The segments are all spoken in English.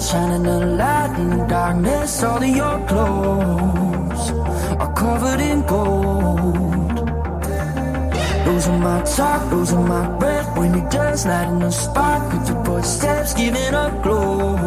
Shining a light in the darkness, all of your clothes are covered in gold. Losing my talk, losing my breath when he does, lighting the spark with your footsteps, giving a glow.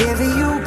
You you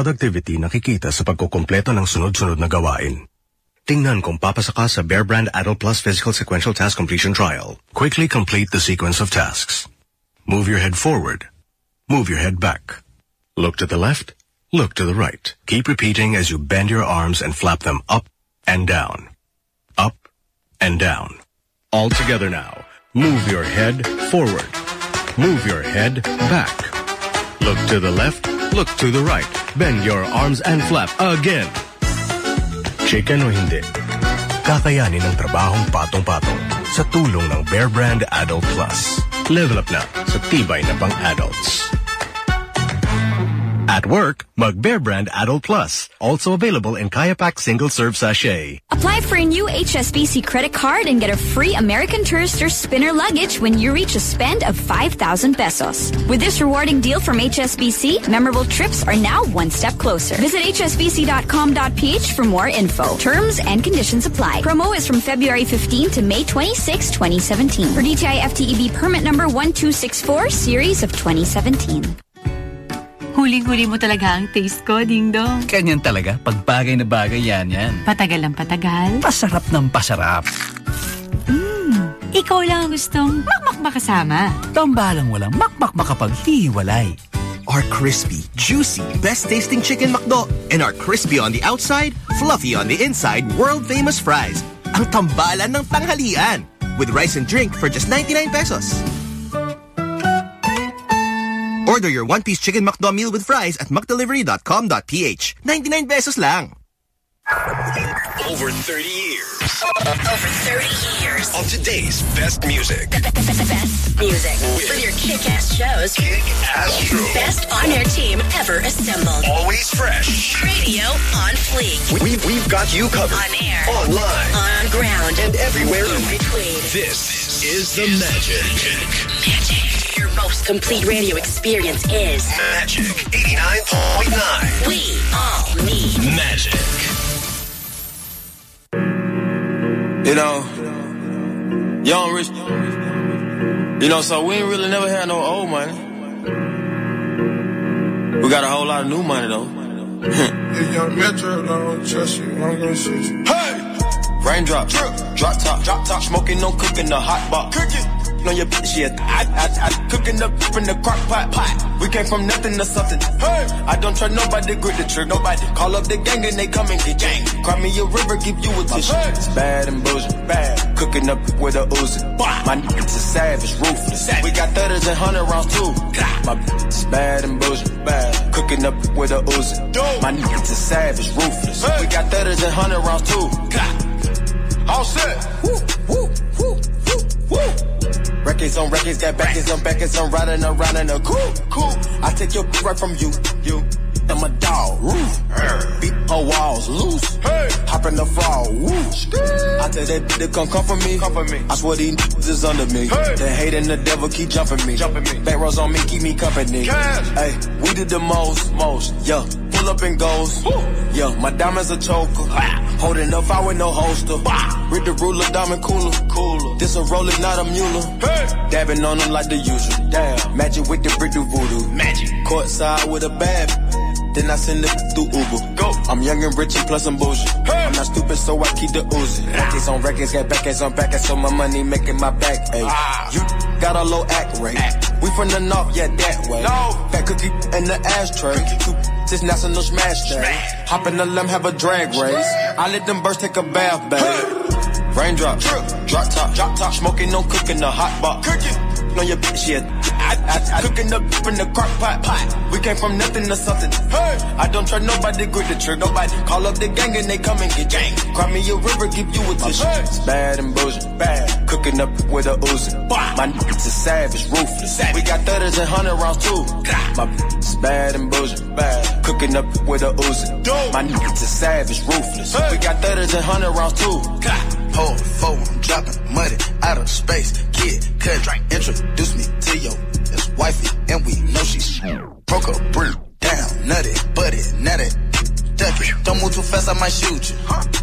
productivity nakikita sa pagkukumpleto ng sunod-sunod na gawain. Tingnan kung papasa ka sa Bear Brand Adult Plus Physical Sequential Task Completion Trial. Quickly complete the sequence of tasks. Move your head forward. Move your head back. Look to the left. Look to the right. Keep repeating as you bend your arms and flap them up and down. Up and down. All together now. Move your head forward. Move your head back. Look to the left. Look to the right. Bend your arms and flap again. Chicken o hindi, kakayanin ang trabahong patong-patong sa tulong ng Bear Brand Adult Plus. Level up na sa tibay na pang-adults. At work, Mug Bear Brand Adult Plus. Also available in Kayapak Single Serve Sachet. Apply for a new HSBC credit card and get a free American Tourister spinner luggage when you reach a spend of 5,000 pesos. With this rewarding deal from HSBC, memorable trips are now one step closer. Visit hsbc.com.ph for more info. Terms and conditions apply. Promo is from February 15 to May 26, 2017. For DTI FTEB permit number 1264, series of 2017. Huling-huli mo talaga ang taste ko, Ding Dong. Ganyan talaga. Pag bagay na bagay yan yan. Patagal ang patagal. Pasarap ng pasarap. Ikaw lang ang gustong makmak makasama. Tambalang walang makmak makapaghiwalay. Our crispy, juicy, best-tasting chicken McDo and our crispy on the outside, fluffy on the inside, world-famous fries. Ang tambalan ng tanghalian with rice and drink for just 99 pesos. Order your one-piece chicken McDo meal with fries at mcdelivery.com.ph. 99 pesos lang. Over 30 years Over 30 years. of today's best music. Best music. With your kick-ass shows. Kick-ass show. Best on-air team ever assembled. Always fresh. Radio on fleek. We, we've got you covered. On air. Online. On ground. And everywhere in in between. This is the magic. Magic. Your most complete radio experience is Magic 89.9. We All Need Magic. You know, young rich. You know, so we ain't really never had no old money. We got a whole lot of new money though. If young Metro don't trust you, I'm gonna shoot you. Hey! Raindrop, drip, drop top, drop top, smoking, no cooking, the hot box. Cooking. No, your bitch, yeah. I, I, I, cooking up in the crock pot, pot. We came from nothing to something. Hey! I don't trust nobody, grip the trick, nobody. Call up the gang and they come and get gang. Cry me a river, give you a tissue. It's bad and bullshit, bad. Cooking up with a Uzi. My niggas is savage, ruthless. We got thudders and hundred rounds too. My bitch is bad and bullshit, bad. Cooking up with a Uzi. My niggas is savage, ruthless. We got thudders and hundred rounds too. All set. Woo, woo. Records on records, got backers on backers, I'm riding around in a cool, cool. I take your right from you, you. I'm a dog, roof. Beat her walls loose. Hey. Hop in the fall, woo. I tell that bitch to come come for me, come for me. I swear these niggas is under me. Hey. The hate and the devil keep jumping me, jumping me. Back rows on me, keep me company. Hey, we did the most, most, yeah. Pull up and goes, yeah. My diamonds a choker, holding up, I with no holster. Read the ruler, diamond cooler, cooler. This a roller, not a mule. Hey. Dabbing on them like the usual. Damn, magic with the brick do voodoo. Magic. Courtside with a bad. Then I send it through Uber. Go. I'm young and rich and plus I'm bullshit. Hey. I'm not stupid, so I keep the oozing. Records on records, got backers on backers, so my money making my back ache. Ah. You got a low act rate. Act. We from the north, yeah, that way. No. Fat cookie in the ashtray. Two this national smash day. Hop in the limb, have a drag race. I let them birds take a bath, babe. Raindrop, drop top, drop top, smoking, no cooking, the hot box. Cooking. No, your bitch, yeah. I, I, I, cooking up in the crock pot, pot. We came from nothing to something. Hey, I don't trust nobody, grip the trick, nobody. Call up the gang and they come and get gang. Cry me a river, give you a tissue. It's bad and bullshit, bad. Cooking up with a Uzi. My niggas is savage, ruthless. We got thudders and hundred rounds too. My is bad and bullshit, bad. Cooking up with a Uzi. My niggas is savage, ruthless. We got thudders and hundred rounds too. Hold four, I'm dropping money out of space. Kid, cut, introduce me to your ex wifey, and we know she's broke a brick down, nutty, buddy, nutty. Duck it, don't move too fast, I might shoot you.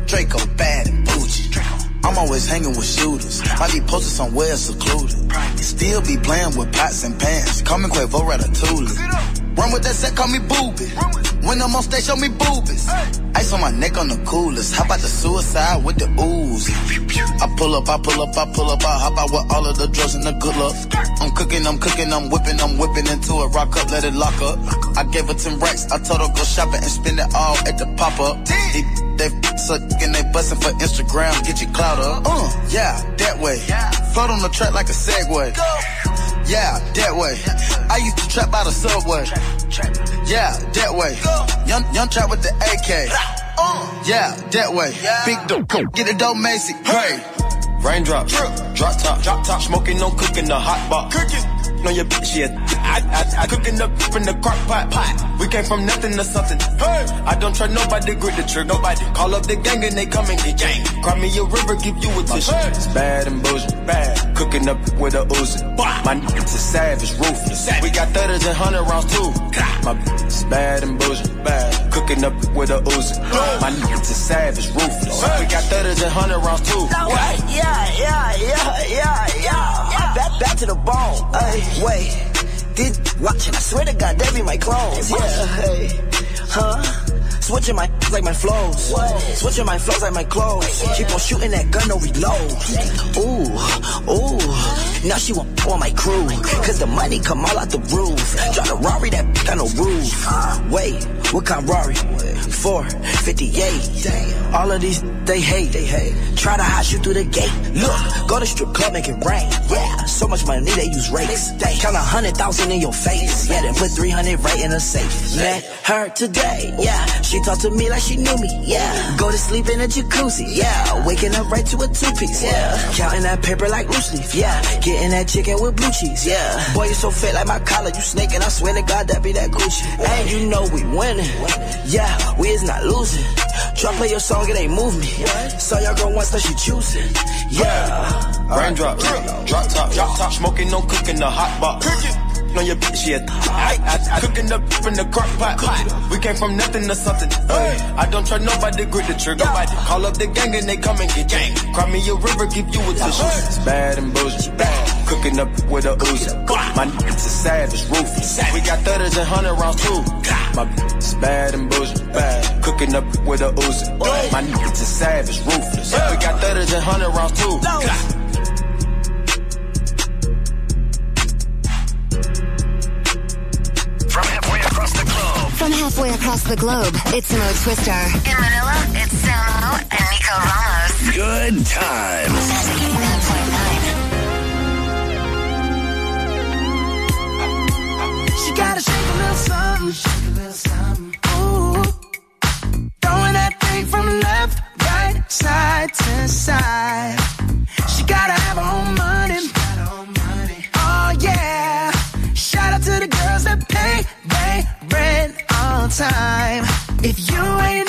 Draco bad and bougie. I'm always hanging with shooters. I be posted somewhere secluded. Still be playing with pots and pans. Call me Quavo Ratatouille. Run with that set, call me booby. When I'm on stage, show me boobies. Ice on my neck on the coolest. How about the suicide with the ooze? I pull up, I pull up, I pull up, I hop out with all of the drugs and the good luck. I'm cooking, I'm cooking, I'm whipping, I'm whipping into it. Rock up, let it lock up. I gave her 10 racks. I told her go shopping and spend it all at the pop up. They, they suck and they bustin' for Instagram. Get your clout up. Uh, yeah, that way. Float on the track like a Segway. Yeah, that way. I used to trap by the subway. Yeah, that way. Young, young trap with the AK. Yeah, that way. Big dope, get it dope, Macy. Hey. Raindrop, drip, drop top, drop top, smoking, no cooking, the hot box. Cooking. No, your bitch, yeah. I, I, I cooking up from the crock pot, pot. We came from nothing to something. Hey, I don't trust nobody, grip the trigger. Nobody call up the gang and they come and get gang. Cry me a river, give you a tissue. It's bad and bullshit, bad. Cooking up with a Uzi. My niggas is savage, ruthless. We got thudders and hundred rounds too. My bitch bad and bullshit, bad. Cooking up with a Uzi. My niggas is savage, ruthless. We got thudders and hundred rounds too. Yeah, yeah, yeah, yeah, yeah, yeah. Back, back to the bone. Hey, wait. Did watch? watching? I swear to God, they be my clones. Yeah, hey, huh? Switching my like my flows. Switching my flows like my clothes. Keep on shooting that gun, no reload. Ooh, ooh. Now she want on my crew. Cause the money come all out the roof. Drive a Rari that got no roof. Wait, what kind Rari? 458. All of these they hate. They hate. Try to hide you through the gate. Look, go to strip club, make it rain. Yeah, so much money they use rates. Count a hundred thousand in your face. Yeah, then put 300 right in a safe. Met her today. Yeah, she talked to me like she knew me. Yeah, go to sleep in a jacuzzi. Yeah, waking up right to a two piece. Yeah, counting that paper like loose leaf. Yeah, getting that chicken with blue cheese. Yeah, boy, you so fit like my collar. You snaking. I swear to God, that be that Gucci. And you know we winning. Yeah, we is not losing. Try play your song, it ain't move me. Saw your girl once, that she choosing. Yeah. Raindrop, drop top, drop top, smoking, no cooking, the hot box. On your bitch, yeah. I, I, I cooking up in the crock pot. We came from nothing to something. Hey, I don't trust nobody, grip the trigger. Nobody call up the gang and they come and get gang. Cry me a river, give you a tissue. It's bad and bullshit. Bad. Cooking up with a Uzi. My niggas is savage, ruthless. We got thudders and hundred rounds too. My bitch bad and bullshit. Bad. Cooking up with a Uzi. My niggas is savage, ruthless. We got thudders and hundred rounds too. Halfway across the globe, it's Mo Twister. In Manila, it's Samo and Nico Ramos. Good times. She gotta shake a little something. Shake a little something. Ooh. Throwing that thing from left, right, side to side. Time. If you ain't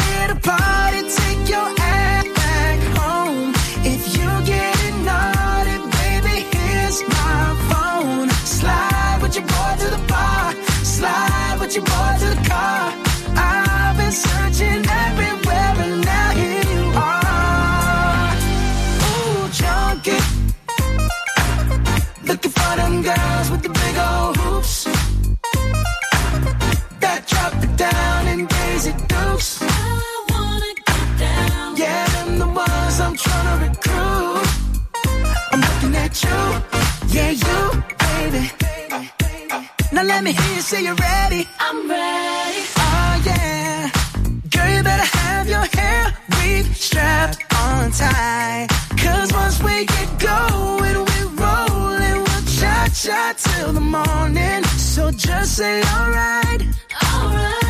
Now let me hear you say you're ready. I'm ready. Oh yeah. Girl, you better have your hair weave strapped on tight. Cause once we get going, we rollin', we'll cha-cha till the morning. So just say alright. Alright.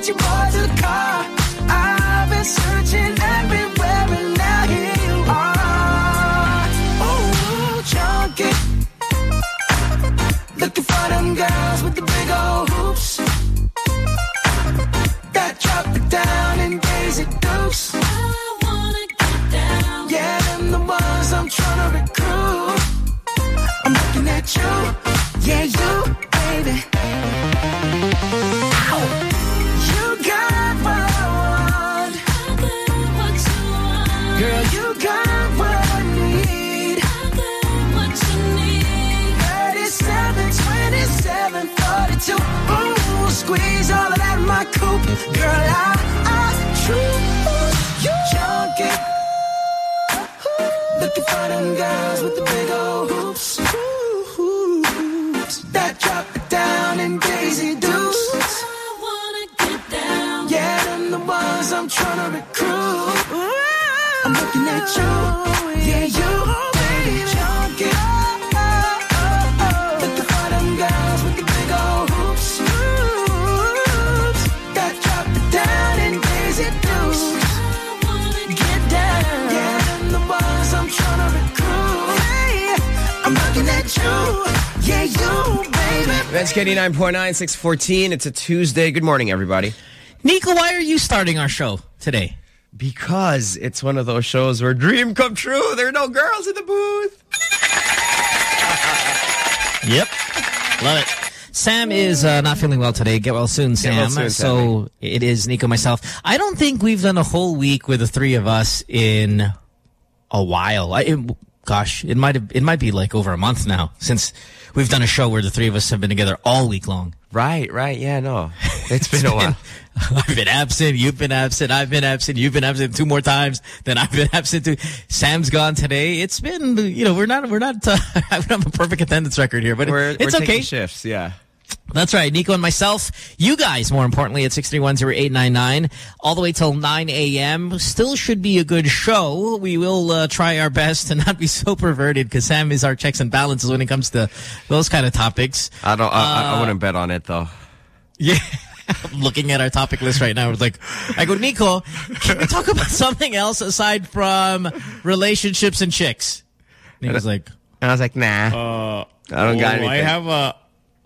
With your boy to the car. I've been searching everywhere and now here you are. Oh, junkie. Looking for them girls with the big old hoops. That drop it down in Daisy Dukes. I wanna get down. Yeah, them the ones I'm trying to recruit. I'm looking at you, yeah, you, squeeze all of that in my coupe. Girl, I, I choose you. Junkie. Looking for them girls with the big old hoops. That drop it down in Daisy Dukes. I wanna get down. Yeah, them the ones I'm trying to recruit. I'm looking at you, Magic 89.9, 614. It's a Tuesday. Good morning, everybody. Nico, why are you starting our show today? Because it's one of those shows where dream come true. There are no girls in the booth. Yep. Love it. Sam is uh, not feeling well today. Get well soon, Sam. well soon, so Sammy. it is Nico, myself. I don't think we've done a whole week with the three of us in a while. I, it, gosh, it might have. It might be like over a month now since we've done a show where the three of us have been together all week long. Right, right. Yeah, no. It's been a while. I've been absent. You've been absent. I've been absent. You've been absent two more times. than I've been absent too. Sam's gone today. It's been, you know, we're not, we're not, uh, I don't have a perfect attendance record here, but We're, it's we're okay. shifts, yeah. That's right. Nico and myself, you guys, more importantly, at 6310899, all the way till 9 a.m. Still should be a good show. We will uh, try our best to not be so perverted because Sam is our checks and balances when it comes to those kind of topics. I don't, I, I- I Uh, wouldn't bet on it, though. Yeah. I'm looking at our topic list right now. I was like, I go, Nico, can we talk about something else aside from relationships and chicks? And he was like, And I was like, nah. uh, I don't got oh, I have a,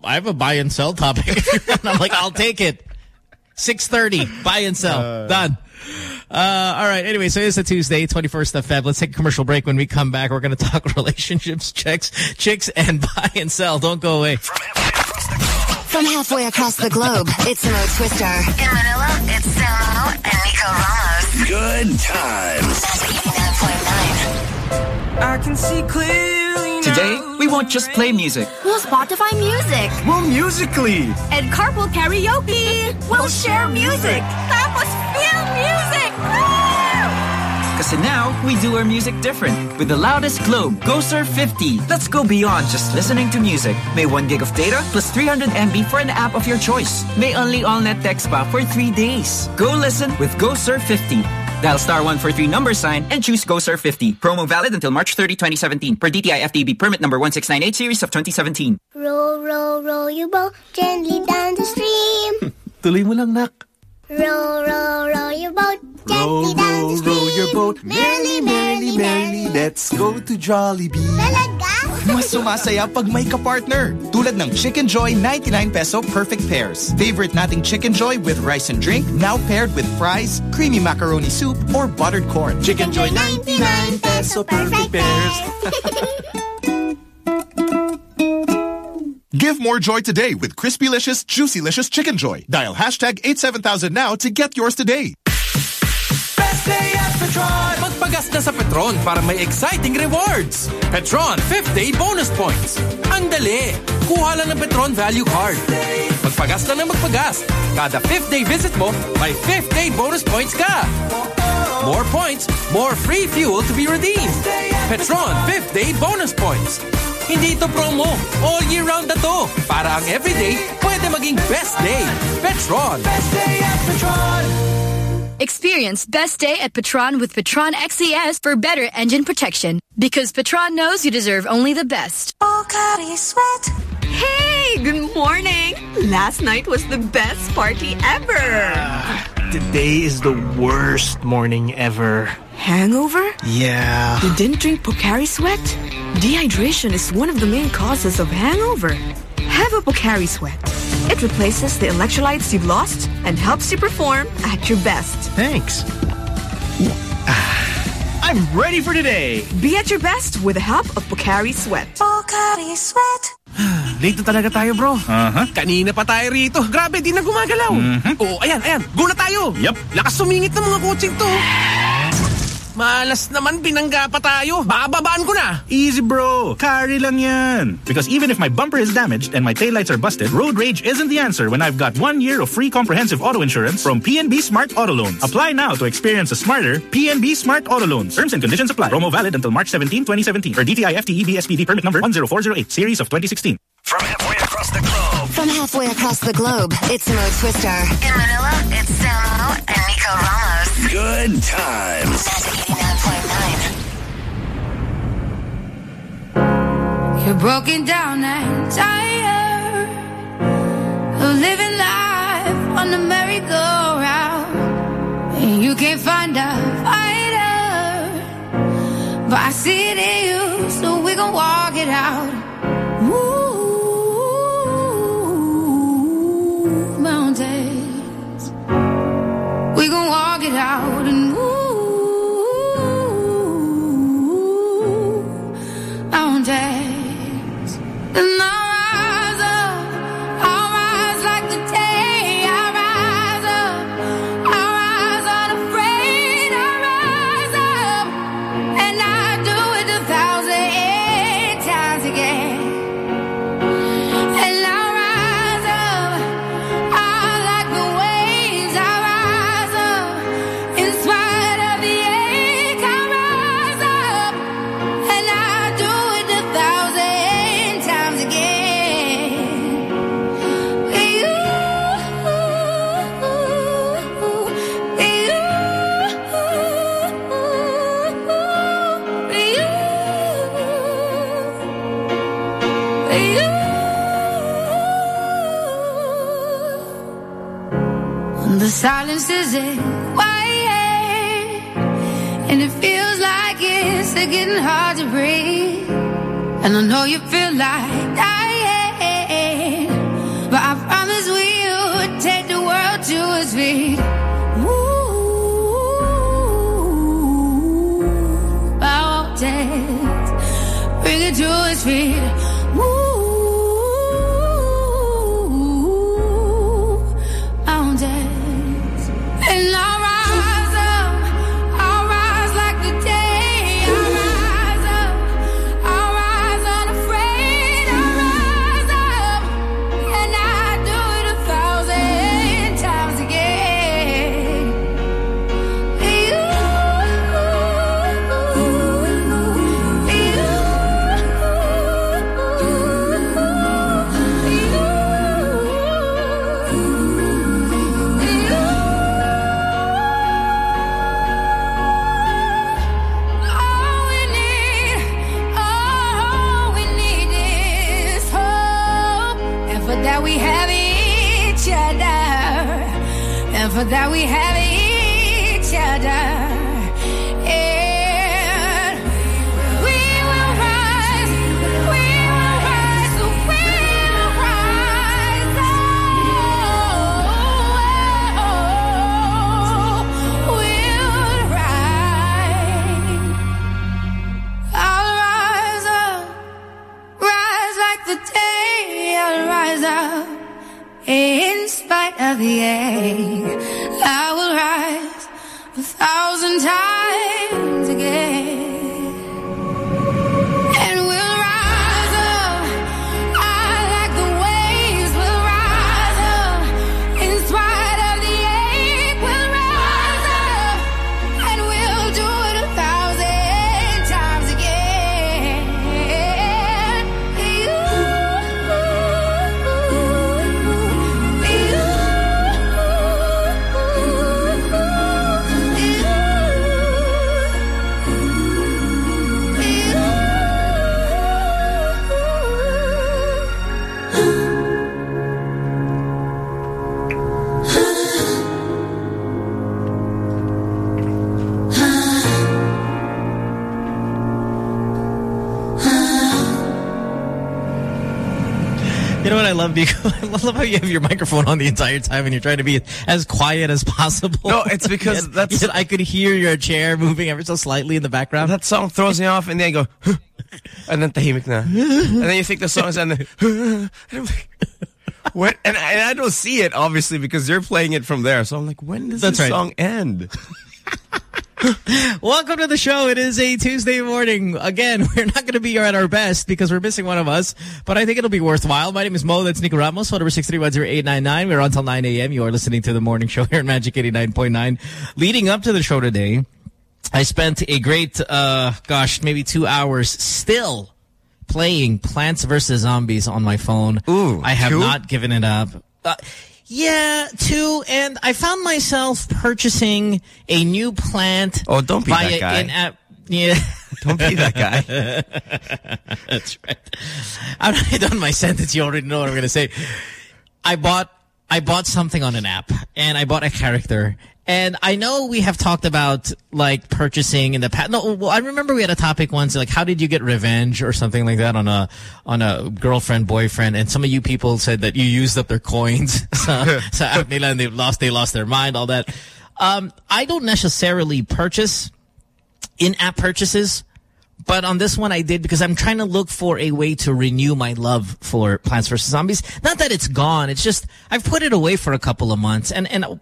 I have a buy and sell topic. and I'm like, I'll take it. 6.30, buy and sell. Done. Uh, all right. Anyway, so it's a Tuesday, 21st of Feb. Let's take a commercial break. When we come back, we're going to talk relationships, checks, chicks, and buy and sell. Don't go away. From halfway across the globe, it's Mo Twister. In Manila, it's Samo and Nico Ramos. Good times. I can see clearly Today, we won't just play music. We'll Spotify music. We'll Musical.ly. And carpool karaoke. We'll share music. Tapos feel music. Kasi now, we do our music different. With the loudest globe, GoSurf 50. Let's go beyond just listening to music. May 1 gig of data plus 300 MB for an app of your choice. May only all-net text pa for 3 days. Go listen with GoSurf 50. Dial star 143 number sign and choose GoSurf 50. Promo valid until March 30, 2017 per DTI FDB permit number 1698 series of 2017. Roll, roll, roll your boat gently down the stream. Tuloy mo lang, nak. Roll, roll, roll your boat Row, gently down the row, stream. row your boat. Merrily, merrily, merrily, let's go to Jollibee. Mas sumasaya pag may ka-partner. Tulad ng Chickenjoy 99 peso perfect pairs. Favorite nating Chickenjoy with rice and drink, now paired with fries, creamy macaroni soup, or buttered corn. Chickenjoy 99 peso perfect pairs. Give more joy today with Crispylicious, Juicylicious Chickenjoy. Dial hashtag 87000 now to get yours today. Best day at Petron! Magpagas na sa Petron para may exciting rewards. Petron 5th Day Bonus Points. Ang dali! Kuha lang ng Petron Value Card. Magpagas lang ng magpagas. Kada 5th day visit mo, may 5th day bonus points ka. More points, more free fuel to be redeemed. Petron 5th Day Bonus Points. Hindi ito promo. All year round na to. Para ang everyday, pwede maging best day. Petron. Best day at Petron. Experience best day at Petron with Petron XCS for better engine protection. Because Petron knows you deserve only the best. Sweat. Hey, good morning. Last night was the best party ever. Ah, today is the worst morning ever. Hangover? Yeah. You didn't drink Pocari Sweat? Dehydration is one of the main causes of hangover. Have a Pocari Sweat. It replaces the electrolytes you've lost and helps you perform at your best. Thanks. Ah, I'm ready for today. Be at your best with the help of Pocari Sweat. Pocari Sweat. Late na talaga tayo, bro. Uh-huh. Kanina pa tayo rito. Grabe, di na gumagalaw. Oo, ayan, ayan. Go na tayo. Yup. Lakas sumingit ng mga coaching to. Malas naman, binangga pa tayo. Bababaan ko na. Easy bro, carry lang yan. Because even if my bumper is damaged and my taillights are busted, road rage isn't the answer when I've got one year of free comprehensive auto insurance from PNB Smart Auto Loans. Apply now to experience a smarter PNB Smart Auto Loans. Terms and conditions apply. Promo valid until March 17, 2017. For DTI FTE BSPD permit number 10408, series of 2016. From halfway across the globe. From halfway across the globe, it's Mo Twister. In Manila, it's Samo and Nico Ramos. Good times. You're broken down and tired of living life on the merry-go-round. And you can't find a fighter, but I see it in you, so we gon' walk it out. We gon' walk it out and move I won't. And I silence is it quiet, and it feels like it's getting hard to breathe. And I know you feel like dying, but I promise we would take the world to its feet. Ooh, mountains, bring it to its feet. The ache. Love, Nico? I love how you have your microphone on the entire time and you're trying to be as quiet as possible. No, it's because Yet- that's- yet I could hear your chair moving ever so slightly in the background. That song throws me off, and then I go, "Huh," and then tahimik na. And then you think the song's and then, and I'm like, when, and, I, and I don't see it, obviously, because you're playing it from there. So I'm like, when does That's this right. song end? Welcome to the show. It is a Tuesday morning. Again, we're not going to be at our best because we're missing one of us, but I think it'll be worthwhile. My name is Mo. That's Nico Ramos. Phone number 6310899. We're on till 9 a.m. You are listening to the morning show here at Magic 89.9. Leading up to the show today, I spent a great, uh, gosh, maybe two hours still playing Plants vs. Zombies on my phone. Ooh, I have two? not given it up. Uh, yeah, two, and I found myself purchasing a new plant. Oh, don't be that guy. Yeah. Don't be that guy. That's right. I'm not done my sentence. You already know what I'm going to say. I bought I bought something on an app, and I bought a character. And I know we have talked about like purchasing in the past. No, well, I remember we had a topic once, like how did you get revenge or something like that on a on a girlfriend boyfriend. And some of you people said that you used up their coins app nila and they lost they lost their mind, all that. Um, I don't necessarily purchase in-app purchases. But on this one, I did because I'm trying to look for a way to renew my love for Plants vs. Zombies. Not that it's gone. It's just I've put it away for a couple of months. And, and,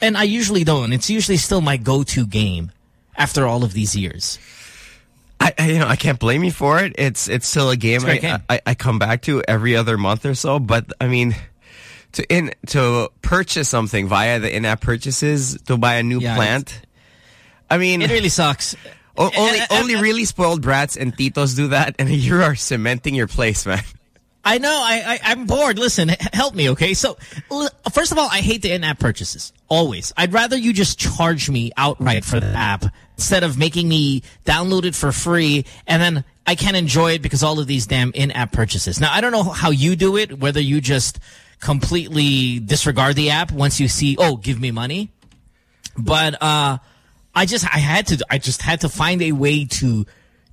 and I usually don't. It's usually still my go-to game after all of these years. I, I, you know, I can't blame you for it. It's it's still a game, I, game. I, I come back to every other month or so. But I mean, to in to purchase something via the in-app purchases to buy a new Yeah, plant. I mean, It really sucks. only only really spoiled brats and titos do that, and you are cementing your place, man. I know. I, I I'm bored. Listen, help me, okay? So, first of all, I hate the in-app purchases. Always. I'd rather you just charge me outright for the app instead of making me download it for free and then I can't enjoy it because all of these damn in-app purchases. Now, I don't know how you do it, whether you just completely disregard the app once you see, oh, give me money. But uh, I just I had to I just had to find a way to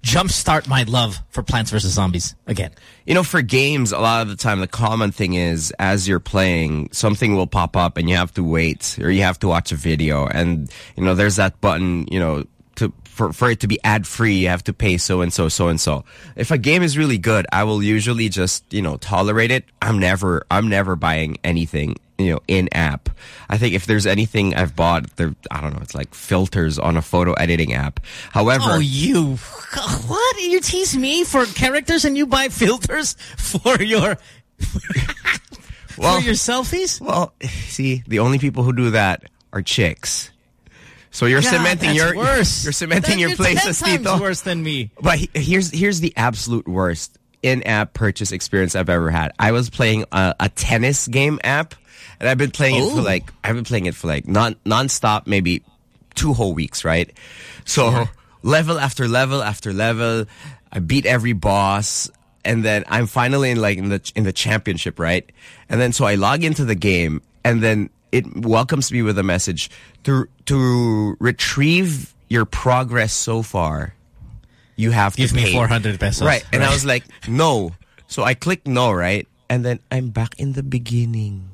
jumpstart my love for Plants vs Zombies again. You know, for games, a lot of the time, the common thing is as you're playing, something will pop up and you have to wait or you have to watch a video. And, you know, there's that button, you know, to for, for it to be ad free, you have to pay so and so, so and so. If a game is really good, I will usually just, you know, tolerate it. I'm never, I'm never buying anything, you know, in app. I think if there's anything I've bought, there, I don't know, it's like filters on a photo editing app. However, Oh, you what? You tease me for characters and you buy filters for your Well- for your selfies? Well, see, the only people who do that are chicks. So you're God, cementing your worse. you're cementing That- your place 10 as Tito. worse than me. But he- here's here's the absolute worst in-app purchase experience I've ever had. I was playing a, a tennis game app, and I've been playing it for Oh. like I've been playing it for like non nonstop, maybe two whole weeks, right? So level after level after level, I beat every boss, and then I'm finally in like in the in the championship, right? And then so I log into the game, and then it welcomes me with a message to to retrieve your progress so far. You have Give to give me 400 pesos. right? And I was like, no. So I click no, right? And then I'm back in the beginning.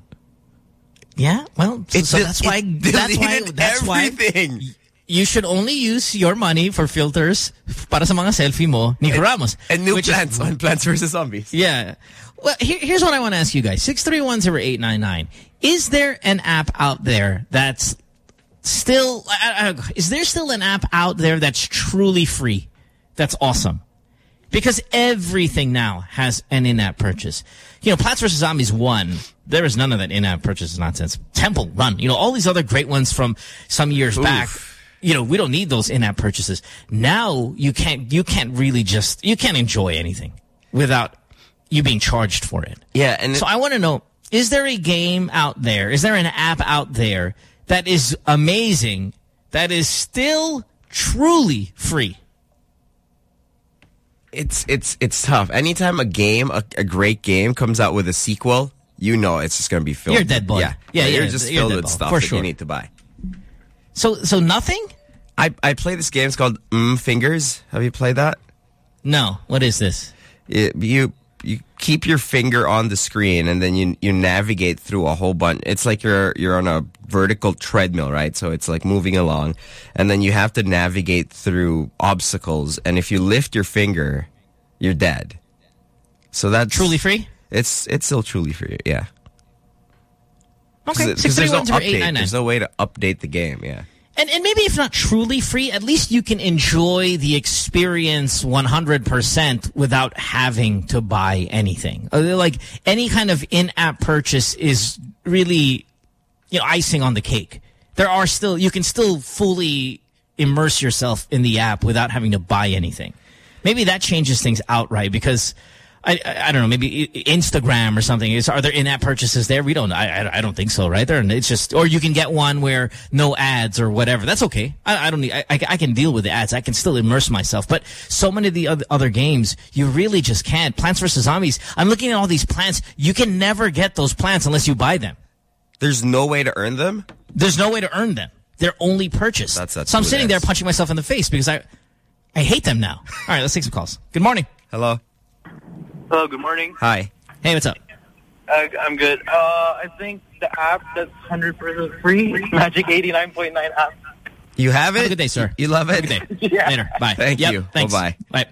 Yeah, well, so, so that's why that's why that's why everything. you should only use your money for filters para sa mga selfie mo ni Ramos. And new which is- plants on Plants vs Zombies. Yeah. Well, here, here's what I want to ask you guys. 6310899. Is there an app out there that's still, I- I- is there still an app out there that's truly free? That's awesome. Because everything now has an in-app purchase. You know, Plants vs. Zombies 1, there is none of that in-app purchase nonsense. Temple Run, you know, all these other great ones from some years back. You know, we don't need those in-app purchases. Now you can't, you can't really just, you can't enjoy anything without you being charged for it. Yeah, and so I want to know: is there a game out there? Is there an app out there that is amazing that is still truly free? It's it's it's tough. Anytime a game, a, a great game, comes out with a sequel, you know it's just going to be filled. You're dead ball. Yeah, Yeah, You're yeah, just you're filled with ball, stuff for that sure. you need to buy. So so nothing? I I play this game. It's called Mm Fingers. Have you played that? No. What is this? It, you you keep your finger on the screen and then you you navigate through a whole bunch. It's like you're you're on a vertical treadmill, right? So it's like moving along, and then you have to navigate through obstacles. And if you lift your finger, you're dead. So that's Truly free? It's it's still truly free. Yeah. Okay. Because there's no update. There's no way to update the game. Yeah. And, and maybe if not truly free, at least you can enjoy the experience 100% without having to buy anything. Uh, Like any kind of in-app purchase is really, you know, icing on the cake. There are still, you can still fully immerse yourself in the app without having to buy anything. Maybe that changes things outright because I, I, don't know, maybe Instagram or something. Is are there in-app purchases there? We don't. I, I, don't think so, right? There, and it's just, or you can get one where no ads or whatever. That's okay. I, I don't need. I, I I can deal with the ads. I can still immerse myself. But so many of the other, other games, you really just can't. Plants vs Zombies. I'm looking at all these plants. You can never get those plants unless you buy them. There's no way to earn them. There's no way to earn them. They're only purchased. That's- that's so I'm sitting there punching myself in the face because I, I hate them now. All right, let's take some calls. Good morning. Hello. Hello, good morning. Hi. Hey, what's up? Uh, I'm good. Uh, I think the app that's 100% free Magic 89.9 app. You have it. Have a good day, sir. You love it. Good day. Later. Bye. Thank Yep, you. Thanks. Bye Bye.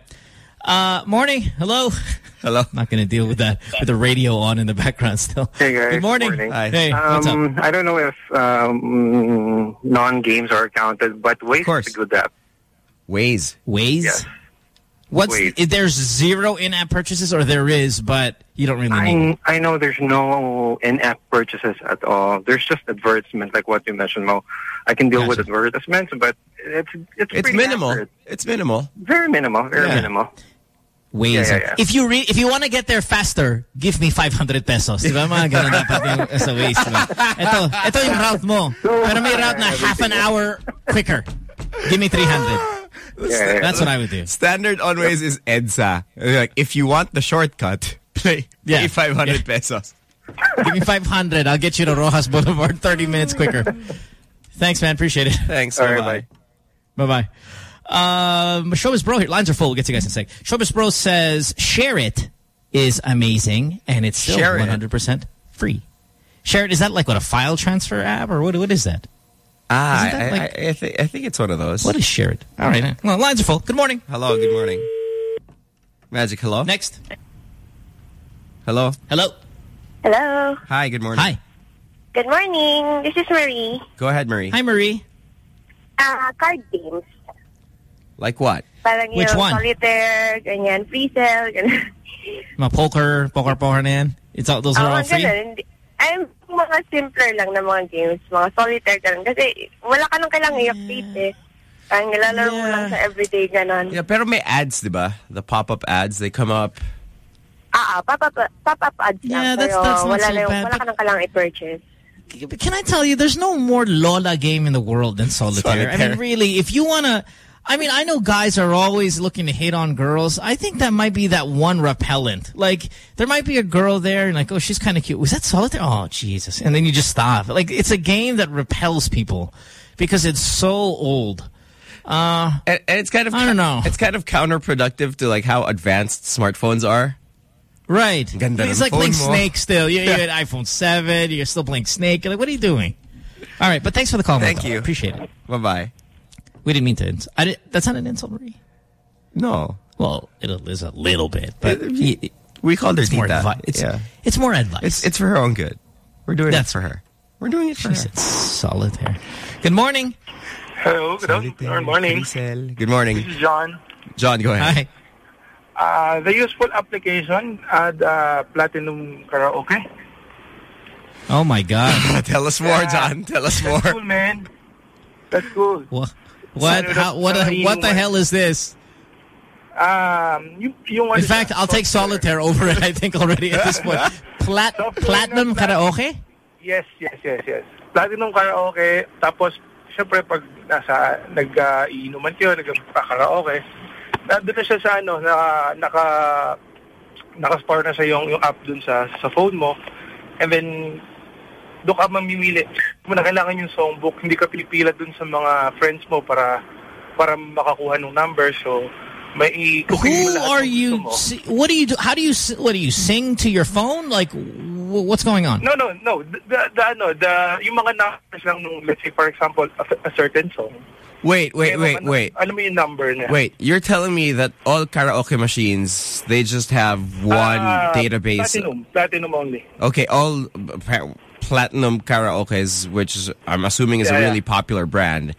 Uh, morning. Hello. Hello. Not going to deal with that with the radio on in the background still. Hey guys. Good morning. Hi. Hey, what's up? Um, I don't know if um, non-games are counted, but Waze is a good app. Waze. Waze? Yes. What's Waze. if there's zero in-app purchases or there is, but you don't really need I, I know there's no in-app purchases at all. There's just advertisements, like what you mentioned, Mo. I can deal with advertisements, but it's it's, It's minimal. accurate. It's minimal. Very minimal. Very Yeah. minimal. Waze. Yeah, yeah, yeah. If you re if you want to get there faster, give me 500 pesos. Di ba mga ganun dapat yung sa Waze. Diba? Ito, ito yung route mo. Pero may route na half an hour quicker. Give me 300. That's what I would do. Standard on Waze is EDSA. Like, if you want the shortcut, pay, Yeah. pay 500 pesos. Give me 500. I'll get you to Roxas Boulevard 30 minutes quicker. Thanks, man. Appreciate it. Thanks. All right, bye. Bye-bye. Um, Showbiz Bro here. Lines are full. We'll get to you guys in a sec. Showbiz Bro says, SHAREit is amazing, and it's still Share 100% free. SHAREit, is that like what, a file transfer app, or what? what is that? Ah, Isn't that I, like- I, I, think, I think it's one of those. What is SHAREit? All right. Well, lines are full. Good morning. Hello, good morning. Magic, hello? Next. Hello? Hello? Hello. Hi, good morning. Hi. Good morning. This is Marie. Go ahead, Marie. Hi, Marie. Ah, card games. Like what? Parang Which yung one? solitaire, ganyan, free cell, ganyan. Mga poker, poker, poker na yan. It's all, those are Oo, all free? ganun. Hindi- Ay, mga simpler lang na mga games, mga solitaire ganun. Kasi wala ka nang kailangan i-update eh. Parang nilalaro mo lang sa everyday ganun. Yeah, pero may ads, di ba? The pop-up ads, they come up. Ah, ah, pop-up pop-up ads Yeah, lang. that's- that's not wala, so na yung, bad, wala ka nang kailangan i-purchase. Can I tell you, there's no more Lola game in the world than solitaire. I mean, really, if you want to... I mean, I know guys are always looking to hit on girls. I think that might be that one repellent. Like, there might be a girl there and like, oh, she's kind of cute. Was that solitaire? Oh, Jesus. And then you just stop. Like, it's a game that repels people because it's so old. Uh, and, and it's kind of I don't know. It's kind of counterproductive to like how advanced smartphones are. Right. Ganda it's like playing mo. Snake still. You, you had iPhone 7. You're still playing Snake. You're like, what are you doing? All right, but thanks for the call. Thank you. Appreciate it. Bye-bye. We didn't mean to. ins- I did, that's not an insult, Marie. No. Well, it is a little bit, but he- We called her it's more advice. It's, yeah. it's more advice. It's, it's for her own good. We're doing That's it for her. We're doing it for She her. said solitaire. Good morning. Hello, good, good morning. Good morning. This is John. John, go ahead. Uh, the useful application, at uh, Platinum Karaoke. Oh my God. Tell us more, Yeah. John. Tell us more. That's cool, man. That's cool. What? What? How, what? ano, what the hell is this? Um, yung, yung In fact, I'll take solitaire over it. I think already at this point. Plat platinum karaoke. Yes, yes, yes, yes. Platinum Karaoke, tapos, syempre, pag nasa, nag-iinuman kayo, nag-karaoke, nandun na siya sa, ano, na, naka, naka-store na sa yung, yung app dun sa, sa phone mo, and then, doon ka mamimili. Kung na kailangan yung songbook, hindi ka pipila dun sa mga friends mo para para makakuha ng number. So, may Who are you? mo. What do you do? How do you? What do you sing to your phone? Like, what's going on? No, no, no. The, the, the, ano, the, yung mga numbers lang nung, let's say, for example, a, a certain song. Wait, wait, Merong wait, ano, wait. Alam mo yung number niya? Wait, you're telling me that all karaoke machines, they just have one Ah, database? Platinum. Platinum only. Okay, all pa- platinum karaoke's, which is, I'm assuming is Yeah, a yeah. really popular brand.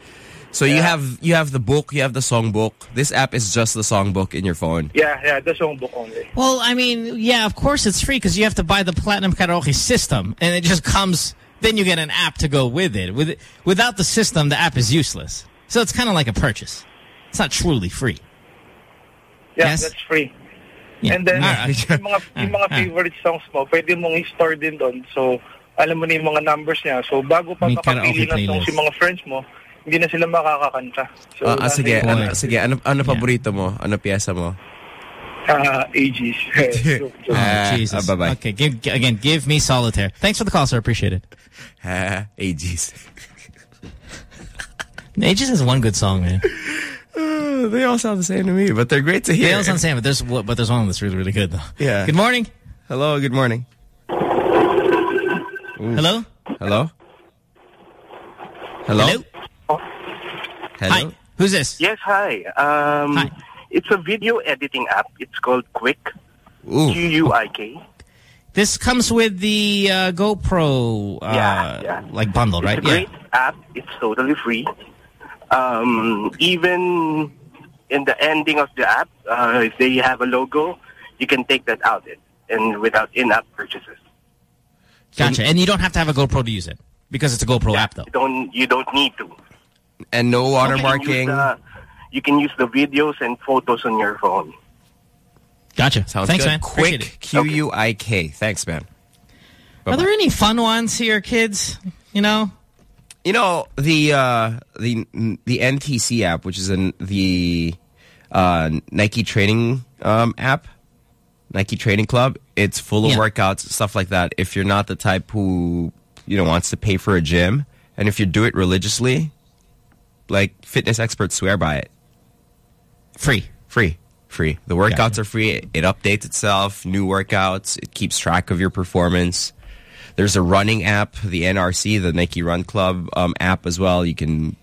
So you have you have the book, you have the songbook. This app is just the songbook in your phone. Yeah, yeah, the songbook only. Well, I mean, yeah, of course it's free because you have to buy the platinum karaoke system, and it just comes. Then you get an app to go with it. With it, without the system, the app is useless. So it's kind of like a purchase. It's not truly free. Yeah, Yes? that's free. Yeah. And then, Ah, yung mga, yung mga favorite songs mo, pwede mong i-store din doon. So, alam mo na yung mga numbers niya. So, bago pa May makapili ng songs yung mga friends mo, hindi na sila makakakanta. So, Ah, ah, nasa sige, yung- ano, sige, ano, ano paborito mo? Ano piyesa mo? Ah, Aegis. Joke, joke. Oh, Ah, Jesus. ah, bye-bye. Okay, give, again, give me solitaire. Thanks for the call, sir. Appreciate it. Ah, Aegis. Aegis has one good song, man. Uh, they all sound the same to me, but they're great to hear. They all sound the same, but there's but there's one that's really really good though. Yeah. Good morning. Hello, good morning. Hello. Hello? Hello? Hello. Hello? Hi. Who's this? Yes, hi. Um, It's a video editing app. It's called Quik. Q-U-I-K. This comes with the uh, GoPro uh, Yeah, yeah. like bundle, right? It's a great app. It's totally free. Um, even in the ending of the app, uh, if they have a logo, you can take that out and without in-app purchases. Gotcha. And you don't have to have a GoPro to use it because it's a GoPro app, though. You don't you don't need to. And no You can use watermarking. the- You can use the videos and photos on your phone. Gotcha. Sounds Thanks, good. man. Appreciate Quik, Q-U-I-K. Thanks, man. Are there any fun ones here, kids? You know? You know, the uh, the the NTC app, which is an, the uh, Nike training um, app, Nike Training Club. It's full of Yeah. workouts, stuff like that. If you're not the type who you know wants to pay for a gym, and if you do it religiously, like fitness experts swear by it. Free. Free. Free. The workouts are free. It, it updates itself, new workouts. It keeps track of your performance. There's a running app, the NRC, the Nike Run Club um, app as well. You can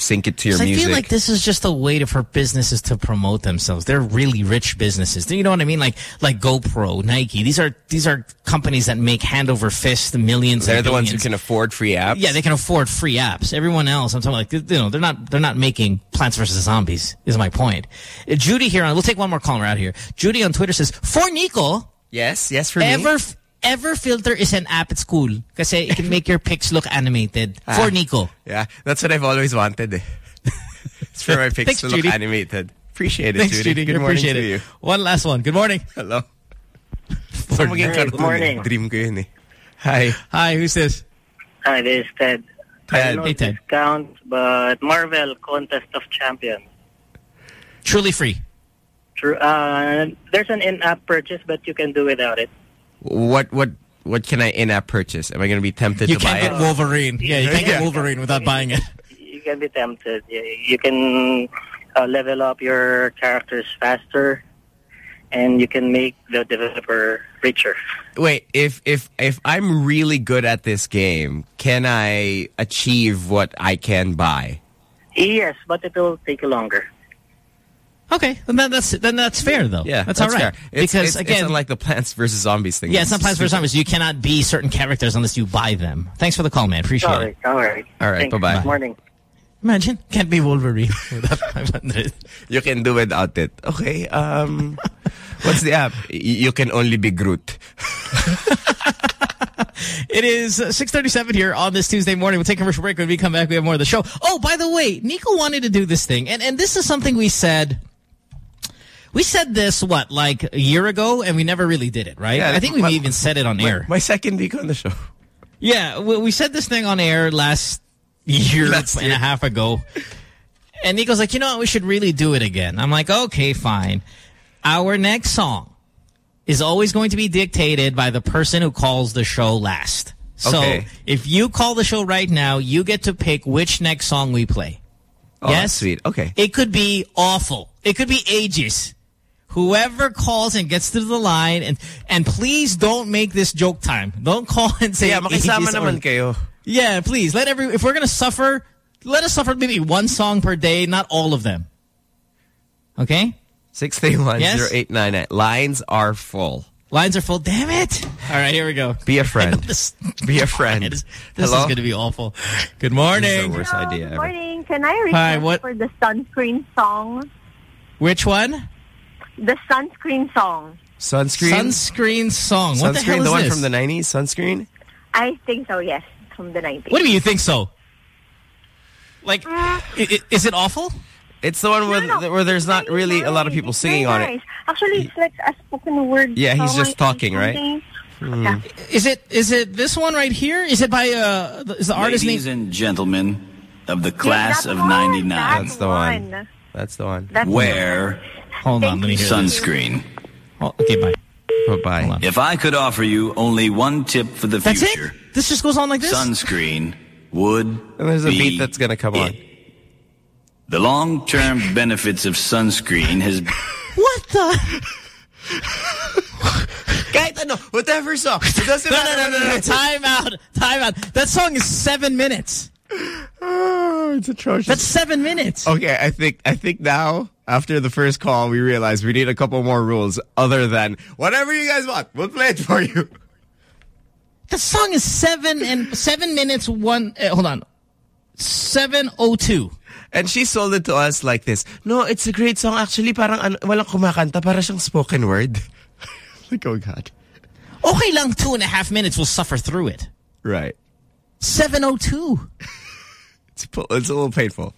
sync it to your 'Cause I music. feel like this is just a way to, for businesses to promote themselves. They're really rich businesses. Do you know what I mean? Like like GoPro, Nike. These are these are companies that make hand over fist millions. They're the ones who can afford free apps. Yeah, they can afford free apps. Everyone else, I'm talking like you know, they're not they're not making Plants vs Zombies. Is my point. Uh, Judy here on. We'll take one more caller out here. Judy on Twitter says for Nico. Yes, yes, for me. ever ever filter is an app at school because it can make your pics look animated. Ah. For Nico. Yeah, that's what I've always wanted. eh. it's for my pics Thanks, to look Judy. animated. Appreciate it, Thanks, Judy. Judy. Good morning Appreciate to it. you. One last one. Good morning. Hello. For Maging Hey, cartoon good morning. eh. Dream ko yun eh. Hi. Hi, who's this? Hi, this is Ted. I Ted. don't know Hey, Ted. this counts, but Marvel Contest of Champions. Truly free. True. Uh, there's an in-app purchase, but you can do without it. What what what can I in-app purchase? Am I going to be tempted You to buy can't it? get Wolverine. Yeah, you can't get Wolverine without buying it. You can be tempted. You you can uh, level up your characters faster, and you can make the developer richer. Wait, if if if I'm really good at this game, can I achieve what I can buy? Yes, but it will take longer. Okay, then that's then that's fair though. Yeah, that's, all right. fair. It's, because it's, again, it's like the Plants vs Zombies thing. yeah, it's not Plants vs Zombies. You cannot be certain characters unless you buy them. Thanks for the call, man. Appreciate all it. right, all right. All right, Thanks. bye-bye. Good morning. Imagine can't be Wolverine without 500. You can do without it. Okay. Um, what's the app? You can only be Groot. It is uh, 6:37 here on this Tuesday morning. We'll take a commercial break. When we come back, we have more of the show. Oh, by the way, Nico wanted to do this thing, and and this is something we said. We said this what like a year ago, and we never really did it, right? Yeah, I think we my- even said it on My, air. my second week on the show. Yeah, we, we said this thing on air last year Last and year. a half ago. And Nico's like, you know what, we should really do it again. I'm like, okay, fine. Our next song is always going to be dictated by the person who calls the show last. So Okay. if you call the show right now, you get to pick which next song we play. Oh, yes? sweet. Okay. It could be awful. It could be Aegis. Whoever calls and gets to the line, and and please don't make this joke time. Don't call and say Yeah, makisama Aegis or- naman kayo. yeah, please let every. If we're gonna suffer, let us suffer maybe one song per day, not all of them. Okay, Six three one Yes? zero eight nine nine. Lines are full. lines are full. Damn it! All right, here we go. Be a friend. This, Be a friend. this is Hello? going to be awful. Good This morning. is the worst idea Good ever. morning. Can I request Hi, what- for the sunscreen song? Which one? The sunscreen song. Sunscreen. Sunscreen song. What the Sunscreen, hell is the one this? from the nineties. Sunscreen. I think so, yes. From the 90s. what do you mean you think so? Like, i- i- is it awful? It's the one where No, no. where there's not Very really a lot of people singing very on it. Actually, it's like a spoken word Yeah, he's just talking, right? something. Hmm. Yeah. Is it is it this one right here? Is it by uh is the artist Ladies name? and gentlemen of the class that of one, 99, That's the one. That's the one. That's wear Hold on, let me hear this. sunscreen. Oh, okay, bye. Oh, bye bye. If I could offer you only one tip for the That's future, it. This just goes on like this. sunscreen would And there's a be beat that's gonna come on. it. The long-term benefits of sunscreen has What the? Kahit ano, whatever song. It doesn't No, matter. no, no, no, no. what. Time out. Time out. That song is seven minutes. Oh, it's atrocious. That's seven minutes. Okay, I think I think now after the first call we realized we need a couple more rules other than whatever you guys want, we'll play it for you. The song is seven and seven minutes. One. Uh, hold on. Seven oh two. And she sold it to us like this. No, it's a great song. Actually, parang ano, walang kumakanta, para siyang spoken word. like, oh God. Okay, lang two and a half minutes. We'll suffer through it. Right. Seven oh two. It's, it's a little painful.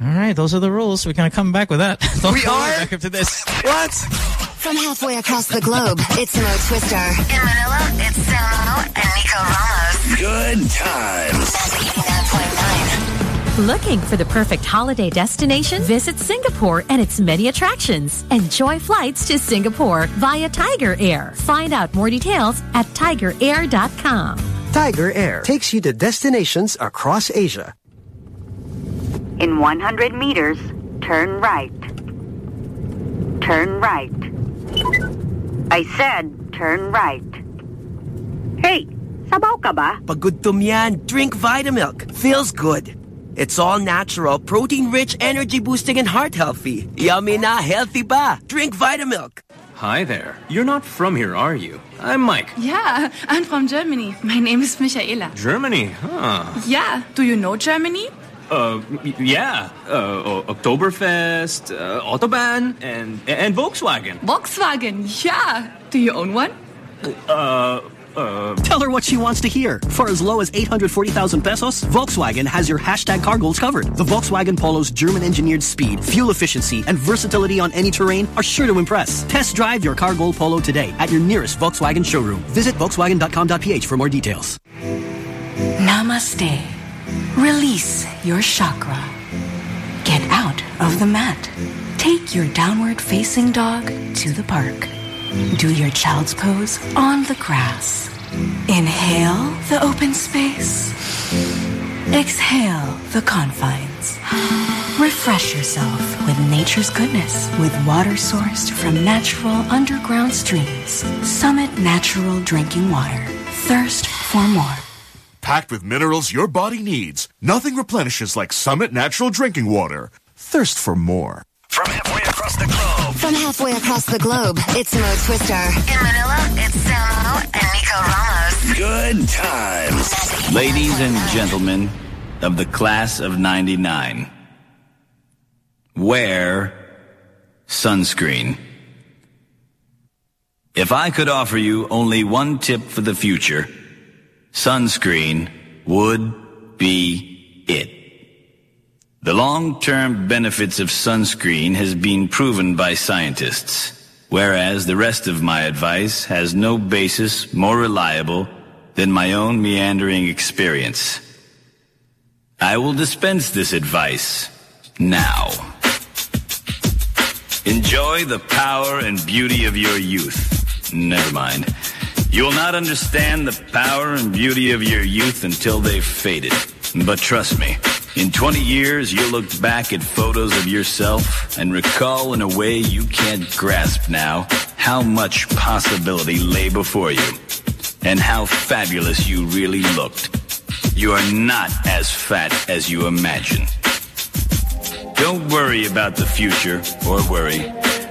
All right, those are the rules. We're gonna come back with that. Don't We are? back up to this. What? From halfway across the globe, it's Mo Twister. In Manila, it's Samo and Nico Ramos. Good times. Looking for the perfect holiday destination? Visit Singapore and its many attractions. Enjoy flights to Singapore via Tiger Air. Find out more details at tigerair.com. Tiger Air takes you to destinations across Asia. In 100 meters, turn right. Turn right. I said turn right. Hey, sabaw ka ba? Pagudtom yan. Drink Vitamilk. Feels good. It's all natural, protein-rich, energy-boosting, and heart-healthy. Yummy na, healthy ba? Drink Vitamilk. Hi there. You're not from here, are you? I'm Mike. Yeah, I'm from Germany. My name is Michaela. Germany, huh? Yeah, do you know Germany? Uh, yeah. Uh, Oktoberfest, uh, Autobahn, and and Volkswagen. Volkswagen, yeah. Do you own one? Uh, uh. Tell her what she wants to hear. For as low as 840,000 pesos, Volkswagen has your hashtag car goals covered. The Volkswagen Polo's German-engineered speed, fuel efficiency, and versatility on any terrain are sure to impress. Test drive your car goal Polo today at your nearest Volkswagen showroom. Visit volkswagen.com.ph for more details. Namaste. Release your chakra. Get out of the mat. Take your downward facing dog to the park. Do your child's pose on the grass. Inhale the open space. Exhale the confines. Refresh yourself with nature's goodness with water sourced from natural underground streams. Summit Natural Drinking Water. Thirst for more. Packed with minerals your body needs. Nothing replenishes like Summit Natural Drinking Water. Thirst for more. From halfway across the globe. From halfway across the globe, it's Mo Twister. In Manila, it's Samo and Nico Ramos. Good times. Ladies and gentlemen of the class of 99, wear sunscreen. If I could offer you only one tip for the future, sunscreen would be it. The long-term benefits of sunscreen has been proven by scientists, whereas the rest of my advice has no basis more reliable than my own meandering experience. I will dispense this advice now. Enjoy the power and beauty of your youth. Never mind. You will not understand the power and beauty of your youth until they've faded. But trust me, in 20 years, you'll look back at photos of yourself and recall in a way you can't grasp now how much possibility lay before you and how fabulous you really looked. You are not as fat as you imagine. Don't worry about the future or worry,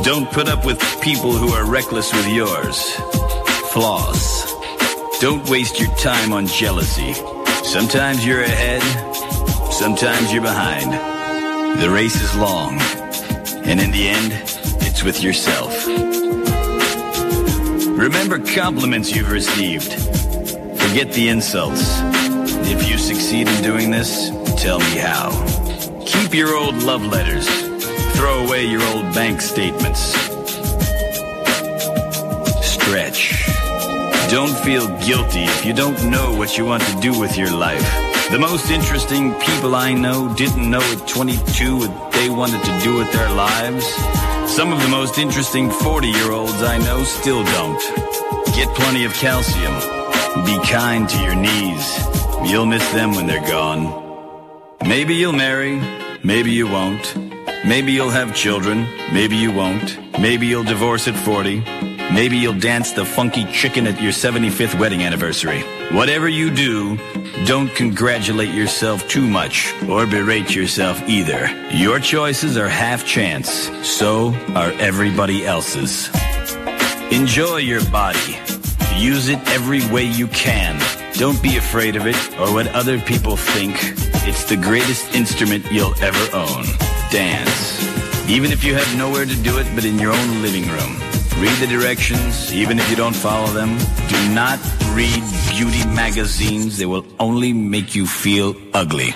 Don't put up with people who are reckless with yours. Flaws. Don't waste your time on jealousy. Sometimes you're ahead, sometimes you're behind. The race is long, and in the end, it's with yourself. Remember compliments you've received. Forget the insults. If you succeed in doing this, tell me how. Keep your old love letters. Throw away your old bank statements. Stretch. Don't feel guilty if you don't know what you want to do with your life. The most interesting people I know didn't know at 22 what they wanted to do with their lives. Some of the most interesting 40 year olds I know still don't. Get plenty of calcium. Be kind to your knees. You'll miss them when they're gone. Maybe you'll marry, maybe you won't. Maybe you'll have children, maybe you won't. Maybe you'll divorce at 40. Maybe you'll dance the funky chicken at your 75th wedding anniversary. Whatever you do, don't congratulate yourself too much or berate yourself either. Your choices are half chance. So are everybody else's. Enjoy your body. Use it every way you can. Don't be afraid of it or what other people think. It's the greatest instrument you'll ever own. Dance. Even if you have nowhere to do it but in your own living room. Read the directions, even if you don't follow them. Do not read beauty magazines. They will only make you feel ugly.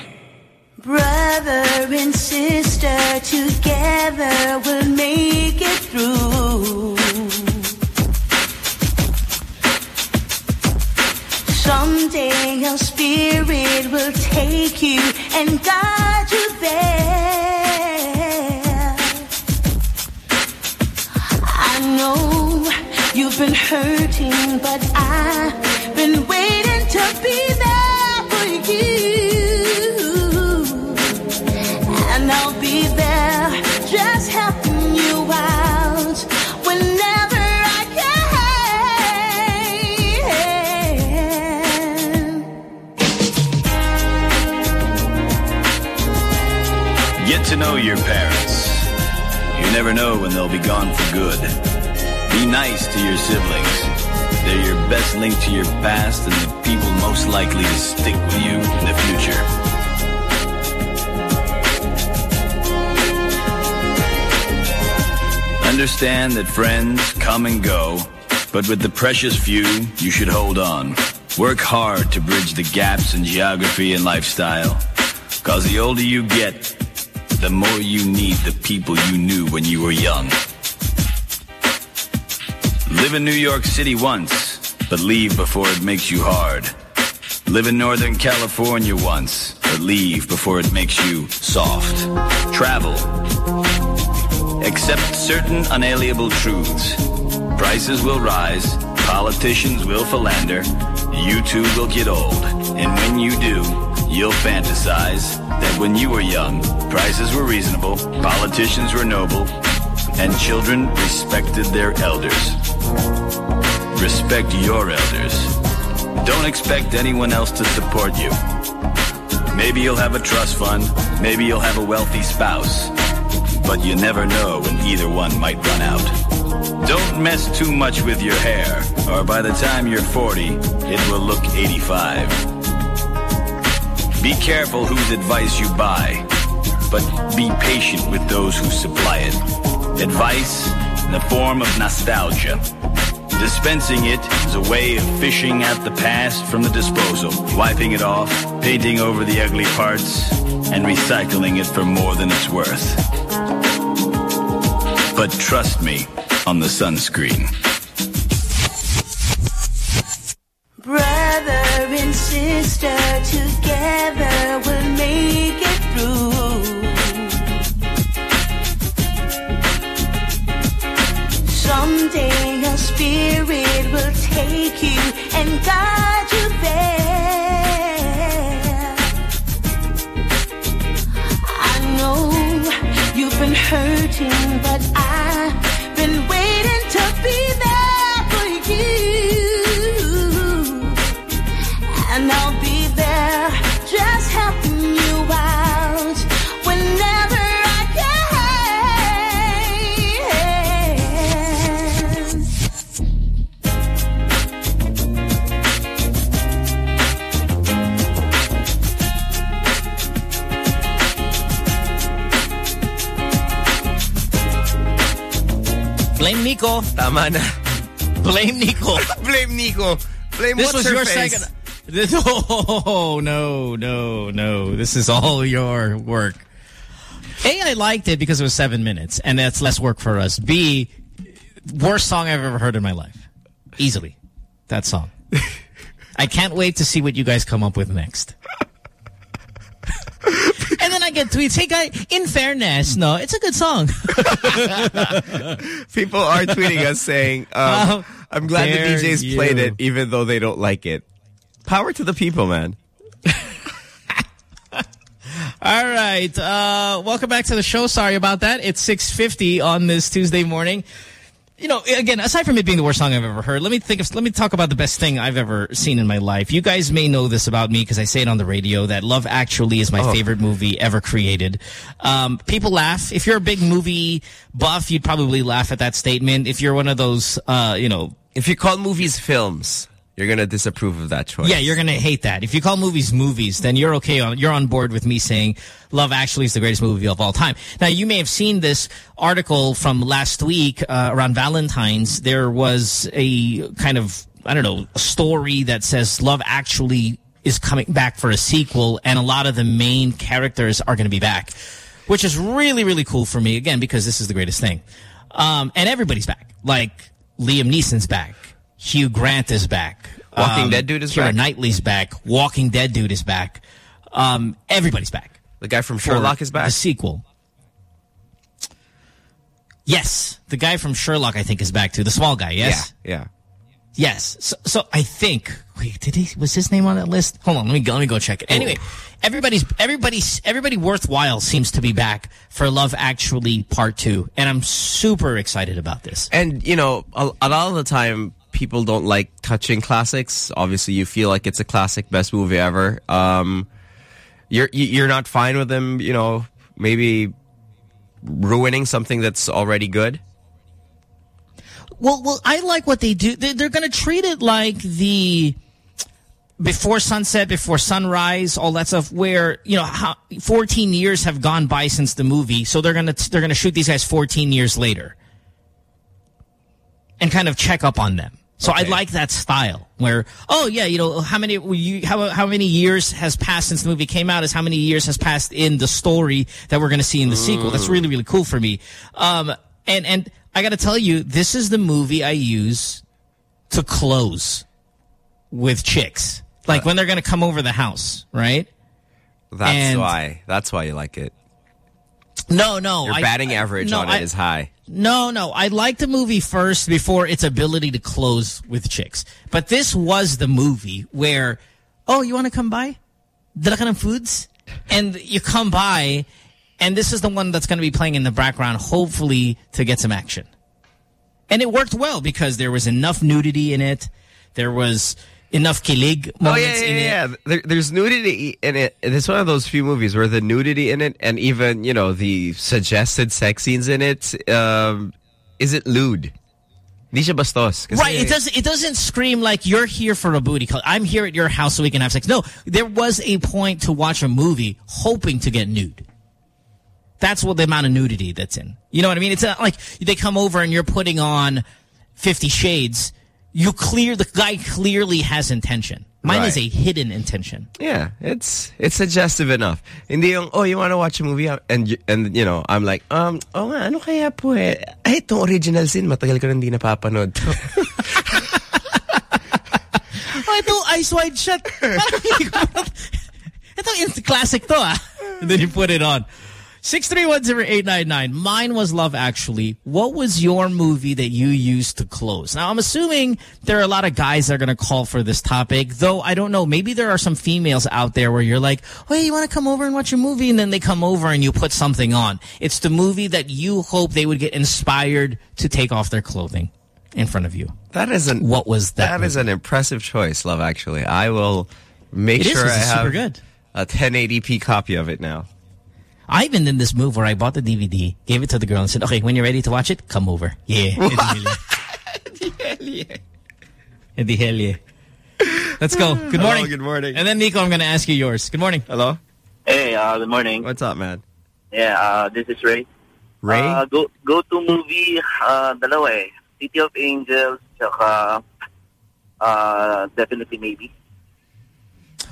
Brother and sister together will make it through. Someday your spirit will take you and guide you've been hurting, but I've been waiting to be there for you. And I'll be there just helping you out whenever I can. Get to know your parents. You never know when they'll be gone for good. Nice to your siblings. They're your best link to your past and the people most likely to stick with you in the future. Understand that friends come and go, but with the precious few, you should hold on. Work hard to bridge the gaps in geography and lifestyle. Cause the older you get, the more you need the people you knew when you were young. Live in New York City once, but leave before it makes you hard. Live in Northern California once, but leave before it makes you soft. Travel. Accept certain unalienable truths. Prices will rise, politicians will philander, you too will get old. And when you do, you'll fantasize that when you were young, prices were reasonable, politicians were noble, and children respected their elders. Respect your elders. Don't expect anyone else to support you. Maybe you'll have a trust fund, maybe you'll have a wealthy spouse, but you never know when either one might run out. Don't mess too much with your hair, or by the time you're 40, it will look 85. Be careful whose advice you buy, but be patient with those who supply it. Advice in the form of nostalgia. Dispensing it is a way of fishing at the past from the disposal, wiping it off, painting over the ugly parts, and recycling it for more than it's worth. But trust me on the sunscreen. Brother and sister together will make it through. Someday your spirit will take you and guide you there. I know you've been hurting, but I've been waiting to be there Blame Nico. Tama na. Blame Nico. Blame Nico. Blame this what's was your face? second. This, oh no, no, no! This is all your work. A, I liked it because it was seven minutes, and that's less work for us. B, worst song I've ever heard in my life, easily. That song. I can't wait to see what you guys come up with next. And then I get tweets. Hey, guy. In fairness, no, it's a good song. People are tweeting us saying, um, I'm glad the DJs played it even though they don't like it. Power to the people, man. All right. Uh, welcome back to the show. Sorry about that. It's 6.50 on this Tuesday morning. You know, again, aside from it being the worst song I've ever heard, let me think of, let me talk about the best thing I've ever seen in my life. You guys may know this about me because I say it on the radio that Love Actually is my Oh. favorite movie ever created. Um, people laugh. If you're a big movie buff, you'd probably laugh at that statement. If you're one of those, uh, you know. If you call movies films, You're gonna disapprove of that choice. Yeah, you're gonna hate that. If you call movies movies, then you're okay on you're on board with me saying Love Actually is the greatest movie of all time. Now you may have seen this article from last week uh, around Valentine's. There was a kind of I don't know a story that says Love Actually is coming back for a sequel, and a lot of the main characters are going to be back, which is really really cool for me again because this is the greatest thing. Um, and everybody's back. Like Liam Neeson's back. Hugh Grant is back. Walking Dead dude is Keira back. Knightley's back. Walking Dead dude is back. Um, everybody's back. The guy from Sherlock is back. The sequel. Yes, the guy from Sherlock I think is back too. The small guy. Yes. Yeah. Yeah. Yes. So, so I think. Wait, did he? Was his name on that list? Hold on. Let me go. Let me go check it. Anyway, everybody's everybody's everybody worthwhile seems to be back for Love Actually Part Two, and I'm super excited about this. And, you know, a, a lot of the time, people don't like touching classics. Obviously, you feel like it's a classic, best movie ever. Um, you're you- you're not fine with them, you know, maybe ruining something that's already good. Well, well, I like what they do. They, they're going to treat it like the before sunset, before sunrise, all that stuff. Where you know, how, 14 years have gone by since the movie, so they're gonna they're gonna shoot these guys 14 years later, and kind of check up on them. So I like that style where, oh yeah, you know, how many you, how how many years has passed since the movie came out? Is how many years has passed in the story that we're going to see in the sequel? That's really really cool for me. Um, and and I got to tell you, this is the movie I use to close with chicks, like when they're going to come over the house, right? That's And- why. That's why you like it. No, no, Your I- batting I- average no, on I- it is high. No, no. I like the movie first before its ability to close with chicks. But this was the movie where, oh, you want to come by? Dala ka foods? And you come by, and this is the one that's going to be playing in the background, hopefully to get some action. And it worked well because there was enough nudity in it. There was enough kilig Oh moments yeah, yeah, in it. yeah. There, there's nudity in it. It's one of those few movies where the nudity in it, and even you know the suggested sex scenes in it, um, isn't lewd. Di siya bastos. Right. It doesn't. It doesn't scream like you're here for a booty call. I'm here at your house so we can have sex. No, there was a point to watch a movie hoping to get nude. That's what the amount of nudity that's in. You know what I mean? It's not like they come over and you're putting on Fifty Shades. You clear the guy clearly has intention. Mine is a hidden intention. Yeah, it's it's suggestive enough. Hindi yung, oh, you want to watch a movie? And, y- and you know, I'm like, um, oh nga, ano kaya po eh? Ay, itong original scene, matagal ko nang di napapanood to. Oh, ito, Eyes Wide Shut. Parang hindi ko- ito, it's classic to ah. And then you put it on. 6310899. Mine was Love Actually. What was your movie that you used to close? Now, I'm assuming there are a lot of guys that are going to call for this topic, though I don't know. Maybe there are some females out there where you're like, hey, you want to come over and watch a movie? And then they come over and you put something on. It's the movie that you hope they would get inspired to take off their clothing in front of you. That is an What was that? That is an impressive choice, Love Actually. I will make It is, sure I it's have good. a 1080p copy of it now. I even did this move where I bought the DVD, gave it to the girl, and said, "Okay, when you're ready to watch it, come over." Yeah. Eddie hell yeah. Let's go. Good Hello, morning. good morning. And then Nico, I'm going to ask you yours. Good morning. Hello. Hey, uh, good morning. What's up, man? Yeah, uh, this is Ray. Ray? Uh, go go to movie, uh, dalawa eh. City of Angels, tsaka uh, definitely maybe.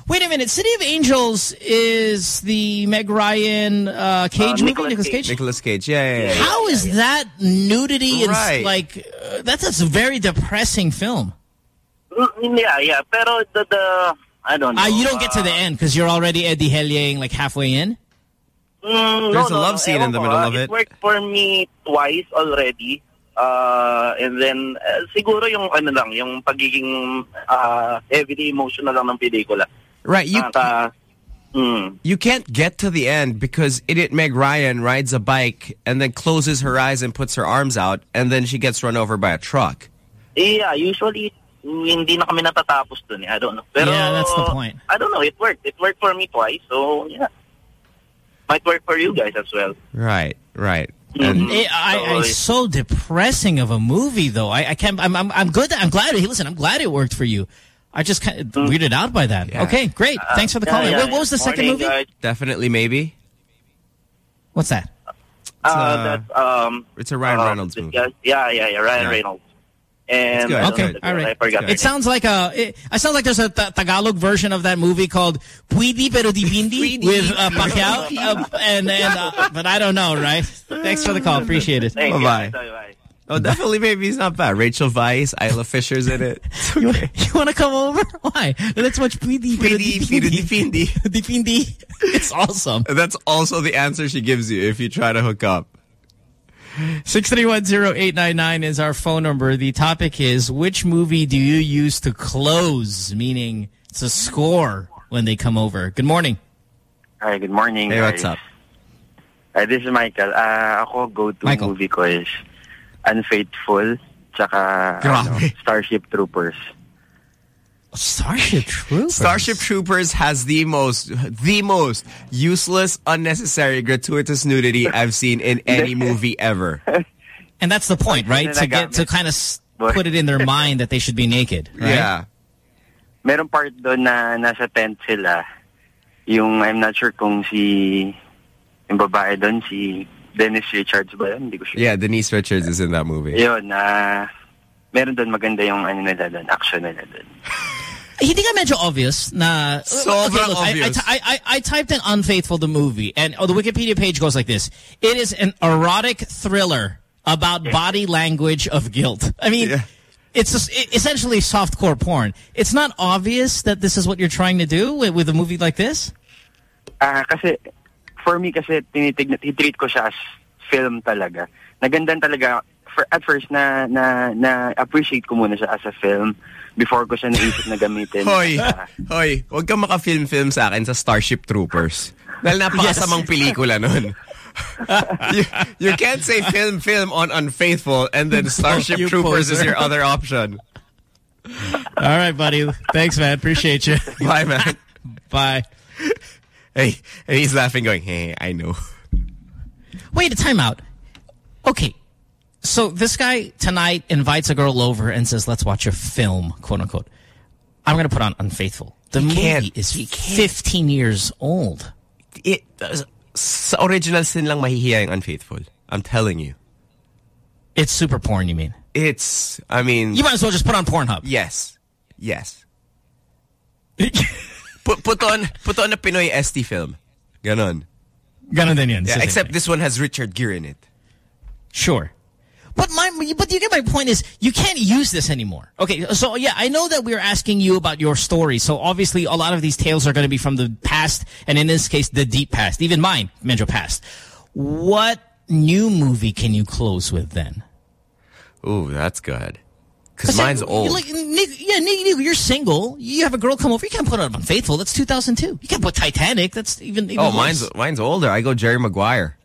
Wait a minute. City of Angels is the Meg Ryan uh, Cage movie, Nicolas Cage. Nicolas Cage. Yeah, yeah, yeah. How is that nudity and like uh, that's a very depressing film? Mm, Yeah, yeah. Pero the, the I don't know. Ah, you don't get to the uh, end because you're already Eddie Helliang like halfway in. Mm, There's no, a love no. scene in the middle ah, of it. It worked for me twice already. Uh, and then, uh, siguro yung ano lang, yung pagiging uh, everyday emotional lang ng pelikula. Right, you Nakaka- mm. you can't get to the end because Idiot Meg Ryan rides a bike and then closes her eyes and puts her arms out and then she gets run over by a truck. Yeah, usually hindi na kami natatapos dun eh. I don't know. Pero, Yeah, that's the point. I don't know. It worked. It worked for me twice. So, yeah. Might work for you guys as well. Right, right. Mhm. It, I, I, So, it's so depressing of a movie, though. I, I can't. I'm, I'm, I'm good. I'm glad. Hey, listen, I'm glad it worked for you. I just kind of weirded out by that. Okay, great. Thanks for the call. yeah, what, yeah. what was the second movie? guys. Definitely, maybe. What's that? Uh, uh, that's um. It's a Ryan uh, Reynolds movie. guy- Yeah, yeah, yeah. Ryan Yeah. Reynolds. And good. Okay, know the all girl, right. I It sounds like a. It, I sound like there's a Tagalog version of that movie called Pwede Pero Di Bindi with uh, Pacquiao, uh, and and uh, but I don't know, right? Thanks for the call, appreciate it. Thank. Bye-bye. Bye-bye. Oh, definitely, maybe it's not bad. Rachel Weisz, Isla Fisher's in it. It's You, you want to come over? Why? Let's watch Pwede Pero Di Pwede Pero Di Bindi. Di Bindi. It's awesome. That's also the answer she gives you if you try to hook up. 6310899 is our phone number. The topic is, which movie do you use to close? Meaning, it's a score when they come over. Good morning. Hi, good morning. Hey, what's up? Uh, this is Michael. Uh, ako, go-to Michael. movie ko is Unfaithful, tsaka ano, Starship Troopers. Starship Troopers. Starship Troopers has the most, the most useless, unnecessary, gratuitous nudity I've seen in any movie ever. And that's the point, right? To get to kind of put it in their mind that they should be naked, right? Yeah. Meron part doon na nasa tent sila. Yung, I'm not sure kung si, yung babae doon, si Denise Richards ba yun? Hindi ko sure. Yeah, Denise Richards is in that movie. Yun, na meron doon maganda yung ano nila doon, action nila doon. Hindi ka medyo obvious na... Sobrang look, I- I, obvious. I, I, I typed in Unfaithful the movie, and oh, the Wikipedia page goes like this. It is an erotic thriller about body language of guilt. I mean, Yeah. it's just, i- essentially softcore porn. It's not obvious that this is what you're trying to do with, with a movie like this? Ah, kasi for me kasi tinitig treat ko siya as film talaga. Nagandan talaga for, at first na na na appreciate ko muna siya as a film before ko siya naisip na gamitin. Hoy, Ah, hoy, huwag kang maka-film-film sa akin sa Starship Troopers. Dahil napakasamang pelikula nun. you, you can't say film-film on Unfaithful and then Starship You Troopers is your other option. All right, buddy. Thanks, man. Appreciate you. Bye, man. Bye. Hey, and he's laughing going, hey, I know. Wait, a timeout. Okay. So this guy tonight invites a girl over and says, let's watch a film, quote unquote. I'm going to put on Unfaithful. The movie can't. is 15 years old. It, uh, sa original sin lang mahihiya yung Unfaithful. I'm telling you. It's super porn, you mean? It's, I mean... You might as well just put on Pornhub. Yes. Yes. put, put on put on a Pinoy ST film. Ganon. Ganon din yun. Yeah, except thing. this one has Richard Gere in it. Sure. But my, but you get my point is you can't use this anymore. Okay, so yeah, I know that we're asking you about your story. So obviously a lot of these tales are going to be from the past, and in this case, the deep past. Even mine, Metro Past. What new movie can you close with then? Ooh, that's good. Because mine's old. Like, Nick, yeah, Nick, Nick, you're single. You have a girl come over. You can't put on Faithful. That's 2002. You can't put Titanic. That's even, even oh, worse. mine's mine's older. I go Jerry Maguire.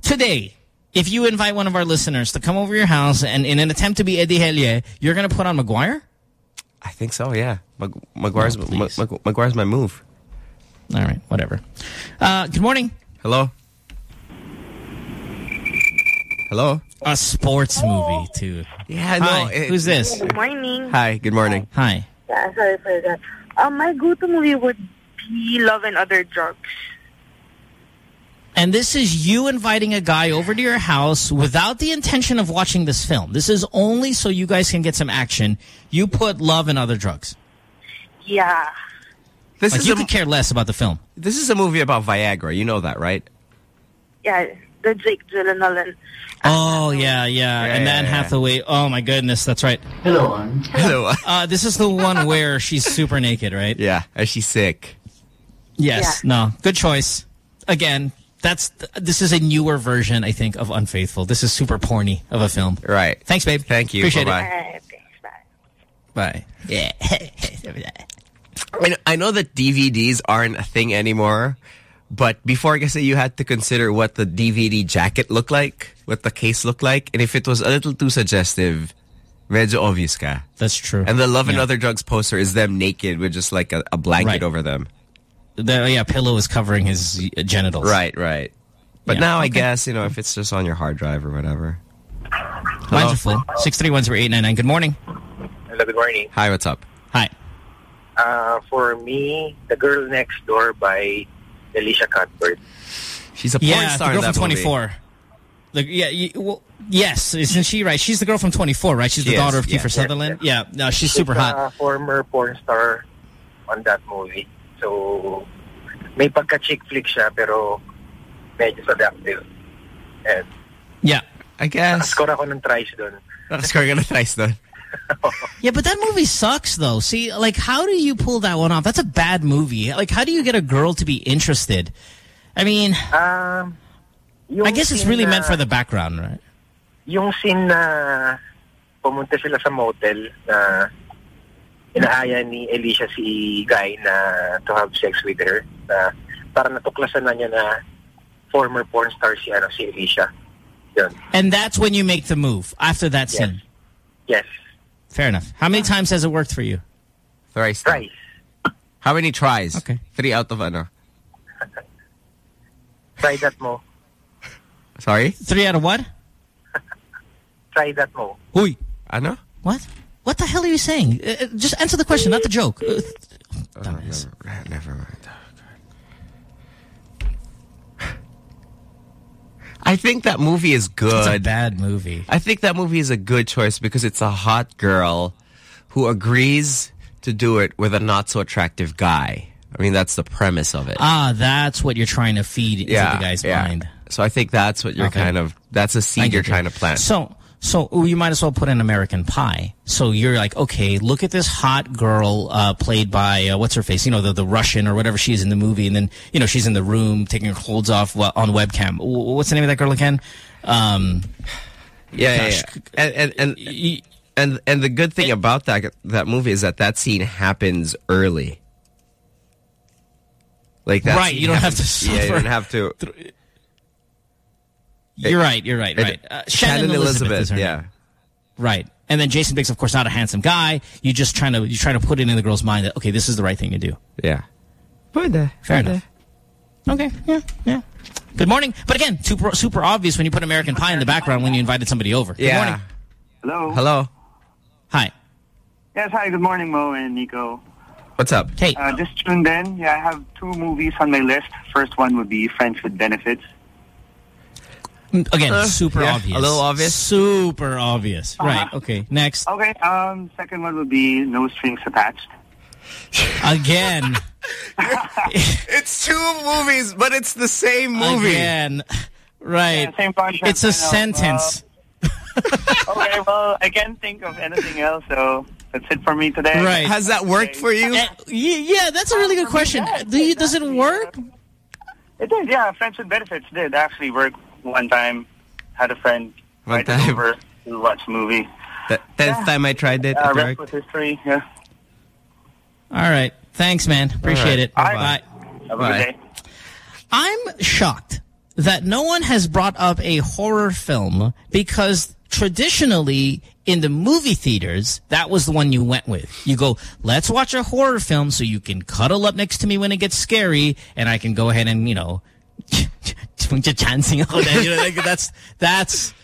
Today, if you invite one of our listeners to come over your house and in an attempt to be Eddie Helye, you're going to put on Maguire? I think so. Yeah, Mag Maguire's No, Ma please. Mag Maguire's my move. All right, whatever. Uh, good morning. Hello. Hello. A sports movie, too. Yeah, no. It- who's this? Good morning. Hi. Good morning. Hi. Yeah, sorry for that. Um, my go-to movie would be Love and Other Drugs. And this is you inviting a guy over to your house without the intention of watching this film. This is only so you guys can get some action. You put love and other drugs. Yeah. This like is you a, could care less about the film. this is a movie about Viagra. You know that, right? Yeah, the Jake Gyllenhaal and Oh, yeah, yeah. and yeah, Anne yeah. Hathaway. Oh, my goodness. That's right. Hello. Uh, this is the one where she's super naked, right? yeah. Is she sick? Yes. No. Good choice. Again, that's this is a newer version, I think, of Unfaithful. This is super porny of a film. Right. Thanks, babe. Thank you. Appreciate Bye-bye. it. Bye. Bye. Yeah. I know that DVDs aren't a thing anymore, but before I guess you had to consider what the DVD jacket looked like, what the case looked like, and if it was a little too suggestive, medyo obvious ka. That's true. And the Love and Yeah. Other Drugs poster is them naked with just like a, a blanket Right. over them. The yeah, pillow is covering his genitals. Right, right. But Yeah, now I guess, you know, if it's just on your hard drive or whatever. Mine's are full. Six three one zero eight nine nine. Good morning. Hello, good morning. Hi, what's up? Hi. Uh, for me, The Girl Next Door by Elisha Cuthbert. She's a porn yeah, star the girl from 24. The, yeah, you, well, yes, isn't she right? She's the girl from 24, right? She's She the is, daughter of yeah. Kiefer Sutherland. Yeah, no, she's super hot. a former porn star on that movie. So, may pagka-chick flick siya, pero medyo seductive. And, yeah. I guess. Score ako ng tries doon. Nakascore ka na thrice doon. Yeah, but that movie sucks, though. See, like, how do you pull that one off? That's a bad movie. Like, how do you get a girl to be interested? I mean, Um, I guess it's really na- meant for the background, right? Yung scene na pumunta sila sa motel na inaaya ni Elisha si Guy na to have sex with her na para natuklasan na niya na former porn star si ano si Elisha. Yun. And that's when you make the move, after that Yes. scene. Yes. Fair enough. How many times has it worked for you? Thrice. Thrice. How many tries? Okay. Three out of ano? Try that mo. Sorry? Three out of what? Try that mo. Huy. Ano? What? What the hell are you saying? Uh, uh, just answer the question, not the joke. Uh, dumbass. never, never mind. I think that movie is good. It's a bad movie. I think that movie is a good choice because it's a hot girl who agrees to do it with a not so attractive guy. I mean, that's the premise of it. Ah, that's what you're trying to feed into the guy's yeah. mind. So I think that's what you're Okay. kind of, that's a seed you're you. trying to plant. So, so you might as well put in American Pie. So you're like, okay, look at this hot girl uh, played by uh, what's her face? You know, the the Russian or whatever she is in the movie, and then you know she's in the room taking her clothes off on webcam. W- What's the name of that girl again? Um, Yeah, yeah, yeah. And, and, and, and, and the good thing about that, that movie is that that scene happens early. Like that Right, you don't have to happens- Yeah, you don't have to. You're right. You're right. It- Right. Uh, Shannon, Shannon Elizabeth, Elizabeth, is her yeah. name. Right. And then Jason Biggs, of course, not a handsome guy. You just trying to you trying to put it in the girl's mind that okay, this is the right thing to do. Yeah. Fair enough. Okay. Yeah. Yeah. Good morning. But again, super super obvious when you put American Pie in the background when you invited somebody over. Good Yeah. morning. Hello. Hello. Hi. Yes, hi. Good morning, Mo and Nico. What's up? Hey. Uh, just tuned in. Yeah, I have two movies on my list. First one would be Friends with Benefits. Again, Uh, super yeah, obvious. a little obvious. Super obvious. Uh-huh. Right. Okay. Next. Okay. Um, second one would be No Strings Attached. Again. it's two movies, but it's the same movie. Again. Right. Yeah, same concept, It's a I know. sentence. okay, well, I can't think of anything else, so that's it for me today. Right. Has that worked for you? Yeah, yeah, that's a really good question. Do you, does it work? It did, yeah. Friends with Benefits did actually work one time. Had a friend One invite us time. over to watch a movie. The tenth time I tried it, Uh, it rest with history, yeah. All right. Thanks, man. Appreciate it. All right. Bye. Have a Bye. good day. I'm shocked that no one has brought up a horror film because traditionally in the movie theaters, that was the one you went with. You go, let's watch a horror film so you can cuddle up next to me when it gets scary and I can go ahead and, you know, chancing ako na, you know, like that's, that's,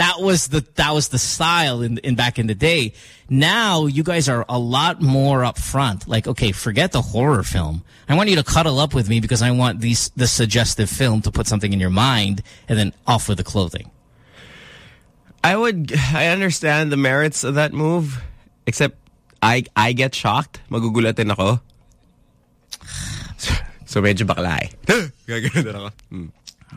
that was the that was the style in in back in the day. Now you guys are a lot more upfront. Like, okay, forget the horror film. I want you to cuddle up with me because I want these the suggestive film to put something in your mind, and then off with the clothing. I would, I understand the merits of that move, except I I get shocked. Magugulatin ako. So medyo bakla eh. Gaganon ako. Hmm.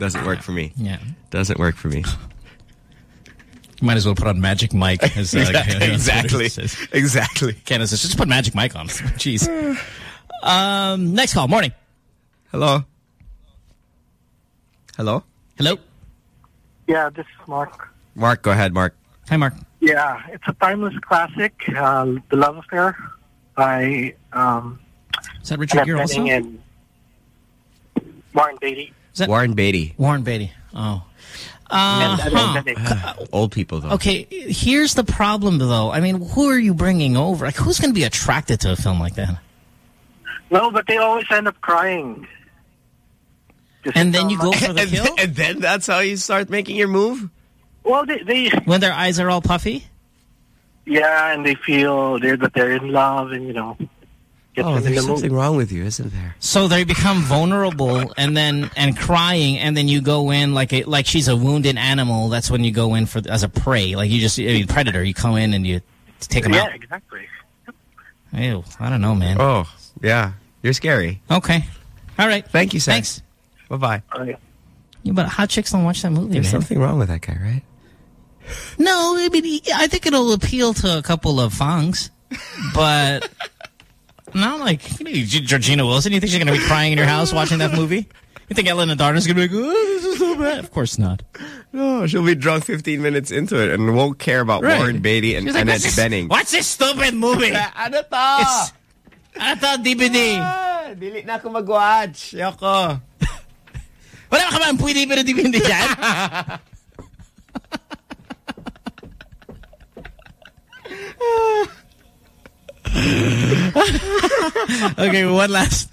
Doesn't work for me. Yeah. Doesn't work for me. You might as well put on Magic Mike. As, uh, exactly. says. Exactly. Candace says, just put Magic Mike on. Jeez. Um, next call. Morning. Hello. Hello. Hello. Yeah, this is Mark. Mark, go ahead, Mark. Hi, Mark. Yeah, it's a timeless classic, uh, The Love Affair by um, Is that Richard Gere also? And Warren Beatty. Is that Warren Beatty. Warren Beatty. Oh. Uh, huh. Annette Old people though. Okay, here's the problem, though. I mean, who are you bringing over? Like, who's going to be attracted to a film like that? No, but they always end up crying. And then you go for the and, kill? then, and then that's how you start making your move? Well, they, they When their eyes are all puffy? Yeah, and they feel they're that they're in love, and you know, get Oh, there's the mood. something wrong with you, isn't there? So they become vulnerable and then and crying, and then you go in like a like she's a wounded animal. That's when you go in for as a prey, like you just I mean, predator. You come in and you take them yeah, out. Yeah, exactly. Ew, I don't know, man. Oh, yeah. You're scary. Okay, all right. Thank you, Sam. Thanks. Bye bye. Yeah, but hot chicks don't watch that movie, There's man. something wrong with that guy, right? No, I mean, I think it'll appeal to a couple of fangs, but not like you know, Georgina Wilson. You think she's going to be crying in your house watching that movie? You think Ellen Adarna's going to be like, oh, this is so bad? Of course not. No, she'll be drunk 15 minutes into it and won't care about Right. Warren Beatty and She's like, Annette "What's this- Bening. What's this stupid movie? ano to? It's, ano to, DVD? Ah, dili na ako mag-watch. Yoko. Wala ka man, pwede pero DVD dyan? okay, one last.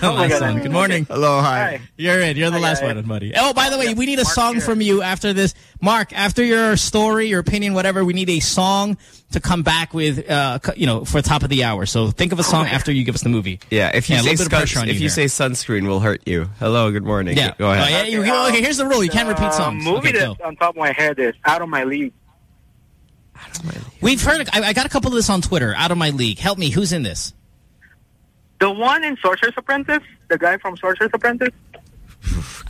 One last one. Good morning. Hello, hi. You're in. You're the last one, buddy. Oh, by the way, we need a song from you after this. Mark, after your story, your opinion, whatever, we need a song to come back with, uh, you know, for top of the hour. So think of a song after you give us the movie. Yeah, if you Yeah, say little bit of pressure suns- on if you you say sunscreen, we'll hurt you. Hello, good morning. Yeah. Go ahead. Oh, yeah, you- you- okay, here's the rule. You can't repeat Uh, songs. movie Okay, that's go. on top of my head is Out of My League. We've heard, I, I got a couple of this on Twitter, out of my league. Help me, who's in this? The one in Sorcerer's Apprentice, the guy from Sorcerer's Apprentice.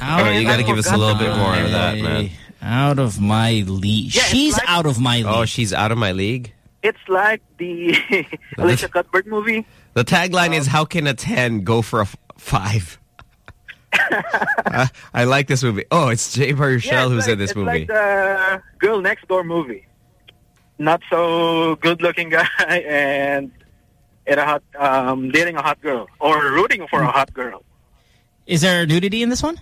Oh, you got to give us a little bit more of that, man. Out of my league. Yeah, She's like- out of my oh, league. Oh, she's out of my league? It's like the Elisha Cuthbert movie. The tagline is, um, how can a 10 go for a 5? I, I like this movie. Oh, it's Jay Baruchel Yeah, it's who's like, in this it's movie. like the Girl Next Door movie. Not so good-looking guy and in a hot, um, dating a hot girl or rooting for a hot girl. Is there nudity in this one?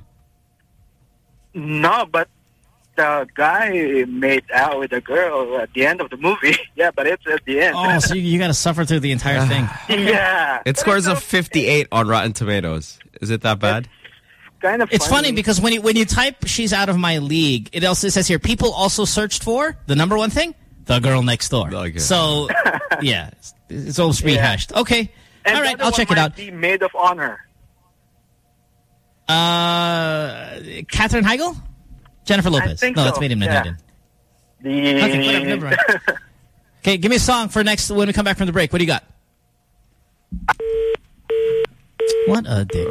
No, but the guy made out with a girl at the end of the movie. yeah, but it's at the end. Oh, so you, you got to suffer through the entire thing. yeah, It scores a 58 on Rotten Tomatoes. Is it that bad? kind of. It's funny because when you when you type "she's out of my league," it also says here people also searched for the number one thing, the girl next door. So yeah, it's, it's all rehashed. Okay, And all the right, I'll check it out. Be Maid of Honor. Uh, Katherine Heigl, Jennifer Lopez. no, so, that's Maid in yeah. Manhattan. The Okay, whatever, never mind. Okay, give me a song for next when we come back from the break. What do you got? What a dick.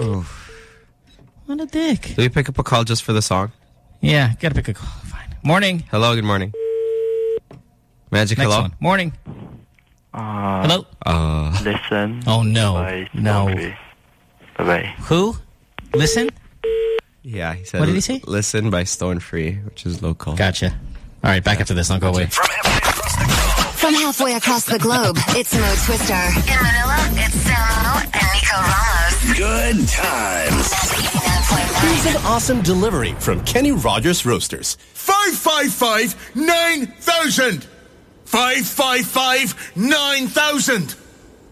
What a dick. Do we pick up a call just for the song? Yeah, gotta pick a call. Fine. Morning. Hello, good morning. Magic, Next hello? one. Morning. Uh, Hello? Uh, Listen. Oh, no. By No. Bye-bye. Who? Listen? yeah, he said, What did he say? Listen by Stone Free, which is local. Gotcha. All right, back after this. Don't go away. From halfway across the globe, it's Mo Twister. In Manila, it's Samo and Nico Ramos. Good times. Here's an awesome delivery from Kenny Rogers Roasters. 555 9000.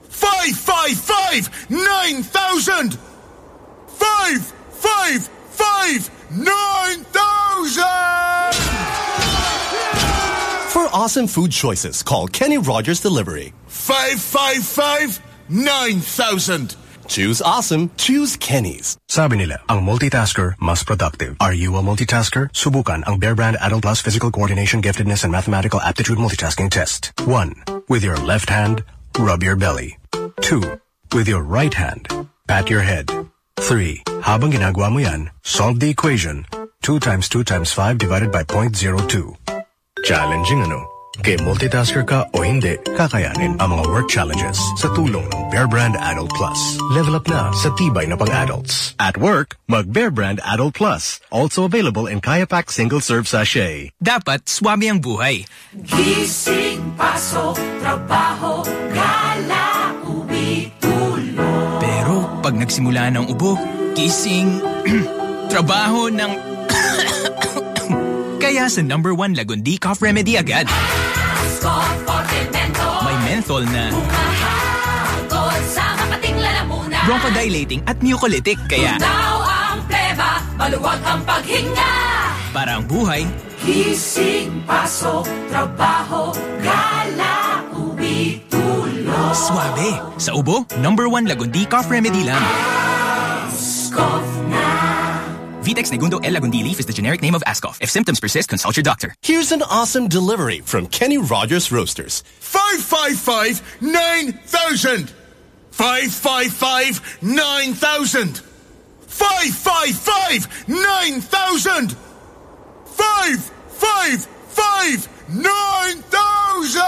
555 9000. 555 9000. For awesome food choices, call Kenny Rogers Delivery. 555 9000. Choose awesome, choose Kenny's. Sabi nila, ang multitasker mas productive. Are you a multitasker? Subukan ang Bear Brand Adult Plus Physical Coordination, Giftedness, and Mathematical Aptitude Multitasking Test. 1. With your left hand, rub your belly. 2. With your right hand, pat your head. 3. Habang ginagawa mo yan, solve the equation. 2 times 2 times 5 divided by 0.02. Challenging ano? Kay multitasker ka o hindi, kakayanin ang mga work challenges sa tulong ng Bear Brand Adult Plus. Level up na sa tibay na pang-adults. At work, mag Bear Brand Adult Plus. Also available in Kaya Pack Single Serve Sachet. Dapat swami ang buhay. Gising, pasok, trabaho, gala, uwi, tulog. Pero pag nagsimula ng ubo, gising, trabaho ng... Kaya sa number one Lagundi Cough Remedy agad. Scott Fortimento, May menthol na humahagod sa mapating lalamunan. bronchodilating at mucolytic. Kaya Tunaw ang pleba, maluwag ang paghinga. para ang buhay, Gising, pasok, trabaho, gala, Suave. Sa ubo, number one Lagundi cough remedy lang. Vitex Negundo L Lagundi leaf is the generic name of Ascof. If symptoms persist, consult your doctor. Here's an awesome delivery from Kenny Rogers Roasters. 555 9000. 555 9000. 555 9000. 555 9000.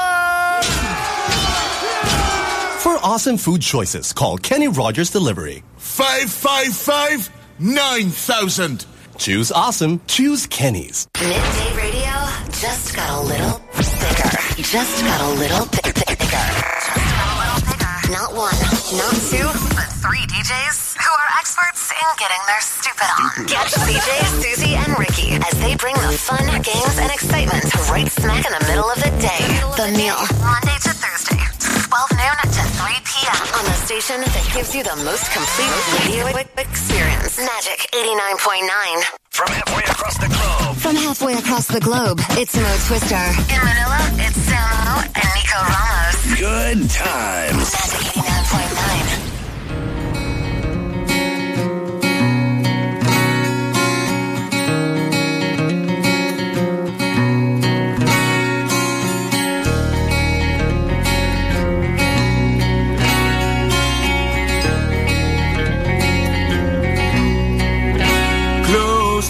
For awesome food choices, call Kenny Rogers Delivery. 555 9000. Choose awesome. Choose Kenny's. Midday radio just got a little bigger. Just got a little bit bigger. bigger Not one, not two, but three DJs who are experts in getting their stupid on. Catch CJ, Susie, and Ricky as they bring the fun, games, and excitement right smack in the middle of the day. The Meal. Monday to Thursday, 12 noon to 3 p.m. On the station that gives you the most complete radio experience. Magic 89.9. From halfway across the globe. From halfway across the globe, it's Mo Twister. In Manila, it's Samo and Nico Ramos. Good times. Magic 89.9.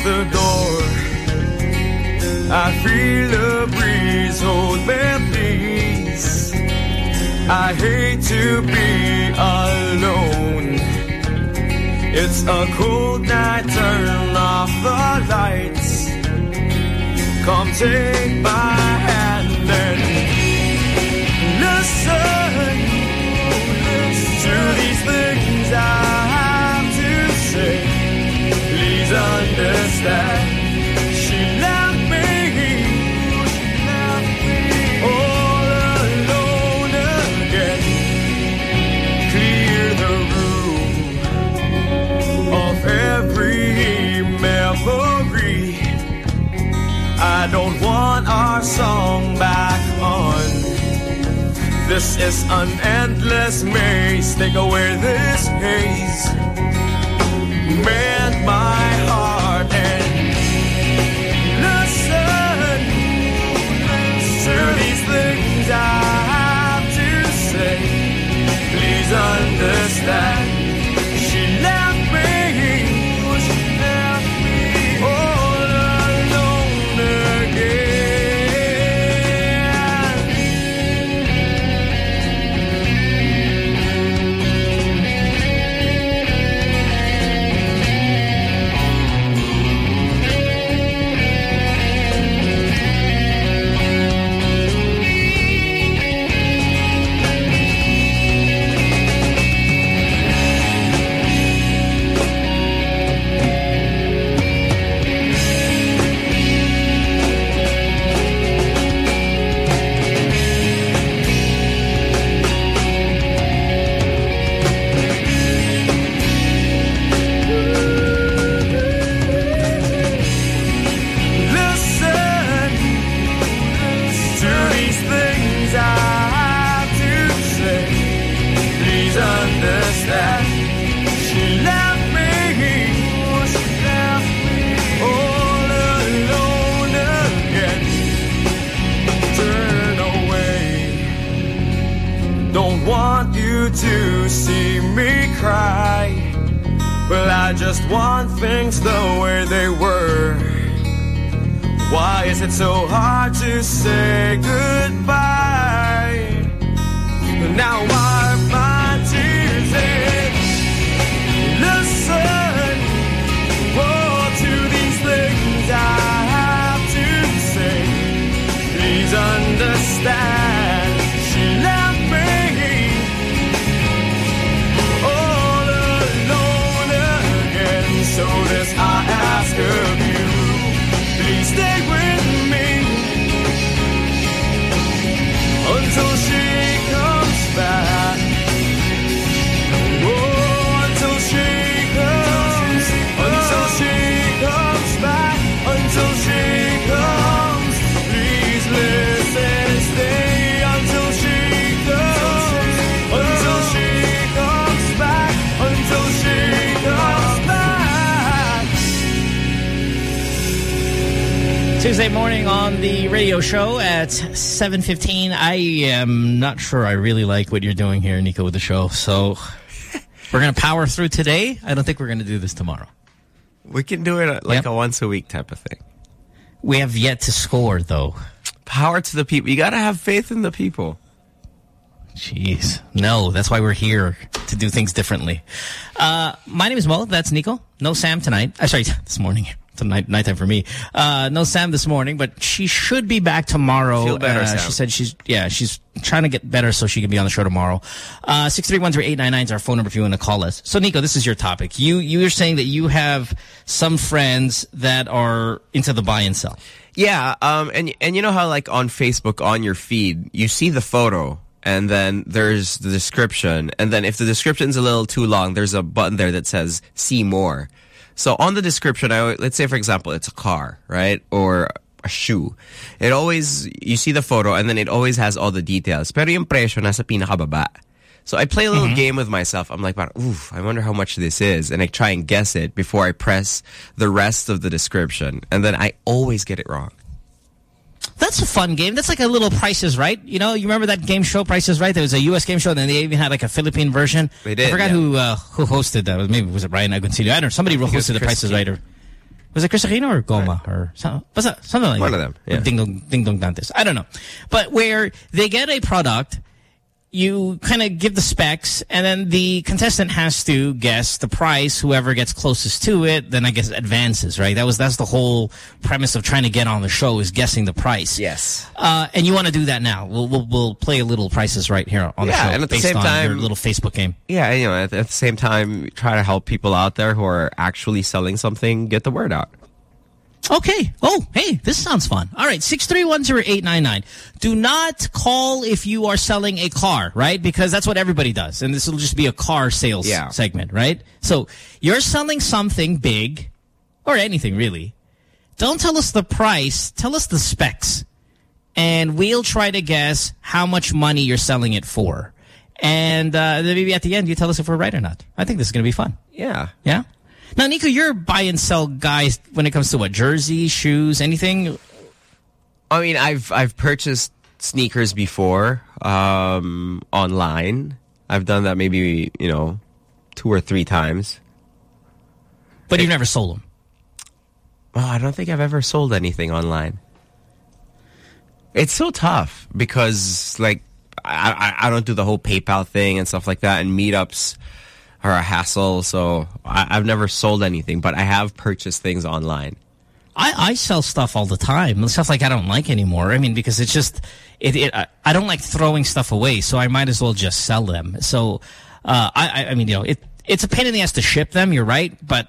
the door. I feel the breeze. Hold me, please. I hate to be alone. It's a cold night. Turn off the lights. Come take my hand and listen to these things I don't want our song back on. This is an endless maze. Take away this haze. Mend my things 7.15. I am not sure I really like what you're doing here, Nico, with the show. So we're going to power through today. I don't think we're going to do this tomorrow. We can do it uh, like Yep. a once a week type of thing. We have yet to score, though. Power to the people. You got to have faith in the people. Jeez. No, that's why we're here, to do things differently. Uh, my name is Mo. That's Nico. No Sam tonight. Uh, sorry, this morning. It's a night nighttime for me. Uh, no Sam this morning, but she should be back tomorrow. Feel better, Uh. She said she's, yeah, she's trying to get better so she can be on the show tomorrow. Uh, 631-0899 is our phone number if you want to call us. So, Nico, this is your topic. You, you are saying that you have some friends that are into the buy and sell. Yeah, um, and and you know how like on Facebook on your feed you see the photo and then there's the description and then if the description's a little too long there's a button there that says see more. So on the description, I, let's say for example it's a car, right, or a shoe. It always you see the photo and then it always has all the details. Pero yung presyo nasa pinakababa. So I play a little mm-hmm. game with myself. I'm like, oof, I wonder how much this is. And I try and guess it before I press the rest of the description. And then I always get it wrong. That's a fun game. That's like a little Prices Right. You know, you remember that game show, Prices Right? There was a U.S. game show, and then they even had like a Philippine version. They did, I forgot yeah. who uh, who hosted that. Maybe was it Ryan Agoncillo? I don't know. Somebody hosted the Prices. Right. Or, was it Kris Aquino or Goma or some, what's that? something like One that? of them, yeah. Or Ding Dong Dingdong Dantes. I don't know, but where they get a product. You kind of give the specs, and then the contestant has to guess the price. Whoever gets closest to it, then I guess advances, right? That was that's the whole premise of trying to get on the show is guessing the price. Yes. Uh, and you want to do that now. We'll, we'll, we'll play a little prices right here on the Yeah, show and at the based same on time- little Facebook game. Yeah, you know, at, at the same time, try to help people out there who are actually selling something, get the word out. Okay. Oh, hey, this sounds fun. All right, 6310899. Do not call if you are selling a car, right? Because that's what everybody does. And this will just be a car sales Yeah. segment, right? So you're selling something big or anything really. Don't tell us the price. Tell us the specs. And we'll try to guess how much money you're selling it for. And uh, maybe at the end, you tell us if we're right or not. I think this is going to be fun. Yeah. Yeah? Now, Nico, you're a buy and sell guy when it comes to what? Jersey, shoes, anything? I mean, I've I've purchased sneakers before um, online. I've done that maybe you know two or three times. But you've never sold them. Oh, I don't think I've ever sold anything online. It's so tough because like I, I I don't do the whole PayPal thing and stuff like that, and meetups are a hassle. So I, I've never sold anything, but I have purchased things online. I, I sell stuff all the time. Stuff like I don't like anymore. I mean, because it's just, it, it I, I don't like throwing stuff away, so I might as well just sell them. So, uh, I, I- I mean, you know, it it's a pain in the ass to ship them, you're right, but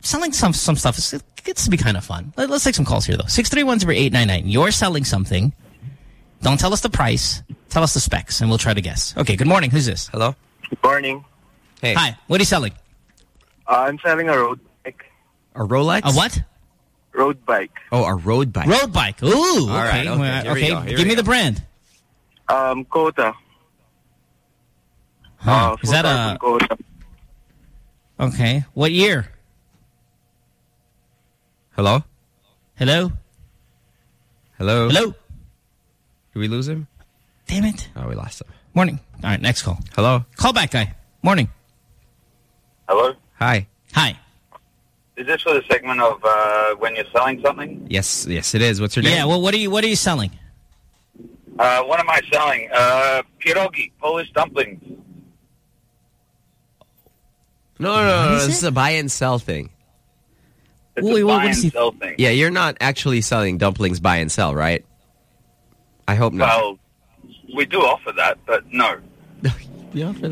selling some some stuff, is, it gets to be kind of fun. Let, us take some calls here, though. 631-0899. You're selling something. Don't tell us the price. Tell us the specs, and we'll try to guess. Okay, good morning. Who's this? Hello? Good morning. Hey. Hi. What are you selling? Uh, I'm selling a road bike. A Rolex? A what? Road bike. Oh, a road bike. Road bike. Ooh, All okay. right, okay. Well, Here we okay. go, here Give we me go. the brand. Um, Kota. Huh. Uh, Is that a... carbon Kota. Okay. What year? Hello? Hello? Hello? Hello? Did we lose him? Damn it. Oh, we lost him. Morning. All right, next call. Hello? Call back guy. Morning. Hello? Hi. Hi. Is this for the segment of uh, when you're selling something? Yes, yes, it is. What's your name? Yeah, well, what are you what are you selling? Uh, what am I selling? Uh, pierogi, Polish dumplings. No, no, no, no. is This it? is a buy and sell thing. It's Wait, a what- buy what and sell thing. Yeah, you're not actually selling dumplings buy and sell, right? I hope not. Well, we do offer that, but no.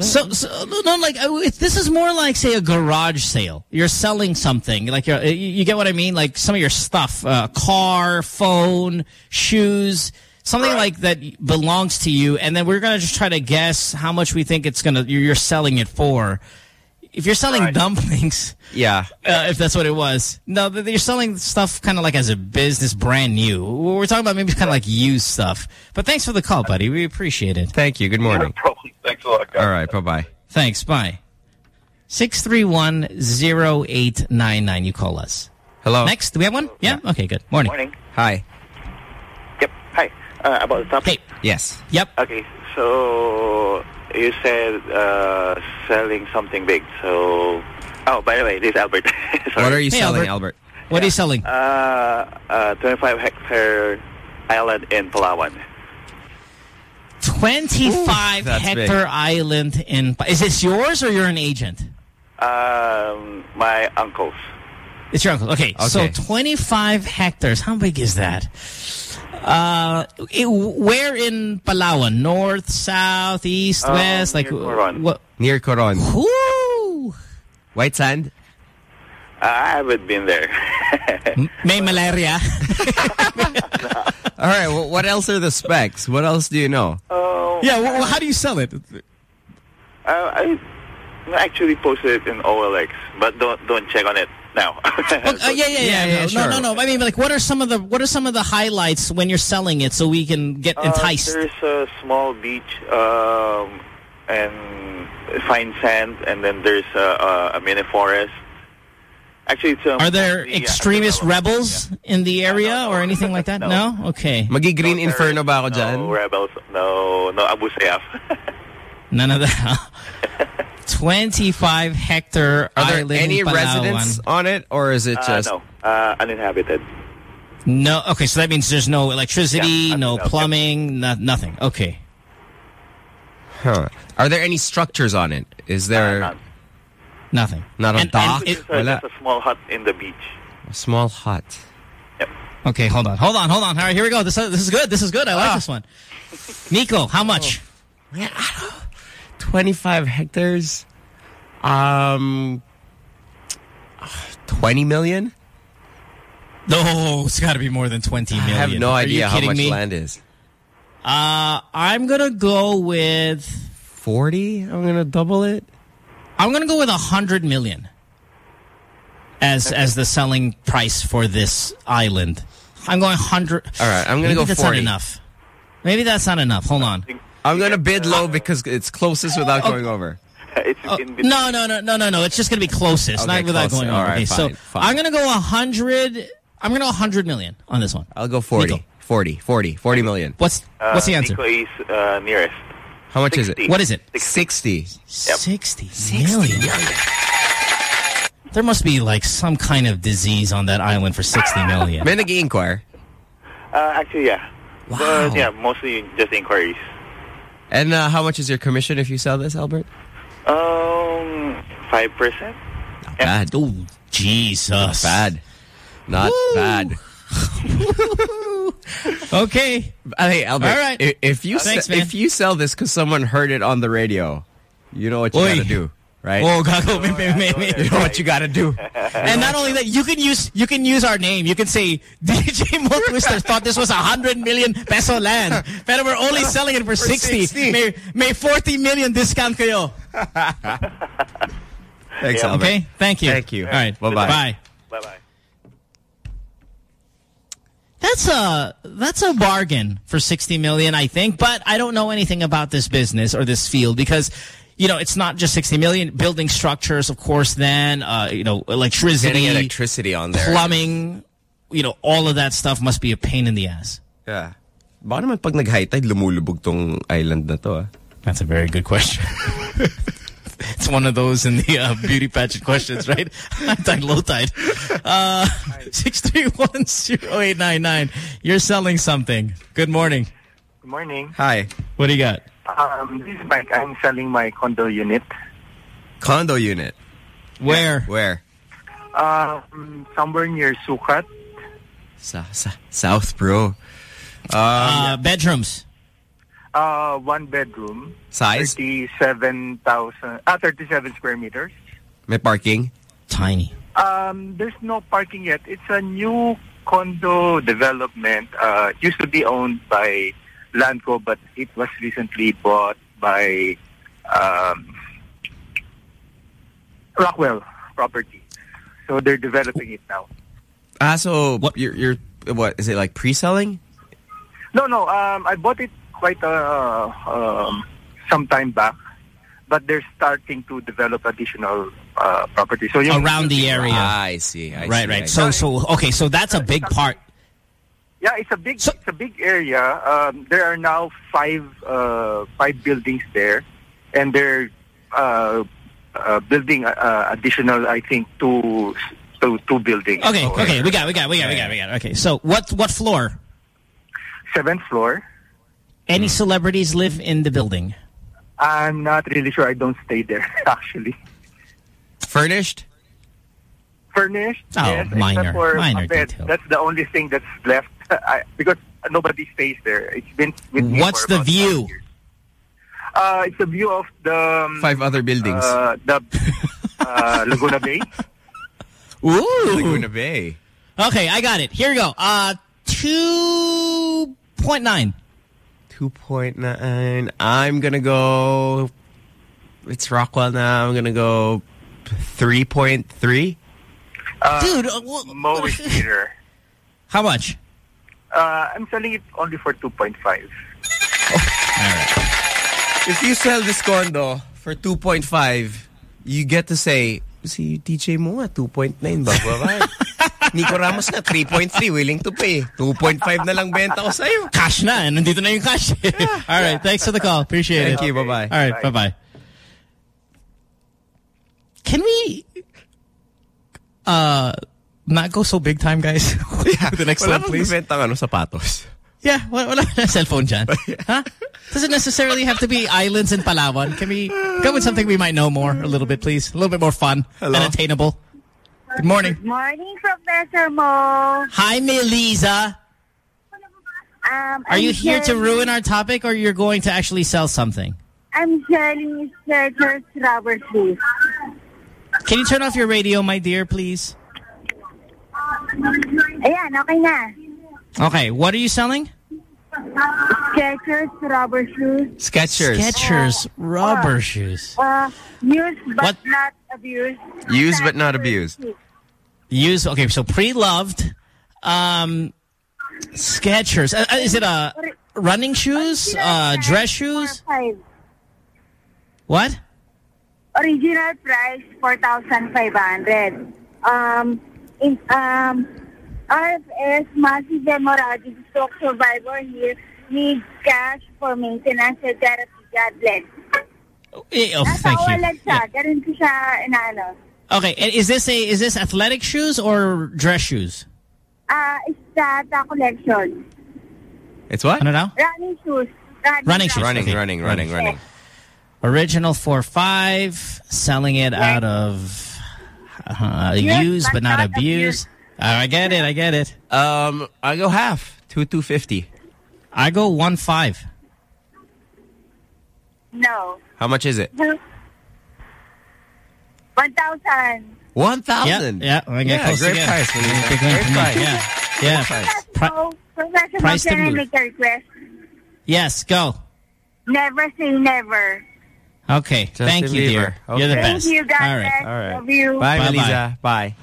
So, so no, no, like uh, this is more like say a garage sale. You're selling something, like you're, you, you get what I mean? Like some of your stuff, uh, car, phone, shoes, something like that belongs to you, and then we're gonna just try to guess how much we think it's gonna you're selling it for. If you're selling dumplings, Yeah. uh, if that's what it was. No, you're selling stuff kind of like as a business, brand new. We're talking about maybe kind of like used stuff. But thanks for the call, buddy. We appreciate it. Thank you. Good morning. Probably. Thanks a lot, guys. All right. Bye-bye. Thanks. Bye. 631-0899. You call us. Hello. Next, do we have one? Yeah? Okay, good. Morning. Morning. Hi. Yep. Hi. Uh, about the topic. Yes. Yep. Okay. So you said uh, selling something big. So, oh, by the way, this is Albert. What are you selling, Albert? What are you selling? Uh, uh, 25 hectare island in Palawan. 25 that's big. hectare island in... Is this yours or you're an agent? Um, my uncle's. It's your uncle. Okay, so 25 hectares. How big is that? Uh, it, where in Palawan? North, south, east, Um, west? Like near Coron. what? Near Coron. Woo! White sand? I haven't been there. May malaria. All right. Well, what else are the specs? What else do you know? Oh. yeah. Well, how do you sell it? Uh, I actually posted it in OLX, but don't don't check on it now. Uh, yeah, yeah, yeah. no, no, no, no. I mean, like, what are some of the what are some of the highlights when you're selling it, so we can get Uh, enticed? there's a small beach um, and fine sand, and then there's a, a, a mini forest. Actually, it's um, Are there mostly, uh, extremist rebels in the area or anything like that? No. Okay. Magi-green inferno ba ako dyan? No rebels, no, no Abu Sayyaf. None of that. 25 hectare Are there island any Palawan. residents on it, or is it Uh, just... no, uh, uninhabited. No. Okay, so that means there's no electricity, Yeah, no nothing else. plumbing, no, nothing. Okay. Huh. Are there any structures on it? Is there... Nothing. Not a And- dock? and It's uh, Wala. just a small hut in the beach. A small hut. Yep. Okay, hold on. Hold on, hold on. All right, here we go. This, this is good. This is good. I like Ah. this one. Nico, how much? 25 hectares? Um... 20 million? No, it's got to be more than 20 million. I have no Are idea how much me? land is. Uh, I'm going to go with... 40? I'm going to double it? I'm going to go with 100 million as as the selling price for this island. I'm going 100. All right, I'm going to Maybe go that's 40. not enough. Maybe that's not enough. Hold on. I'm going to bid low because it's closest without Oh. going over. it's Oh, no, no, no, no, no, no. It's just going to be closest, Okay, not without closer. going All over. right, okay, so fine, fine. I'm going to go 100. I'm going to go 100 million on this one. I'll go 40. Nico. 40, 40, 40 million. What's Uh, what's the answer? Nico is uh, nearest. How much is it? What is it? 60. 60 million. There must be like some kind of disease on that island for 60 million. May nag-inquire. Uh, actually, yeah. Wow. But, yeah, mostly just inquiries. And uh, how much is your commission if you sell this, Albert? Um, 5%? Not Bad. Oh, Jesus. Not Bad. Not Woo. bad. Okay. Hey, Albert. All right. If you Thanks, man. if you sell this because someone heard it on the radio, you know what you got to do, right? Oh, gago. Me, me, me, me. You know what you got to do. And not only that, you can use you can use our name. You can say DJ Mo Twister thought this was a hundred million peso land, but we're only selling it for, 60. 60. May may 40 million discount kayo. Thanks, Yeah. Albert. Okay, thank you. Thank you. All right, Bye-bye. Bye. Bye-bye. That's a that's a bargain for 60 million, I think. But I don't know anything about this business or this field because, you know, it's not just 60 million. Building structures, of course. Then, uh, you know, electricity, Getting electricity on there. plumbing, you know, all of that stuff must be a pain in the ass. Yeah. Baka naman pag nag-high tide, lumulubog tong island na to, ah. That's a very good question. it's one of those in the uh, beauty pageant questions, right? High tide, low tide. Uh, 6310899. You're selling something. Good morning. Good morning. Hi. What do you got? Um, this is Mike. I'm selling my condo unit. Condo unit. Where? Where? Um, somewhere near Sucat. Sa, sa, South, bro. Um, Uh, bedrooms. Uh, one bedroom. Size? 37,000, uh, 37 square meters. May parking? Tiny. Um, there's no parking yet. It's a new condo development. Uh, used to be owned by Landco, but it was recently bought by um, Rockwell Property. So they're developing it now. Ah, so what? You're, you're, what, is it like pre-selling? No, no. Um, I bought it quite uh, um, some time back, but they're starting to develop additional uh, property. So yung Around the area. I see. I right, see, right. I So, see. so okay, so that's a big part. Yeah, it's a big it's a big area. Um, there are now five uh, five buildings there, and they're uh, uh, building uh, additional, I think, two two, two buildings. Okay, So, okay, we got, we got, we got, we got, we got. Okay, so what what floor? Seventh floor. Any celebrities live in the building? I'm not really sure. I don't stay there actually. Furnished? Furnished. Oh, yes, minor- for minor a bed. That's the only thing that's left I, because nobody stays there. It's been with me What's for the about view? Uh, it's a view of the um, Five other buildings. Uh, the uh, Laguna Bay. Ooh, Laguna Bay. Okay, I got it. Here we go. Uh, two point nine. 2.9. I'm going to go... It's Rockwell now. I'm going to go 3.3. Uh, Dude, uh, wha- Moe Theater. How much? Uh, I'm selling it only for 2.5. If you sell this condo for 2.5, you get to say, si DJ mo nga, 2.9 ba? Baba? Nico Ramos nga, 3.3, willing to pay. 2.5 na lang benta ko sa'yo. Cash na. and Nandito na yung cash. All right, thanks for the call. Appreciate it. Thank you, bye-bye. All right, bye-bye. Can we uh not go so big time, guys? the next Wala one, bang please. bibentang ano, sapatos. Yeah, wala, wala na cellphone dyan. huh? Doesn't necessarily have to be islands in Palawan. Can we go with something we might know more a little bit, please? A little bit more fun and attainable. Good morning. Good morning, Professor Mo. Hi, Melissa. Um, Are you I'm here to selling- ruin our topic or you're going to actually sell something? I'm selling Skechers rubber shoes. Can you turn off your radio, my dear, please? Ayan, okay na. Okay, what are you selling? Skechers rubber shoes. Skechers. Skechers rubber shoes. Uh, used but What? not abused. Used but not abused. Use okay, so pre-loved. Um, Skechers. Uh, uh, is it a running shoes? Uh, dress shoes? What? Original price, 4,500. Um, in, um, RFS, massive hemorrhagic stroke survivor here needs cash for maintenance and therapy. God bless. Eh, Oh, Nasa thank you. wallet siya. Ganun ko siya, inaano. Okay, and is this a is this athletic shoes or dress shoes? Ah, uh, Istata collection. It's what? Ano now? Running shoes. Running, Running shoes. Running, Okay. running, running, running. Original four five, selling it out of uh, Yes, used but but not not abused. Uh, I get it. I get it. Um, I go half. Two two fifty. I go one five. No. How much is it? 1,000. One thousand. Yeah, yeah. I get close great again. price. Melissa. Big one Great price. Yeah, yeah. Pri- So, Professor Mo, price to can I move. make a request? yes, go. Never say never. Okay, thank you, dear. Bieber. You're the Okay. Thank best. you, guys. All right. bless. All right. Love you. Bye, Bye-bye. Melissa. Bye.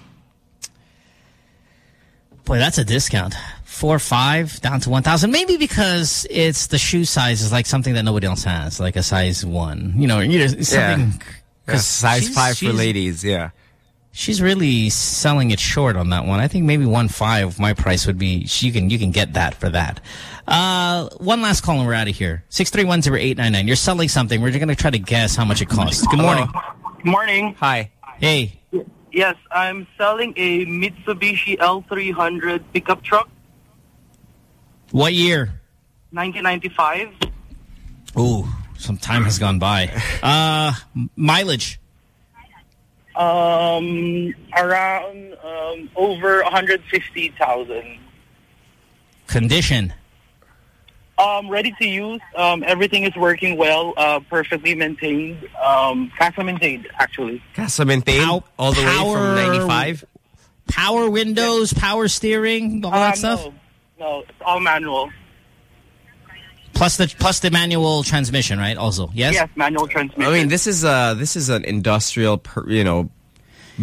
Boy, that's a discount. Four five down to one thousand. Maybe because it's the shoe size is like something that nobody else has, like a size one. You know, you know something. Yeah, size she's- five for ladies. Yeah. She's really selling it short on that one. I think maybe one five. My price would be. You can you can get that for that. Uh, one last call and we're out of here. Six three one zero eight nine nine. You're selling something. We're going to try to guess how much it costs. Good morning. Good morning. Hi. Hey. Yes, I'm selling a Mitsubishi L300 pickup truck, What year? 1995. Ooh, some time has gone by. Uh, mileage. Um, around um, over 150,000. Condition. Um, ready to use. Um, everything is working well. Uh, perfectly maintained. Um, casa maintained, actually. Casa maintained all the way power- from 95. Power windows, power steering, all that Um, stuff. No, no, it's all manual. Plus the plus the manual transmission, right? Also, yes. Yes, manual transmission. I mean, this is uh this is an industrial, per, you know,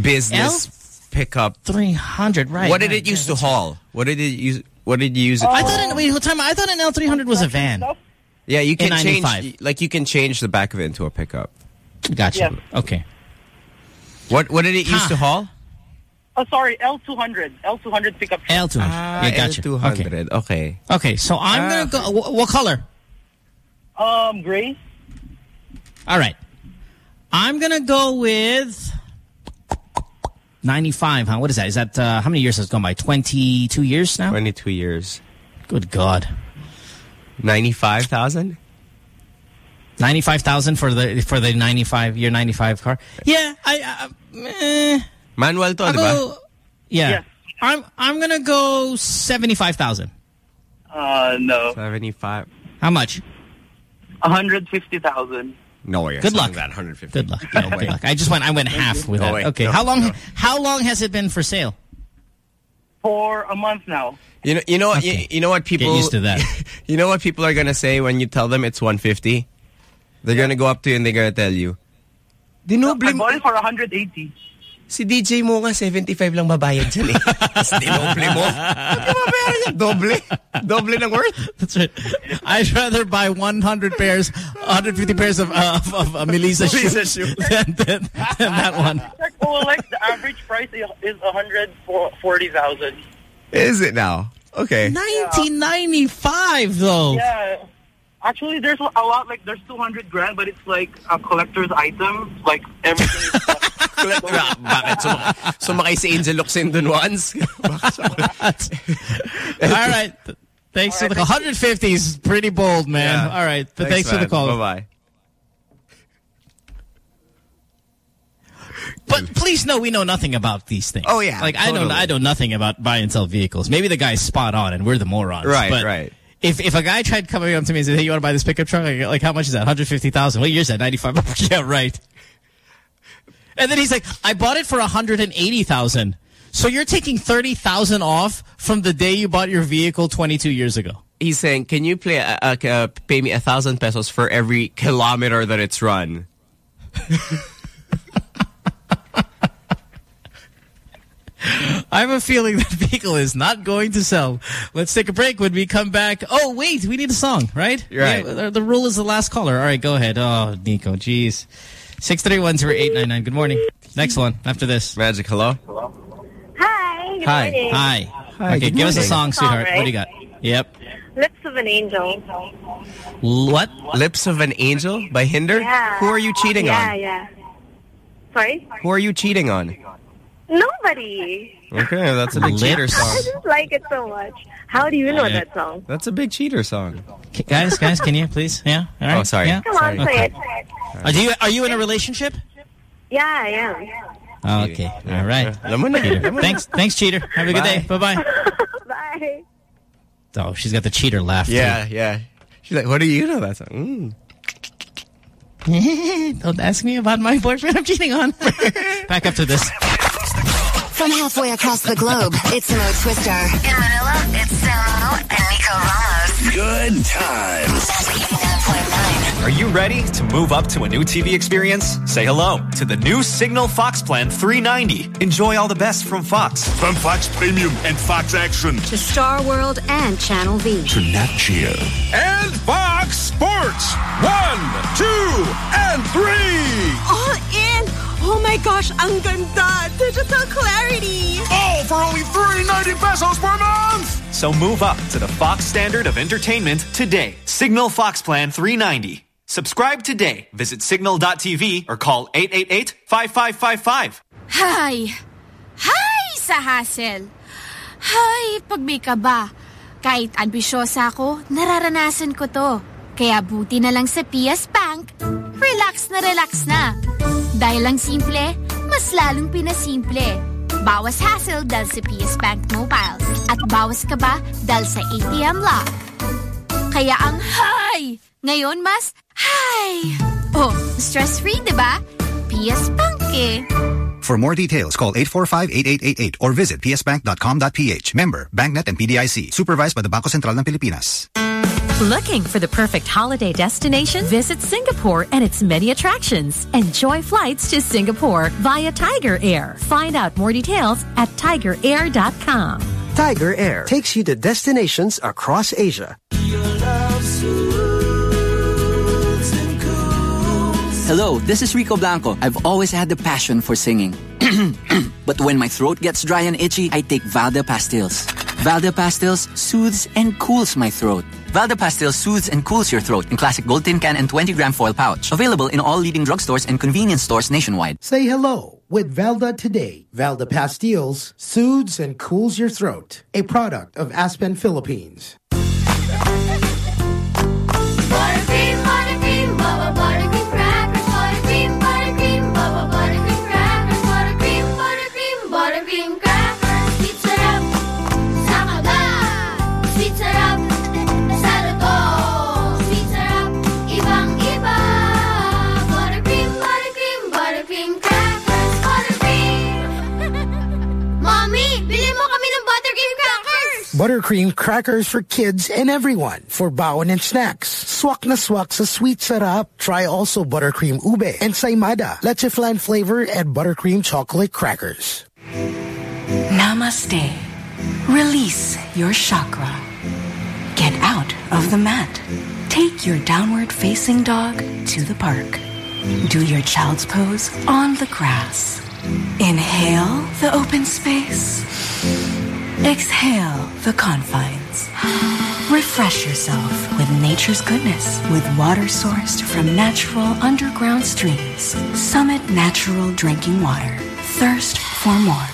business pickup. Three hundred, right? What did right, it used yeah, to haul? What did it use? What did you use it? I for? thought. An, wait, what time? I thought an L three hundred was a van. Yeah, you can change. Like you can change the back of it into a pickup. Gotcha. Yes. Okay. What what did it use to haul? Oh, sorry, L200. L200 pickup truck. L200. Ah, yeah, gotcha. L200. Okay. Okay, so I'm Ah. gonna go. wh- What color? Um, gray. All right. I'm gonna go with 95. Huh? What is that? Is that uh, how many years has it gone by? 22 years now. 22 years. Good God. 95,000? 95,000 for the for the 95 year 95 car. Yeah, I. Uh, eh. Manual to, I'll di ba? go- Yeah. I'm I'm gonna go 75,000. Uh, no. 75. How much? 150,000. No way. Good luck. That 150. Good luck. Yeah, good luck. I just went I went half with No that. way. Okay. No, how long no. how long has it been for sale? For a month now. You know, you know, what you, you know what people get used to that. you know what people are gonna say when you tell them it's 150. They're gonna go up to you and they're gonna tell you, Dinoble I bought it for 180. Si DJ mo nga 75 lang babayad dyan eh. Tapos dinoble mo. Ba't yung mabayaran niya? Doble. Doble ng worth. That's right. I'd rather buy 100 pairs, 150 pairs of uh, of, of uh, Melissa Melissa shoes than, than, than that one. Like, oh, like the average price is 140,000. Is it now? Okay. 1995 though. Yeah. Actually, there's a lot, like, there's 200 grand, but it's like a collector's item. Like, everything is... Ba- Bakit? Sum- sumakay si Angel Locsin dun once? All right. Th- Thanks for the call. 150 is pretty bold, man. Yeah. All right. Th- thanks, for the call. Bye-bye. But please know we know nothing about these things. Oh, yeah, Like I know. I know nothing about buy and sell vehicles. Maybe the guy's spot on and we're the morons. Right, but right. If if a guy tried coming up to me and said, "Hey, you want to buy this pickup truck?" Like, like, how much is that? 150,000. What year is that? 95. yeah, right. And then he's like, "I bought it for 180,000." So you're taking 30,000 off from the day you bought your vehicle 22 years ago. He's saying, can you play, uh, uh, uh, pay me a thousand pesos for every kilometer that it's run? I have a feeling that vehicle is not going to sell. Let's take a break. When we come back, oh wait, we need a song, right? Right. Yeah, the, the rule is the last caller. All right, go ahead. Oh, Nico, jeez. Six three one zero eight nine nine. Good morning. Next one after this. Magic, hello. Hi. Good Hi, morning. hi. Hi, okay, good give us a song, Song, sweetheart. What do you got? Yep. Lips of an Angel. What? Lips of an Angel by Hinder? Yeah. Who are you cheating yeah, on? Yeah, yeah. Sorry? Who are you cheating on? Nobody. Okay, that's a big cheater I just like it so much. How do you know Yeah. that song? That's a big cheater song. K- guys, guys, can you please? Yeah. All right. Oh, sorry. Yeah. Come on, Sorry. say it. Are you are you in a relationship? Yeah, I am. Oh, okay. All right. Alam mo na. Alam mo na. Thanks, thanks, cheater. Have a good day. Bye bye. Bye. Oh, she's got the cheater laugh. too. Yeah, yeah. She's like, what do you know that song? Mm. Don't ask me about my boyfriend I'm cheating on. Back up to this. From halfway across the globe, it's Mo Twister. In Manila, it's Samo and Nico Ramos. Good times. Are you ready to move up to a new TV experience? Say hello to the new Cignal Fox Plan 390. Enjoy all the best from Fox. From Fox Premium and Fox Action To Star World and Channel V. to Nat Geo. And Fox Sports. One, two, and three. All in! Oh my gosh, ang ganda! Digital clarity! All for only 390 pesos per month. So move up to the Fox standard of entertainment today. Cignal Fox Plan 390. Subscribe today. Visit cignal.tv or call 888-5555. Hi! Hay sa hassle! Hay, pag may kaba. Kahit ambisyosa ako, nararanasan ko to. Kaya buti na lang sa PS Bank, relax na relax na. Dahil lang simple, mas lalong pinasimple. Bawas hassle dahil sa PS Bank Mobile. At bawas ka ba dahil sa ATM Lock. Kaya ang hay! Ngayon mas hay! Oh, stress-free, di ba? PS Bank eh. For more details, call 845-8888 or visit psbank.com.ph. Member, BankNet and PDIC. Supervised by the Bangko Sentral ng Pilipinas. Looking for the perfect holiday destination? Visit Singapore and its many attractions. Enjoy flights to Singapore via Tiger Air. Find out more details at tigerair.com. Tiger Air takes you to destinations across Asia. Hello, this is Rico Blanco. I've always had the passion for singing. but when my throat gets dry and itchy, I take Valda Pastilles. Valda Pastilles soothes and cools my throat. Valda Pastilles soothes and cools your throat in classic gold tin can and 20 gram foil pouch. Available in all leading drugstores and convenience stores nationwide. Say hello with Valda today. Valda Pastilles soothes and cools your throat. A product of Aspen Philippines. Buttercream crackers for kids and everyone for bawon and snacks. Swak na swak sa sweet sarap. Try also buttercream ube and saimada, flan flavor and buttercream chocolate crackers. Namaste. Release your chakra. Get out of the mat. Take your downward facing dog to the park. Do your child's pose on the grass. Inhale the open space. Exhale the confines. Refresh yourself with nature's goodness with water sourced from natural underground streams. Summit Natural Drinking Water. Thirst for more.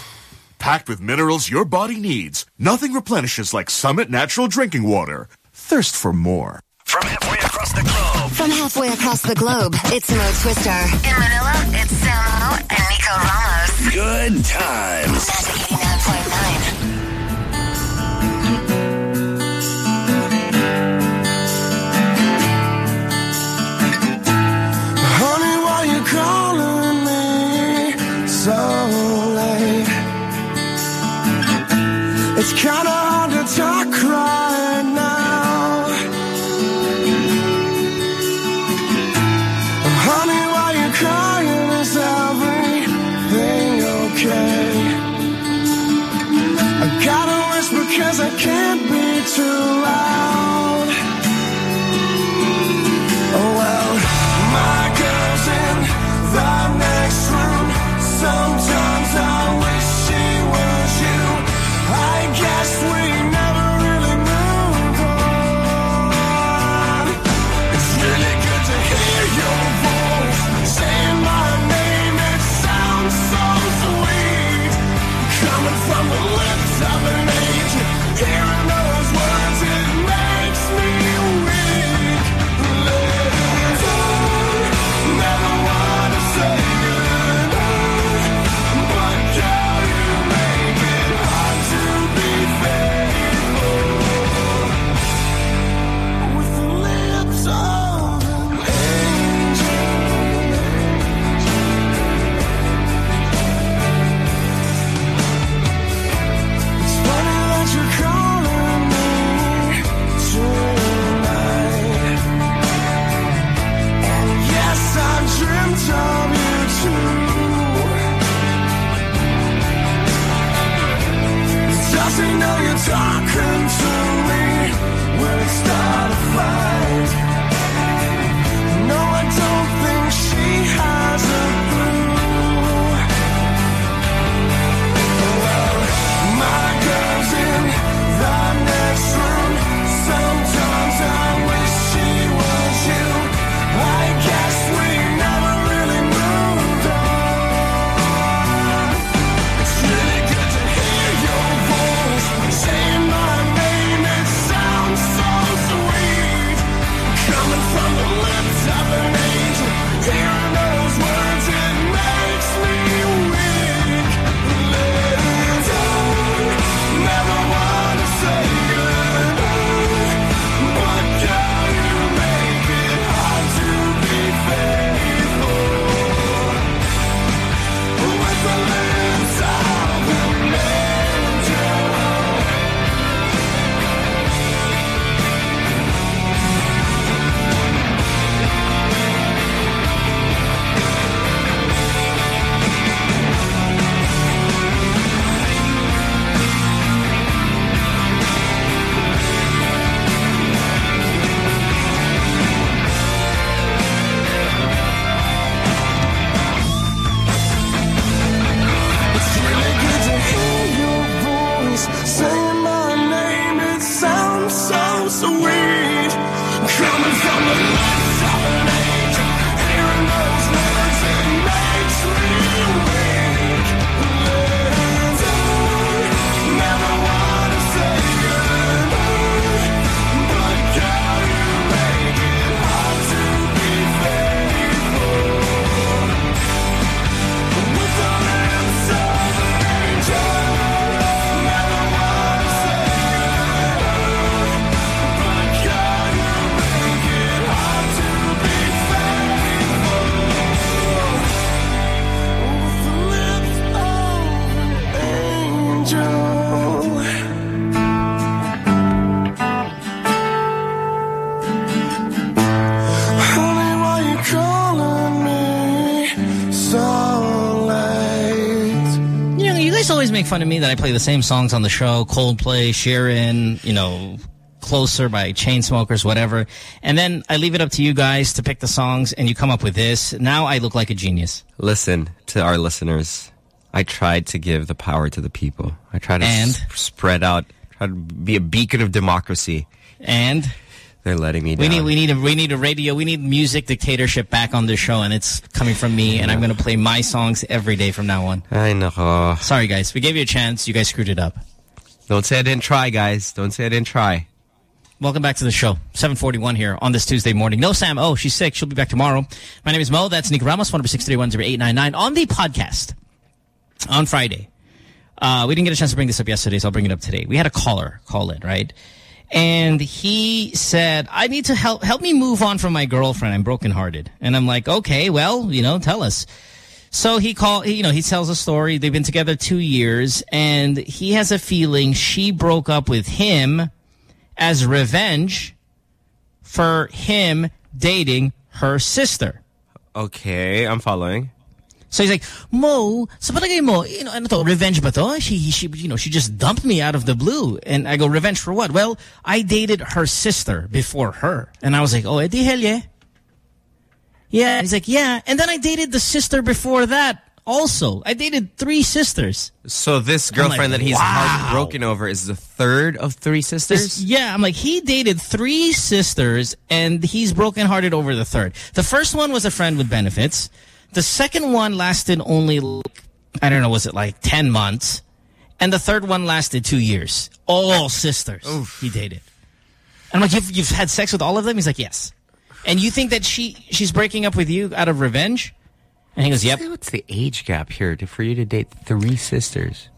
Packed with minerals your body needs. Nothing replenishes like Summit Natural Drinking Water. Thirst for more. From halfway across the globe. From halfway across the globe, it's Mo Twister. In Manila, it's Samo and Nico Ramos. Good times. Magic 89.9. It's kinda hard to talk right now. Honey, why you crying? Is everything okay? I gotta whisper cause I can't be too loud. talk make fun of me that I play the same songs on the show, Coldplay, Sharon, you know, Closer by Chainsmokers, whatever. And then I leave it up to you guys to pick the songs and you come up with this. Now I look like a genius. Listen to our listeners. I tried to give the power to the people. I tried to And? spread out, try to be a beacon of democracy. And? They're letting me down. We need we need a we need a radio we need music dictatorship back on the show and it's coming from me and I'm going to play my songs every day from now on. I know. Sorry guys, we gave you a chance. You guys screwed it up. Don't say I didn't try, guys. Don't say I didn't try. Welcome back to the show. 741 here on this Tuesday morning. No, Sam. Oh, she's sick. She'll be back tomorrow. My name is Mo. That's Nick Ramos, 1-631-0899. On the podcast on Friday, uh, we didn't get a chance to bring this up yesterday, so I'll bring it up today. We had a caller call in, right? And he said, I need to help, help me move on from my girlfriend. I'm brokenhearted. And I'm like, okay, well, you know, tell us. So he called, you know, he tells a story. They've been together two years and he has a feeling she broke up with him as revenge for him dating her sister. Okay, I'm following. So he's like, Mo, sa palagay mo, you know, ano to, revenge ba to? She, she, you know, she just dumped me out of the blue. And I go, revenge for what? Well, I dated her sister before her. And I was like, oh, eh, edi hell yeah. Yeah. He's like, yeah. And then I dated the sister before that also. I dated three sisters. So this I'm like, girlfriend that he's wow. heartbroken over is the third of three sisters? This- yeah, I'm like, he dated three sisters and he's brokenhearted over the third. The first one was a friend with benefits. The second one lasted only, I don't know, was it like 10 months? And the third one lasted two years. All sisters he dated. And I'm like, you've, you've had sex with all of them? He's like, yes. And you think that she she's breaking up with you out of revenge? And he goes, yep. What's the age gap here to, for you to date three sisters?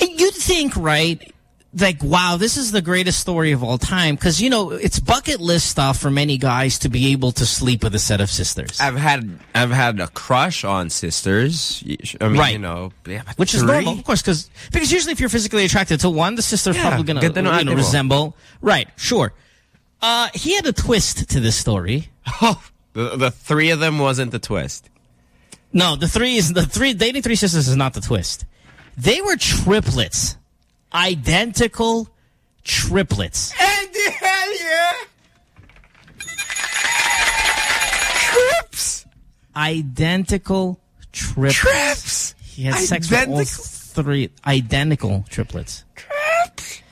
And you'd think, right, like, wow, this is the greatest story of all time. Because, you know, it's bucket list stuff for many guys to be able to sleep with a set of sisters. I've had I've had a crush on sisters. I mean, Right. you know, yeah, Which is normal, of course, because because usually if you're physically attracted to one, the sister's Yeah, probably going to you know, resemble. Right, sure. Uh, he had a twist to this story. Oh, the, the three of them wasn't the twist. No, the three is the three dating three sisters is not the twist. They were triplets, identical triplets. And the hell yeah! Trips! Identical triplets. Trips! He had sex with all three identical triplets. Trips!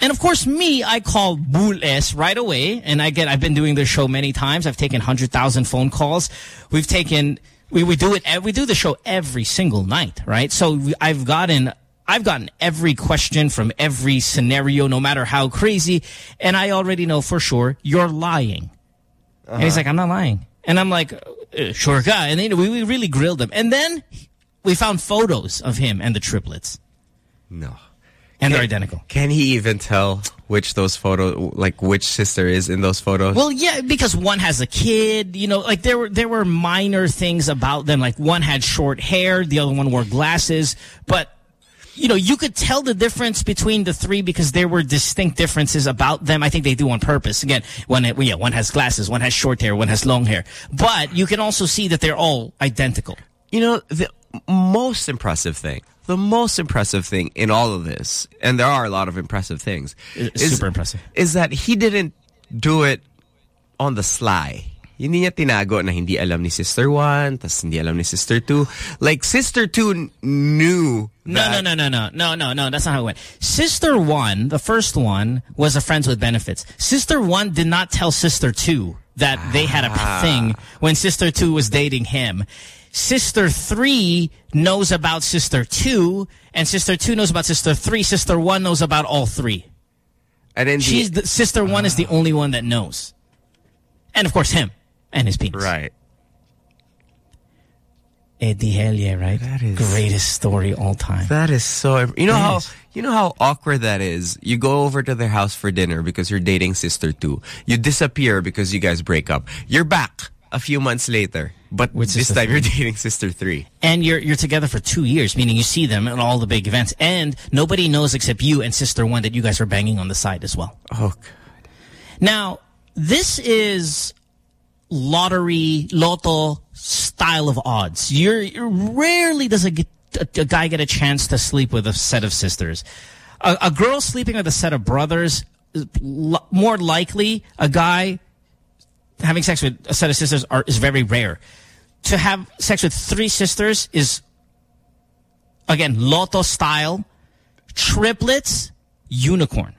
And of course, me, I call Bull S right away. And I get, I've been doing this show many times. I've taken 100,000 phone calls. We've taken, we, we do it, we do the show every single night, right? So we, I've gotten, I've gotten every question from every scenario, no matter how crazy. And I already know for sure you're lying. And he's Uh-huh. like, I'm not lying. And I'm like, uh, sure guy. And then we, we really grilled him. And then we found photos of him and the triplets. No. And they're identical. Can he even tell which those photo, like which sister is in those photos? Well, yeah, because one has a kid, you know, like there were there were minor things about them. Like one had short hair, the other one wore glasses, but you know, you could tell the difference between the three because there were distinct differences about them. I think they do on purpose. Again, one yeah, one has glasses, one has short hair, one has long hair. But you can also see that they're all identical. You know, the most impressive thing, the most impressive thing in all of this, and there are a lot of impressive things, It's is, super impressive. is that he didn't do it on the sly. Hindi niya tinago na hindi alam ni Sister 1, tas hindi alam ni Sister 2. Like, Sister 2 knew No, that- no, no, no, no, no, no, no. That's not how it went. Sister one, the first one, was a friends with benefits. Sister one did not tell sister two that they had a Ah. thing when sister two was dating him. Sister three knows about sister two, and sister two knows about sister three. Sister one knows about all three. And then She's the, sister one is the only one that knows, and of course him and his penis. Right. Eddie hell yeah, right? That is greatest story all time. That is so. You know It how is. you know how awkward that is. You go over to their house for dinner because you're dating sister two. You disappear because you guys break up. You're back a few months later, but this time you're dating sister three. and you're you're together for two years, meaning you see them at all the big events, and nobody knows except you and Sister One that you guys are banging on the side as well. Oh, God. Now this is lottery, lotto style of odds. You're, you're rarely does it a, a guy get a chance to sleep with a set of sisters. A, a girl sleeping with a set of brothers, more likely a guy having sex with a set of sisters are, is very rare. To have sex with three sisters is, again, lotto style, triplets, unicorn.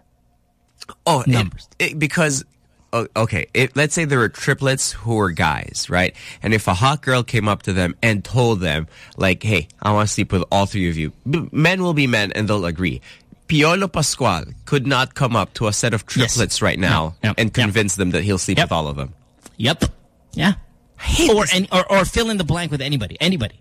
Oh, numbers. because, oh, okay, if, let's say there were triplets who were guys, right? And if a hot girl came up to them and told them, like, hey, I want to sleep with all three of you, B men will be men and they'll agree. Piolo Pascual could not come up to a set of triplets right now and convince them that he'll sleep with all of them. Yep. Yeah. Or, any, or or fill in the blank with anybody. Anybody.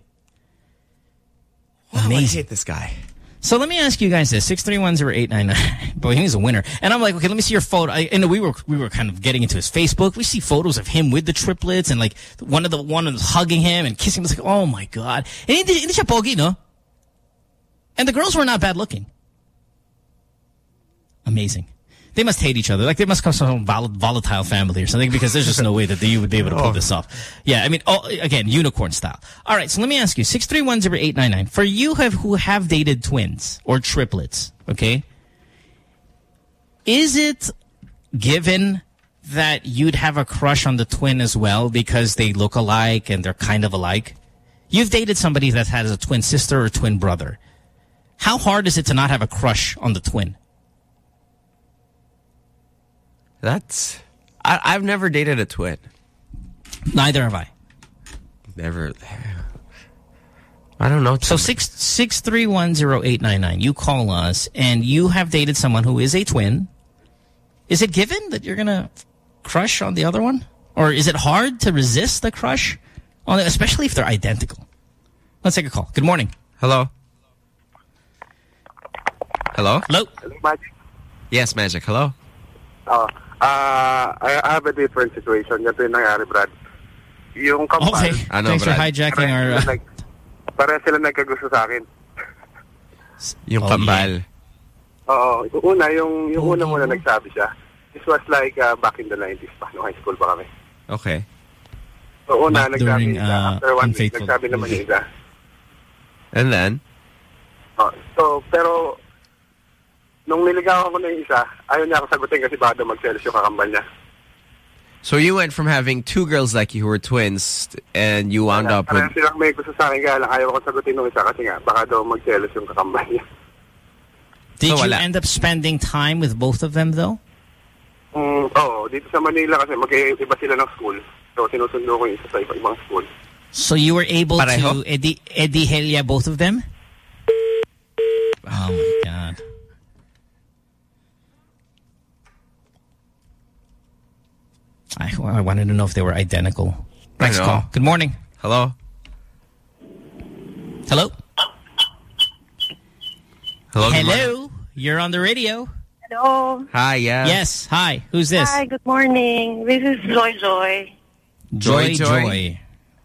Amazing. I hate this guy. So let me ask you guys this: six three one zero eight nine nine. Boy, he's a winner. And I'm like, okay, let me see your photo. I, and we were we were kind of getting into his Facebook. We see photos of him with the triplets, and like one of the one was hugging him and kissing him. It's like, oh my god. And hindi, hindi siya no? And the girls were not bad looking. Amazing. They must hate each other. Like they must come from some vol volatile family or something because there's just no way that you would be able to pull Oh. this off. Yeah, I mean, oh, again, unicorn style. All right, so let me ask you, 6310899, for you have who have dated twins or triplets, okay? Is it given that you'd have a crush on the twin as well because they look alike and they're kind of alike? You've dated somebody that has a twin sister or twin brother. How hard is it to not have a crush on the twin? That's, I, I've never dated a twin. Neither have I. Never. I don't know. So six six three one zero eight nine nine. You call us, and you have dated someone who is a twin. Is it given that you're gonna crush on the other one, or is it hard to resist the crush on, it, especially if they're identical? Let's take a call. Good morning. Hello. Hello. Hello. Magic. Yes, Magic. Hello. Oh, ah, I I have a different situation. Ganito yung nangyari, Brad. Yung kampal. Okay. Ano, Thanks for hijacking our. Uh, Like, pareha sila nagkagusto sa akin. Yung Oh, kambal. Oo. Yung una, yung, yung una muna nagsabi siya. This was like uh, back in the 90s pa. Nung high school pa kami. Okay. So una, Back nagsabi during, isa. uh, After one week, Unfaithful nagsabi naman yung isa. And then? Oh, so, pero, nung niligawan ko na yung isa, ayaw niya ako sagutin kasi baka daw magselos yung kakambal niya. So you went from having two girls like you who were twins and you wound up with... Parang may gusto sa akin, kaya lang ayaw ko sagutin nung isa kasi nga, baka daw magselos yung kakambal niya. did So, you wala. end up spending time with both of them though? Mm, oo, dito sa Manila kasi mag-iiba sila ng school. So, sinusundo ko yung isa sa iba- ibang school. So you were able Pareho? to edi edihelia both of them? Oh my god. I, I wanted to know if they were identical. Next know. call. Good morning. Hello? Hello? Hello? Hello? You're on the radio. Hello. Hi, yeah. Yes. Hi. Who's this? Hi, good morning. This is Joy Joy. Joy Joy, Joy. Joy.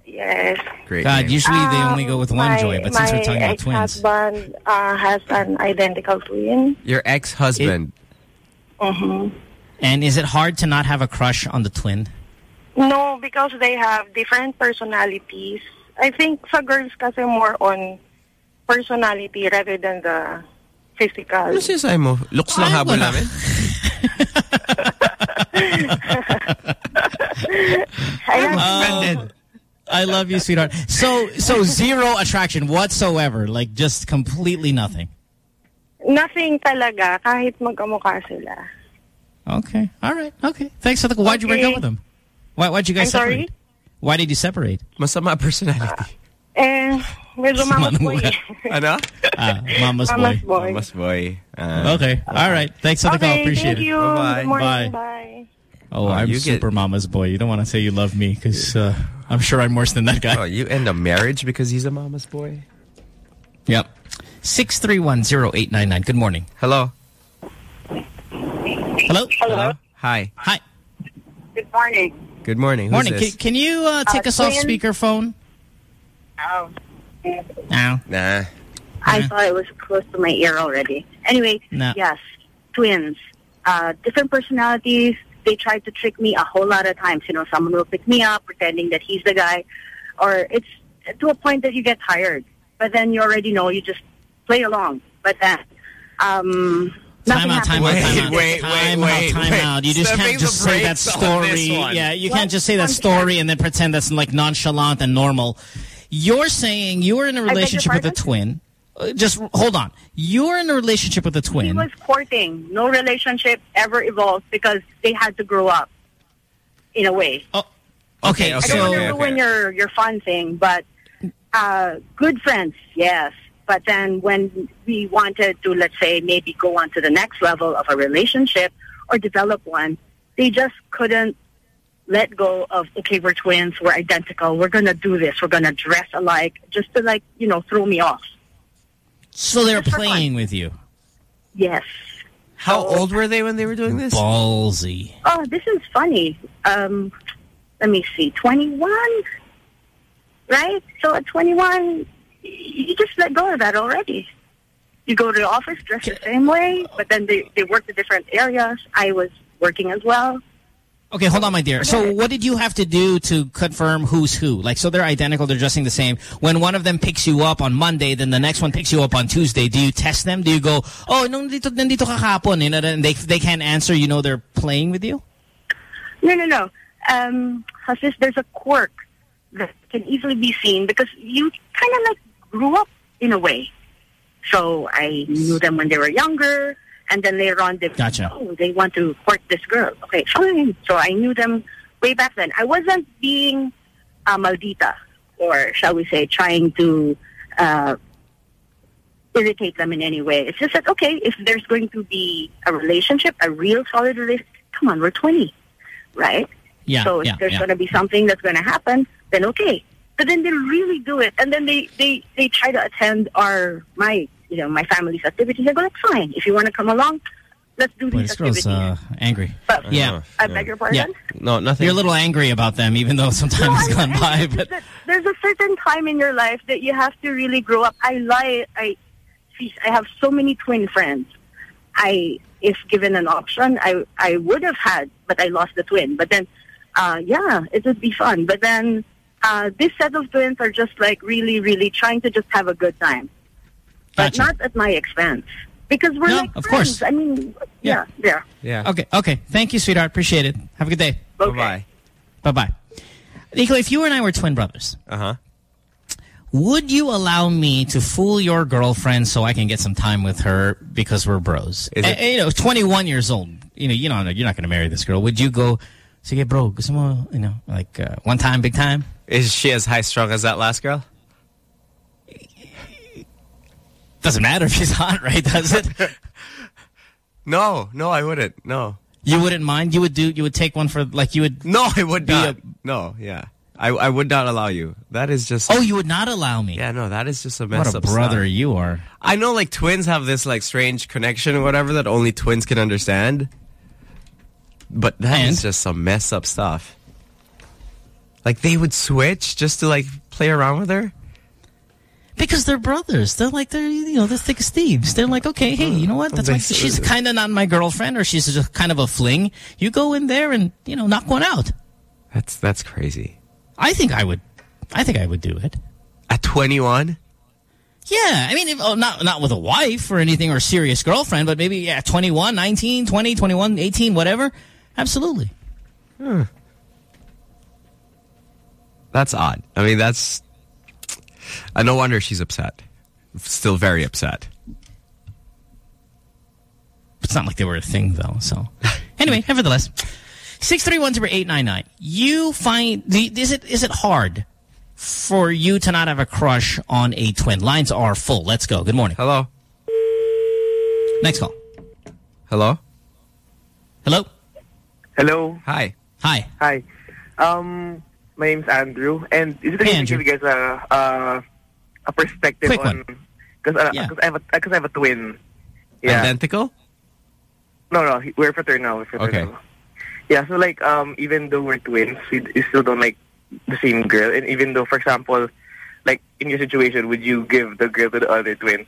Yes. Great God, name. usually they only go with one my, Joy, but since we're talking about twins. ex-husband uh, has an identical twin. Your ex-husband. Mm-hmm. And is it hard to not have a crush on the twin? No, because they have different personalities. I think sa girls kasi more on personality rather than the physical. Ano sinasabi mo? Looks lang Ay, habol wala. namin? Oh, I love you, sweetheart. So, so zero attraction whatsoever, like just completely nothing. Nothing talaga, kahit magkamukha sila. Okay, all right, okay. Thanks for the. Why'd you break up with him? Why, why'd you guys I'm sorry? separate? Why did you separate? Masama personality. Eh, medyo mama's boy. ano? Ah, mama's, Mama's boy. boy. Mama's boy. Ah. Okay, all right. Thanks for the call. Appreciate thank it. you. Bye-bye. Good. Bye. Bye. Oh, Oh, I'm you get- super mama's boy. You don't want to say you love me because uh, I'm sure I'm worse than that guy. Oh, you end a marriage because he's a mama's boy? Yep. Six three one zero eight nine nine. Good morning. Hello? Hello. Hello. Hi. Hi. Good morning. Good morning. Who's Morning. Can, this? can you uh, take Uh, us off speakerphone? Oh. No. Nah. I thought it was close to my ear already. Anyway, No. yes, twins. Uh, different personalities. They tried to trick me a whole lot of times. You know, someone will pick me up pretending that he's the guy. Or it's to a point that you get tired. but then you already know, you just play along. But then, um, Time nothing out, time out, happens. time out. time out, time out. You just Stepping can't just say that brakes on story. Yeah, you What? can't just say that story and then pretend that's like nonchalant and normal. You're saying you were in a relationship with a twin. Uh, Just hold on. You're in a relationship with a He twin. was courting. No relationship ever evolved because they had to grow up in a way. Oh, okay, I don't want to ruin your, your fun thing, but uh, good friends, yes. But then when we wanted to, let's say, maybe go on to the next level of a relationship or develop one, they just couldn't let go of, okay, we're twins, we're identical, we're going to do this, we're going to dress alike, just to, like, you know, throw me off. so they're Just playing with you. Yes. How old were they when they were doing this? Ballsy. Oh, this is funny. Um, let me see, 21, right? So at 21, you just let go of that already. You go to the office dressed the same way, but then they, they work in different areas. I was working as well. Okay, hold on, my dear. So what did you have to do to confirm who's who? Like, so they're identical, they're dressing the same. When one of them picks you up on Monday, then the next one picks you up on Tuesday, do you test them? Do you go, oh, nung dito, nandito kakapon, you know, and they, they can't answer, you know they're playing with you? No, no, no. Um, Hasis, there's a quirk that can easily be seen because you kind of like grew up in a way. So I knew them when they were younger, and then later on they Gotcha. oh they want to court this girl. Okay, fine. So I knew them way back then. I wasn't being uh, maldita, or shall we say, trying to uh, irritate them in any way. It's just that okay, if there's going to be a relationship, a real solid relationship, come on, we're twenty, right? Yeah, So if yeah, there's yeah. going to be something that's going to happen, then okay. But then they really do it, and then they they they try to attend our my you know my family's activities. I go like, fine, if you want to come along, let's do Boy, these this girl's uh, angry. But- yeah. I beg your pardon. Yeah. No, nothing. You're a little angry about them, even though sometimes No, it's I'm- gone I'm- by. But there's a certain time in your life that you have to really grow up. I lie. I, geez, I have so many twin friends. I, if given an option, I I would have had, but I lost the twin. But then, uh, yeah, it would be fun. But then, uh, this set of twins are just like really, really trying to just have a good time, but not at my expense because we're No, like of friends. course. I mean, yeah, yeah. Yeah. Okay, okay. Thank you, sweetheart. Appreciate it. Have a good day. Bye-bye. Bye-bye. Nico, if you and I were twin brothers, Uh-huh. would you allow me to fool your girlfriend so I can get some time with her because we're bros? Is it- eh, you know, 21 years old. You know, you know, you're not going to marry this girl. Would you go, sige bro, gusto mo, you know, like uh, one time, big time? Is she as high strung as that last girl? Doesn't matter if she's hot, right? Does it? No, no, I wouldn't. No. You wouldn't mind? You would do, you would take one for, like, you would... No, I would be not. a- no, yeah. I, I would not allow you. That is just... Oh, you would not allow me? Yeah, no, that is just a mess What a up brother you are. I know, like, twins have this, like, strange connection or whatever that only twins can understand. But that is And? just some mess up stuff. Like, they would switch just to, like, play around with her? Because they're brothers. They're like, they're, you know, they're thick as thieves. They're like, okay, hey, you know what? That's like, she's kind of not my girlfriend or she's just kind of a fling. You go in there and, you know, knock one out. That's, that's crazy. I think I would, I think I would do it. At 21? Yeah. I mean, if, oh, not, not with a wife or anything or a serious girlfriend, but maybe, yeah, 21, 19, 20, 21, 18, whatever. Absolutely. Hmm. That's odd. I mean, that's... Uh, no wonder she's upset. Still very upset. It's not like they were a thing, though. So, anyway, nevertheless, six three one zero eight nine nine. You find the is it is it hard for you to not have a crush on a twin? Lines are full. Let's go. Good morning. Hello. Next call. Hello. Hello. Hello. Hi. Hi. Hi. Um, my name's Andrew, and is it okay Hey, to give you guys a uh, a perspective Quick on because uh, Yeah. 'cause I have a because I have a twin. Yeah. Identical? No, no, we're fraternal. We're fraternal. Yeah, so like um, even though we're twins, we, we still don't like the same girl, and even though, for example, like in your situation, would you give the girl to the other twin?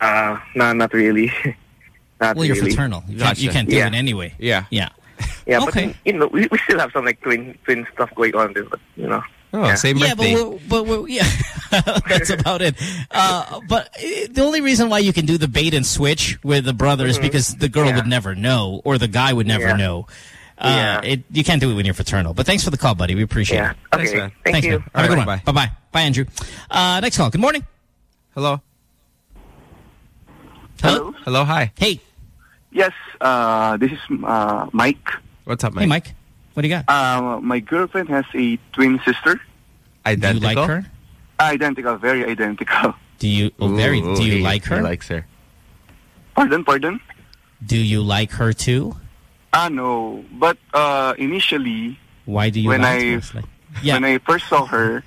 Uh, no, not really. not Well, you're really. fraternal. You can't, you can't do yeah. it anyway. Yeah. Yeah. Yeah, Okay. but you know, we, we still have some like twin twin stuff going on there, but you know. Oh, same yeah, but, we're, but we're, yeah, that's about it. Uh, but uh, the only reason why you can do the bait and switch with the brother is Mhm. because the girl Yeah. would never know or the guy would never Yeah. know. Uh, it, you can't do it when you're fraternal. But thanks for the call, buddy. We appreciate Yeah. it. Okay. Thanks, man. Thank thanks, you. Man. Have a All good right, one. Bye-bye. Bye, Andrew. Uh, next call. Good morning. Hello. Hello. Hello. Hi. Hey. Yes, uh, this is uh, Mike. What's up, Mike? Hey, Mike. What do you got? Uh, my girlfriend has a twin sister. Identical? Do you like her? Identical, very identical. Do you, oh, very, Ooh, do you he- like her? he likes her. Pardon, pardon? Do you like her too? Ah, no. But uh, initially, Why do you when I like- Yeah. when I first saw her,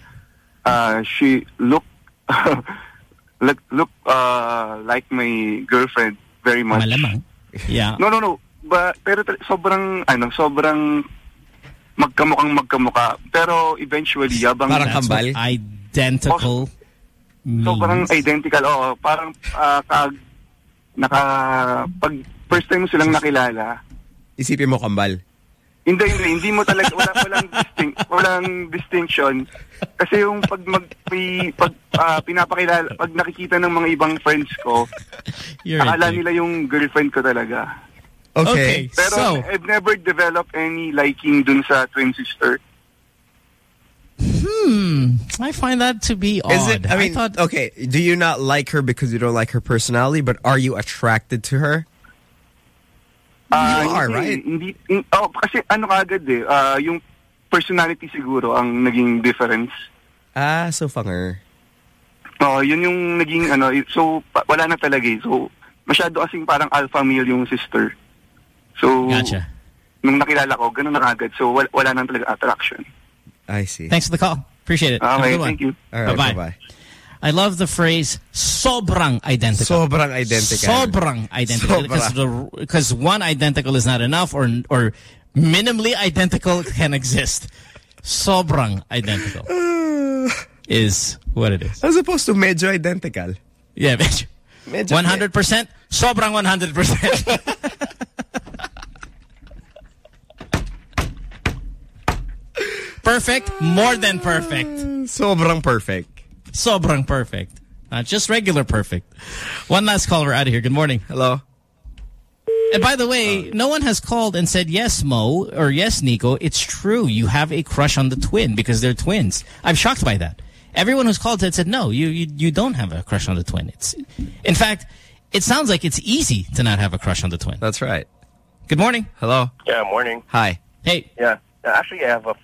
uh, she looked look look uh, like my girlfriend very much. Malamang. Yeah. No, no, no. Ba, pero sobrang ano, sobrang magkamukhang magkamukha. Pero eventually, yabang That's what identical sobrang means. identical. Oo, parang ah, kag naka pag first time mo silang nakilala, Isipin mo kambal. Hindi, hindi, hindi mo talaga, wala, walang, distinct, walang distinction. Kasi yung pag mag, pi- pag ah, pinapakilala, pag nakikita ng mga ibang friends ko, You're akala nila yung girlfriend ko talaga. Okay, Pero so- I've never developed any liking dun sa twin sister. Hmm. I find that to be odd. Is it? I mean, thought okay. Do you not like her because you don't like her personality, but are you attracted to her? Ah, You are, hindi, right? Hindi, in- oh, kasi ano kagad eh, ah, yung personality siguro ang naging difference. Ah, so fanger. Oo, yun yung naging ano, eh, so pa- wala na talaga eh. So masyado kasing parang alpha male yung sister. So Gotcha. nung nakilala ko, ganun na kagad. So wala, wala na talaga attraction. I see. Thanks for the call. Appreciate it. Okay, good one. thank you. All right, Bye-bye. I love the phrase sobrang identical. Sobrang identical. Sobrang identical. Because, the, because one identical is not enough or or minimally identical can exist. Sobrang identical is what it is. As opposed to medyo identical. Yeah. Medyo 100%? Sobrang 100%. perfect, more than perfect. Sobrang perfect. Sobrang perfect. Not just regular perfect. One last call. We're out of here. Good morning. Hello. And by the way, no one has called and said, yes, Mo, or yes, Nico, it's true. You have a crush on the twin because they're twins. I'm shocked by that. Everyone who's called said, said no, you, you, you don't have a crush on the twin. It's, in fact, it sounds like it's easy to not have a crush on the twin. That's right. Good morning. Hello. Yeah, morning. Hi. Hey. Yeah, uh, actually, I have a,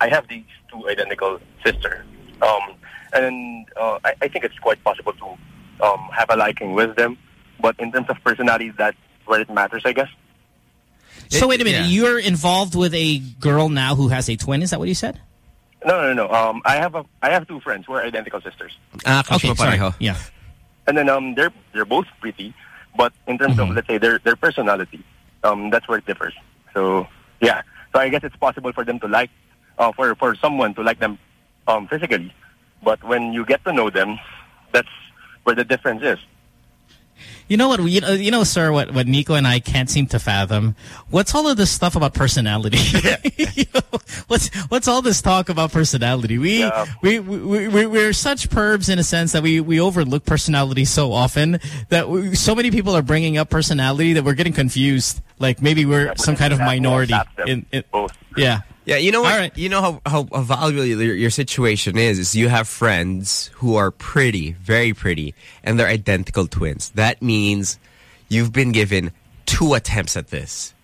I have these two identical sister, um, and uh, I, I think it's quite possible to um, have a liking with them. But in terms of personality, that's where it matters, I guess. So wait a minute. You're involved with a girl now who has a twin. Is that what you said? No, no, no. Um, I have a, I have two friends who are identical sisters, Ah, Okay, sorry. Yeah. and then um, they're they're both pretty, but in terms Mm-hmm. of let's say their their personality, um, that's where it differs. So yeah, so I guess it's possible for them to like, uh, for for someone to like them, um, physically, but when you get to know them, that's where the difference is. You know what? You know, you know, sir. What what Nico and I can't seem to fathom. What's all of this stuff about personality? You know, what's what's all this talk about personality? We we we we we're such pervs in a sense that we we overlook personality so often that we, so many people are bringing up personality that we're getting confused. Like maybe we're some kind of minority. In, in, yeah. Yeah, you know what? You know how, how, how valuable your, your situation is, is you have friends who are pretty, very pretty, and they're identical twins. That means you've been given two attempts at this.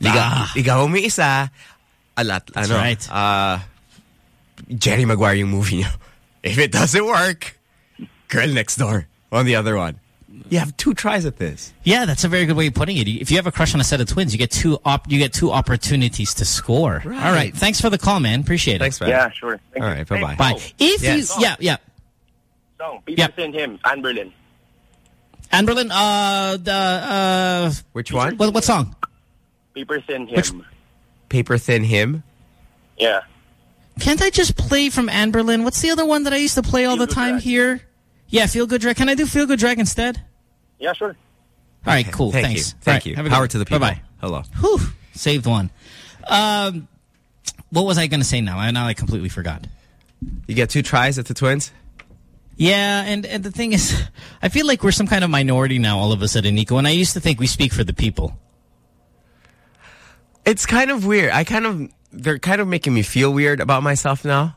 Liga, ikaw may isa, a lot, Ah. That's ano, right. uh, Jerry Maguire yung movie niyo. If it doesn't work, girl next door on the other one. You have two tries at this. Yeah, that's a very good way of putting it. If you have a crush on a set of twins, you get two op you get two opportunities to score. Right. All right. Thanks for the call, man. Appreciate it. Thanks, man. Yeah, sure. Thank All you. right, bye-bye. Bye. If Yes. you yeah, yeah. Song, People Yep. Send Him, Anberlin. Anne Berlin, uh the uh Which one? What what song? People Send Him. Which- Paperthin Hymn? Yeah. Can't I just play from Anberlin? What's the other one that I used to play all the time here? Yeah, Feel Good Drag. Can I do Feel Good Drag instead? Yeah, sure. All right, cool. Thank Thanks. you. Thank All right, you. have a Power one. to the people. Bye-bye. Hello. Whew, saved one. Um, what was I going to say now? I now I completely forgot. You get two tries at the Twins? Yeah, and, and the thing is, I feel like we're some kind of minority now all of a sudden, Nico, and I used to think we speak for the people. It's kind of weird. I kind of, they're kind of making me feel weird about myself now.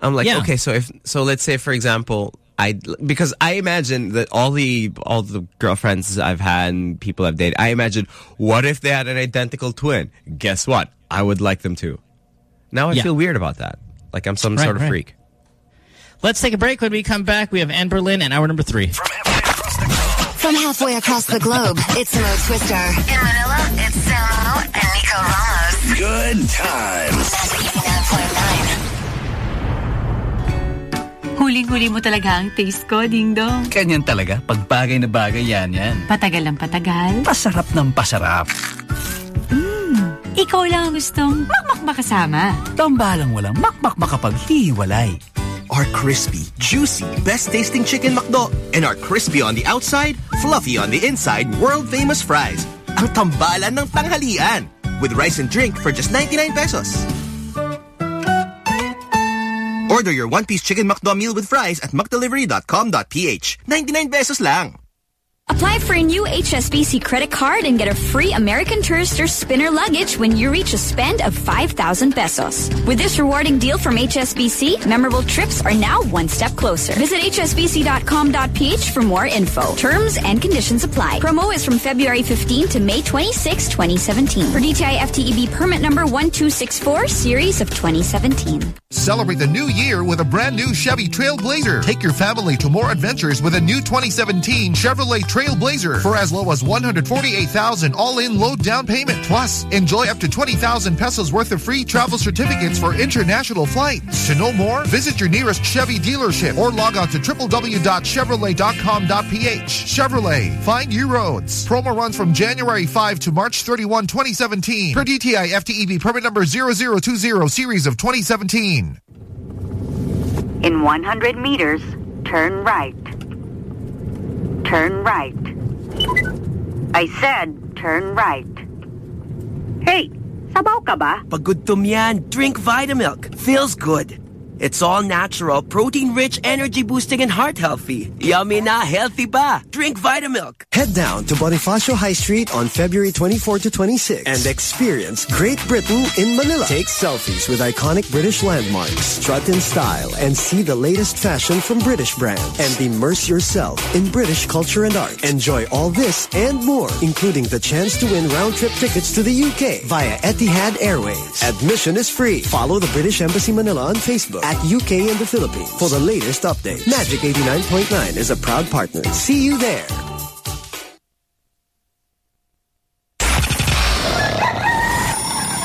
I'm like, Yeah. okay, so if, so let's say, for example, I, because I imagine that all the, all the girlfriends I've had and people I've dated, I imagine, what if they had an identical twin? Guess what? I would like them too. Now I Yeah. feel weird about that. Like I'm some Right, sort of right. freak. Let's take a break. When we come back, we have Anberlin and hour number three. From halfway across the globe, it's Mo Twister. In Manila, it's Samo and Nico Ramos. Good times. Huling-huli mo talaga ang taste ko, Ding Dong. Ganyan talaga. Pag bagay na bagay yan yan. Patagal ng patagal. Pasarap ng pasarap. Ikaw lang ang gustong makmak makasama. Tambalang walang makmak makapaghiwalay. Our crispy, juicy, best tasting chicken McDo and our crispy on the outside, fluffy on the inside, world famous fries. Ang tambalan ng tanghalian with rice and drink for just 99 pesos. Order your one-piece chicken McDo meal with fries at mcdelivery.com.ph. 99 pesos lang. Apply for a new HSBC credit card and get a free American Tourister spinner luggage when you reach a spend of 5,000 pesos. With this rewarding deal from HSBC, memorable trips are now one step closer. Visit hsbc.com.ph for more info. Terms and conditions apply. Promo is from February 15 to May 26, 2017. For DTI FTEB permit number 1264, series of 2017. Celebrate the new year with a brand new Chevy Trailblazer. Take your family to more adventures with a new 2017 Chevrolet Trailblazer for as low as 148,000 all-in low down payment. Plus, enjoy up to 20,000 pesos worth of free travel certificates for international flights. To know more, visit your nearest Chevy dealership or log on to www.chevrolet.com.ph. Chevrolet, find your roads. Promo runs from January 5 to March 31, 2017. Per DTI FTEB permit number 0020 series of 2017. In 100 meters, turn right. Turn right. I said turn right. Hey, sabaw ka ba? Pag gutom yan, drink Vitamilk. Feels good. It's all natural, protein-rich, energy-boosting, and heart-healthy. Yummy na, healthy pa. Drink Vitamilk. Head down to Bonifacio High Street on February 24 to 26 and experience Great Britain in Manila. Take selfies with iconic British landmarks, strut in style, and see the latest fashion from British brands. And immerse yourself in British culture and art. Enjoy all this and more, including the chance to win round-trip tickets to the UK via Etihad Airways. Admission is free. Follow the British Embassy Manila on Facebook at UK and the Philippines for the latest updates. Magic 89.9 is a proud partner. See you there.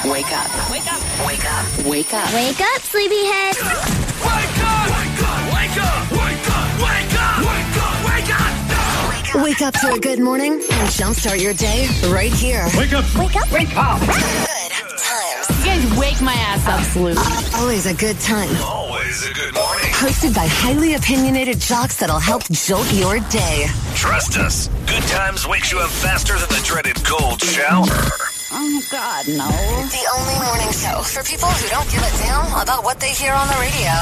Wake up. Wake up. Wake up. Wake up. Wake up, sleepyhead. Wake up Wake up. Wake up. Wake up. Wake up. Wake up. Wake up. Wake up to a good morning and jumpstart your day right here. Wake up. Wake up. Wake up. Good times. You guys wake my ass up, Salute. Always a good time. Always a good morning. Hosted by highly opinionated jocks that'll help jolt your day. Trust us. Good times wakes you up faster than the dreaded cold shower. Oh, God, no. The only morning show for people who don't give a damn about what they hear on the radio.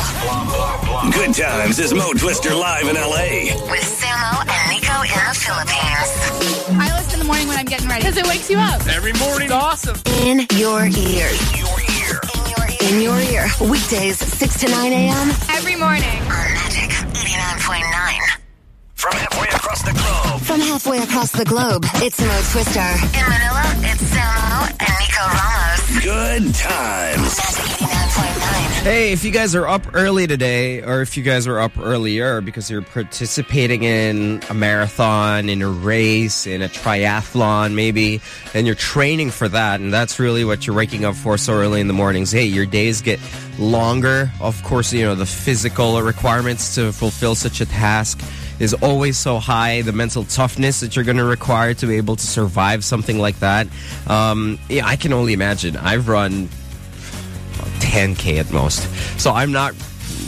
Good times is Mo Twister live in LA. With Samo and Nico in the Philippines. I listen in the morning when I'm getting ready because it wakes you up. Every morning. It's awesome. In your ears. In your ear. Weekdays, 6 to 9 a.m. Every morning. On Magic 89.9. From halfway across the globe. From halfway across the globe, it's Mo Twister. In Manila, it's Samo and Nico Ramos. Good times. Hey, if you guys are up early today, or if you guys were up earlier because you're participating in a marathon, in a race, in a triathlon, maybe, and you're training for that, and that's really what you're waking up for so early in the mornings. Hey, your days get longer. Of course, you know, the physical requirements to fulfill such a task is always so high. The mental toughness that you're going to require to be able to survive something like that. Um, yeah, I can only imagine. I've run 10k at most. So I'm not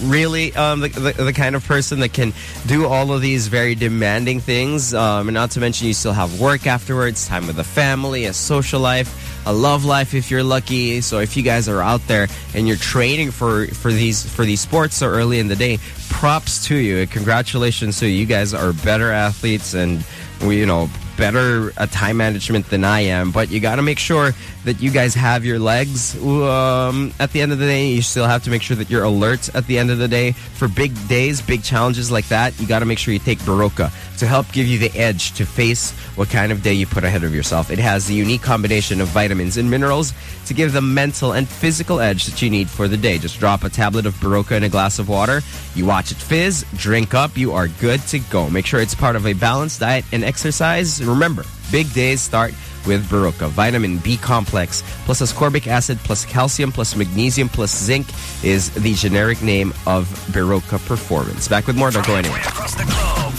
really um, the, the, the kind of person that can do all of these very demanding things. Um, and not to mention you still have work afterwards, time with the family, a social life, a love life if you're lucky. So if you guys are out there and you're training for, for these for these sports so early in the day, props to you. Congratulations to you. You guys are better athletes and we, you know, better at time management than I am, but you got to make sure that you guys have your legs. Um, at the end of the day, you still have to make sure that you're alert at the end of the day. For big days, big challenges like that, you got to make sure you take Berocca to help give you the edge to face what kind of day you put ahead of yourself. It has the unique combination of vitamins and minerals to give the mental and physical edge that you need for the day. Just drop a tablet of Berocca in a glass of water. You watch it fizz, drink up, you are good to go. Make sure it's part of a balanced diet and exercise. Remember, big days start with Berocca. Vitamin B complex plus ascorbic acid plus calcium plus magnesium plus zinc is the generic name of Berocca Performance. Back with more. Don't go anywhere.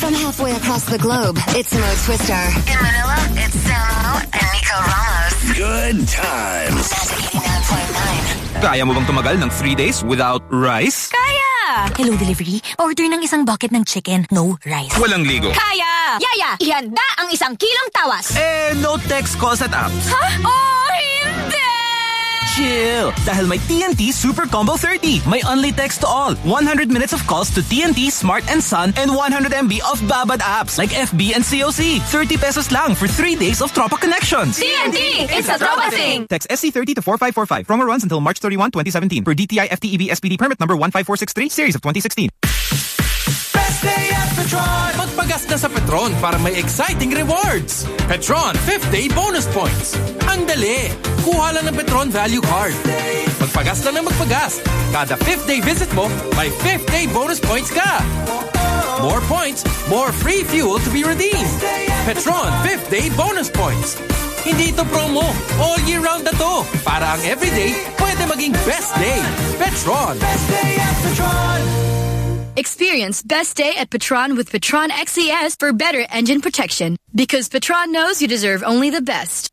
From halfway across the globe, it's Mo Twister. In Manila, it's Samo and Nico Ramos. Good times. Kaya mo bang tumagal ng three days without rice? Kaya! Hello, delivery. Order ng isang bucket ng chicken. No rice. Walang ligo. Kaya! Yaya, ihanda ang isang kilong tawas. Eh, no text calls at apps. Ha? Oh, hindi! Chill! Dahil may TNT Super Combo 30. May only text to all. 100 minutes of calls to TNT, Smart and Sun, and 100 MB of Babad apps like FB and COC. 30 pesos lang for 3 days of Tropa connections. TNT! It's a Tropa thing! Text SC30 to 45445. Promo runs until March 31, 2017. Per DTI FTEB SPD permit number 15463, series of 2016. Best day at Petron! Magpagas na sa Petron para may exciting rewards. Petron 5th Day Bonus Points. Ang dali. Kuha lang ng Petron Value Card. Magpagas lang ng magpagas. Kada 5th day visit mo, may 5th day bonus points ka. More points, more free fuel to be redeemed. Petron 5th Day Bonus Points. Hindi ito promo. All year round na to. Para ang everyday, pwede maging best day. Petron. Best day at Petron. Experience best day at Petron with Petron XCS for better engine protection. Because Petron knows you deserve only the best.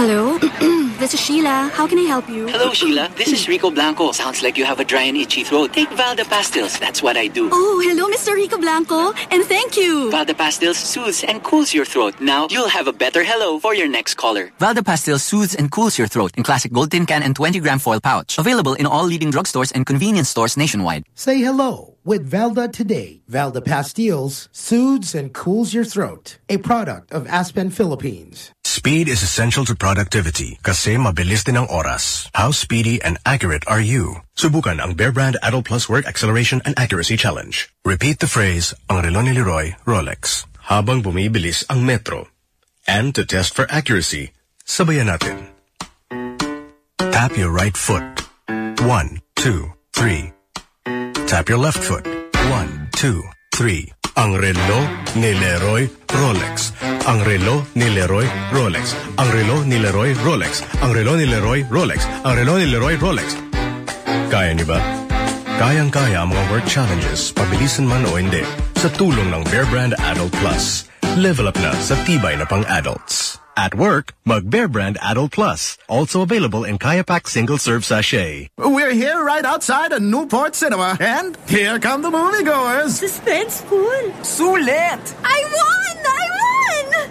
Hello, this is Sheila. How can I help you? Hello, Sheila. This is Rico Blanco. Sounds like you have a dry and itchy throat. Take Valda Pastilles. That's what I do. Oh, hello, Mr. Rico Blanco, and thank you. Valda Pastilles soothes and cools your throat. Now you'll have a better hello for your next caller. Valda Pastilles soothes and cools your throat in classic gold tin can and 20 gram foil pouch. Available in all leading drugstores and convenience stores nationwide. Say hello with Valda today. Valda Pastilles soothes and cools your throat. A product of Aspen Philippines. Speed is essential to productivity kasi mabilis din ang oras. How speedy and accurate are you? Subukan ang Bear Brand Adult Plus Work Acceleration and Accuracy Challenge. Repeat the phrase, ang relo ni Leroy, Rolex, habang bumibilis ang metro. And to test for accuracy, sabayan natin. Tap your right foot. One, two, three. Tap your left foot. One, two, three. Ang relo ni Leroy Rolex. Ang relo ni Leroy Rolex. Ang relo ni Leroy Rolex. Ang relo ni Leroy Rolex. Ang relo ni Leroy Rolex. Kaya niyo ba? Kayang-kaya ang mga work challenges, pabilisan man o hindi, sa tulong ng Bear Brand Adult Plus. Level up na sa tibay na pang adults. At work, mag Bear Brand Adult Plus. Also available in kaya Kayapak Single Serve Sachet. We're here right outside a Newport Cinema, and here come the moviegoers. Suspenseful. Sulit! I won! I won!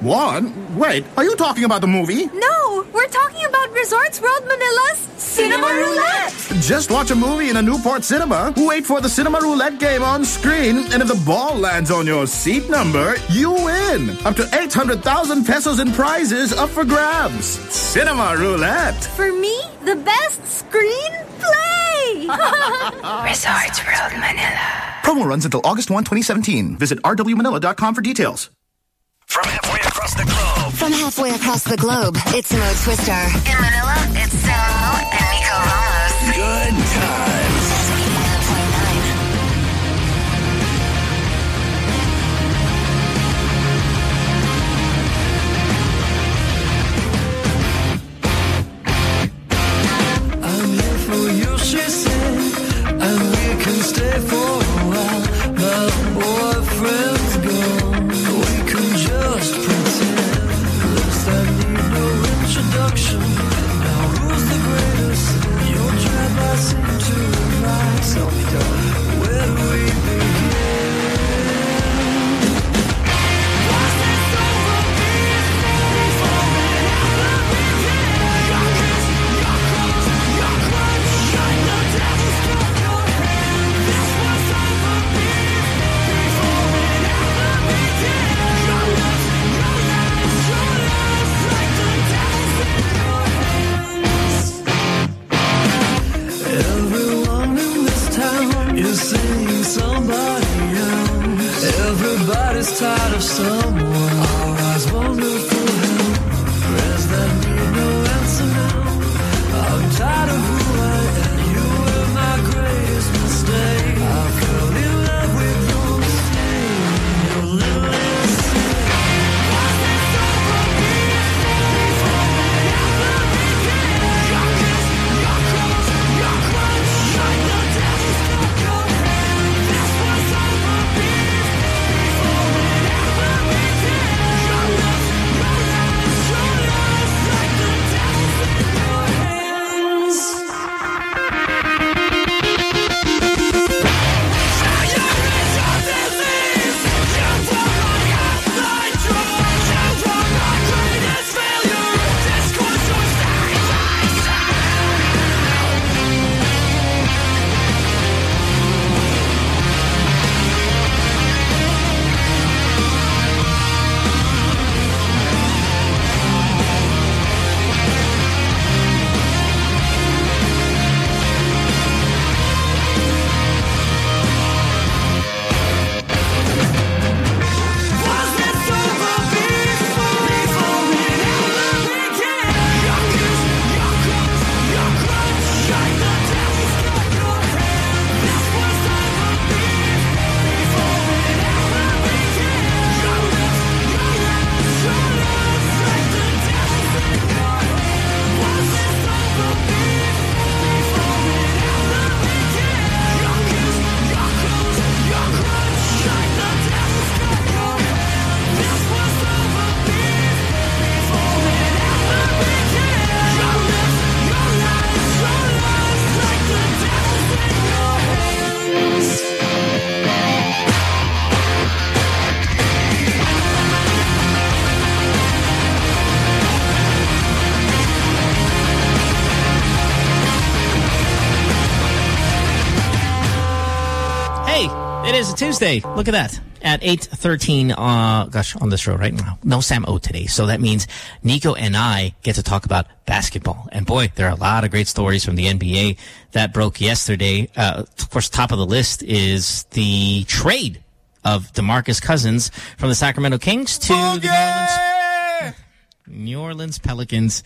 One? Wait, are you talking about the movie? No, we're talking about Resorts World Manila's Cinema Roulette. Just watch a movie in a Newport Cinema, wait for the Cinema Roulette game on screen, and if the ball lands on your seat number, you win! Up to 800,000 pesos in prizes up for grabs. Cinema Roulette! For me, the best screen screenplay! Resorts World Manila. Promo runs until August 1, 2017. Visit rwmanila.com for details. From halfway across the globe. From halfway across the globe, it's Mo Twister. In Manila, it's Samo and Nico Ramos. Good times. I'm here for you, she said, and we can stay for who's Is tired of someone. Tuesday. Look at that. At 8.13, uh, gosh, on this show right now. No Sam O today. So that means Nico and I get to talk about basketball. And boy, there are a lot of great stories from the NBA that broke yesterday. Uh, of course, top of the list is the trade of DeMarcus Cousins from the Sacramento Kings to the New Orleans, New Orleans Pelicans.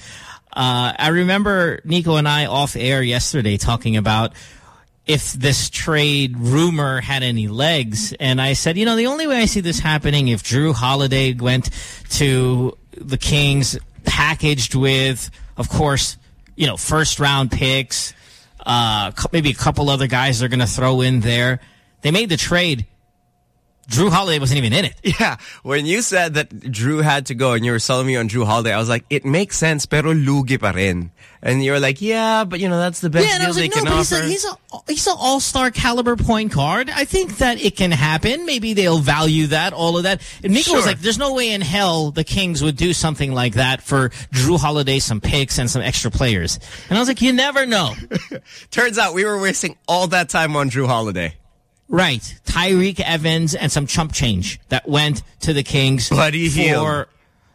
Uh, I remember Nico and I off air yesterday talking about if this trade rumor had any legs. And I said, you know, the only way I see this happening if Jrue Holiday went to the Kings packaged with, of course, you know, first round picks, uh, maybe a couple other guys they're going to throw in there. They made the trade. Jrue Holiday wasn't even in it. Yeah, when you said that Jrue had to go and you were selling me on Jrue Holiday, I was like, it makes sense, pero lugi pa rin. And you were like, yeah, but you know, that's the best yeah, and I deal was they like, no, can but he's offer. a, he's a he's an all star caliber point guard. I think that it can happen. Maybe they'll value that, all of that. And Nico was like, "There's no way in hell the Kings would do something like that for Jrue Holiday, some picks and some extra players." And I was like, "You never know." Turns out we were wasting all that time on Jrue Holiday. Right, Tyreke Evans and some chump change that went to the Kings Buddy for Hield.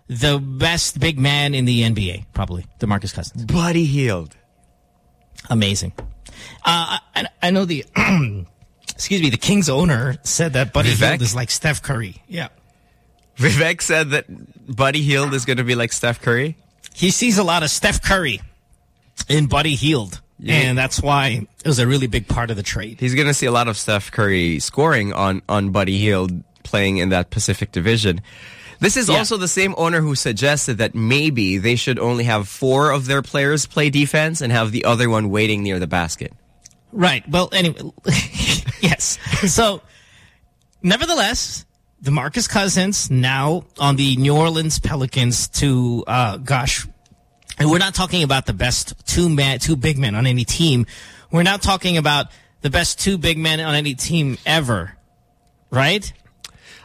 the best big man in the NBA, probably DeMarcus Cousins. Buddy Hield. Amazing. Uh, I, I know the, excuse me, the Kings owner said that Buddy Vivek? Hield is like Steph Curry. Yeah. Vivek said that Buddy Hield is going to be like Steph Curry. He sees a lot of Steph Curry in Buddy Hield. Yeah. And that's why it was a really big part of the trade. He's going to see a lot of Steph Curry scoring on, on Buddy Hield playing in that Pacific Division. This is Yeah. also the same owner who suggested that maybe they should only have four of their players play defense and have the other one waiting near the basket. Right. Well, anyway, yes. So, nevertheless, DeMarcus Cousins now on the New Orleans Pelicans to, uh, gosh, and we're not talking about the best two man, two big men on any team. We're not talking about the best two big men on any team ever, right?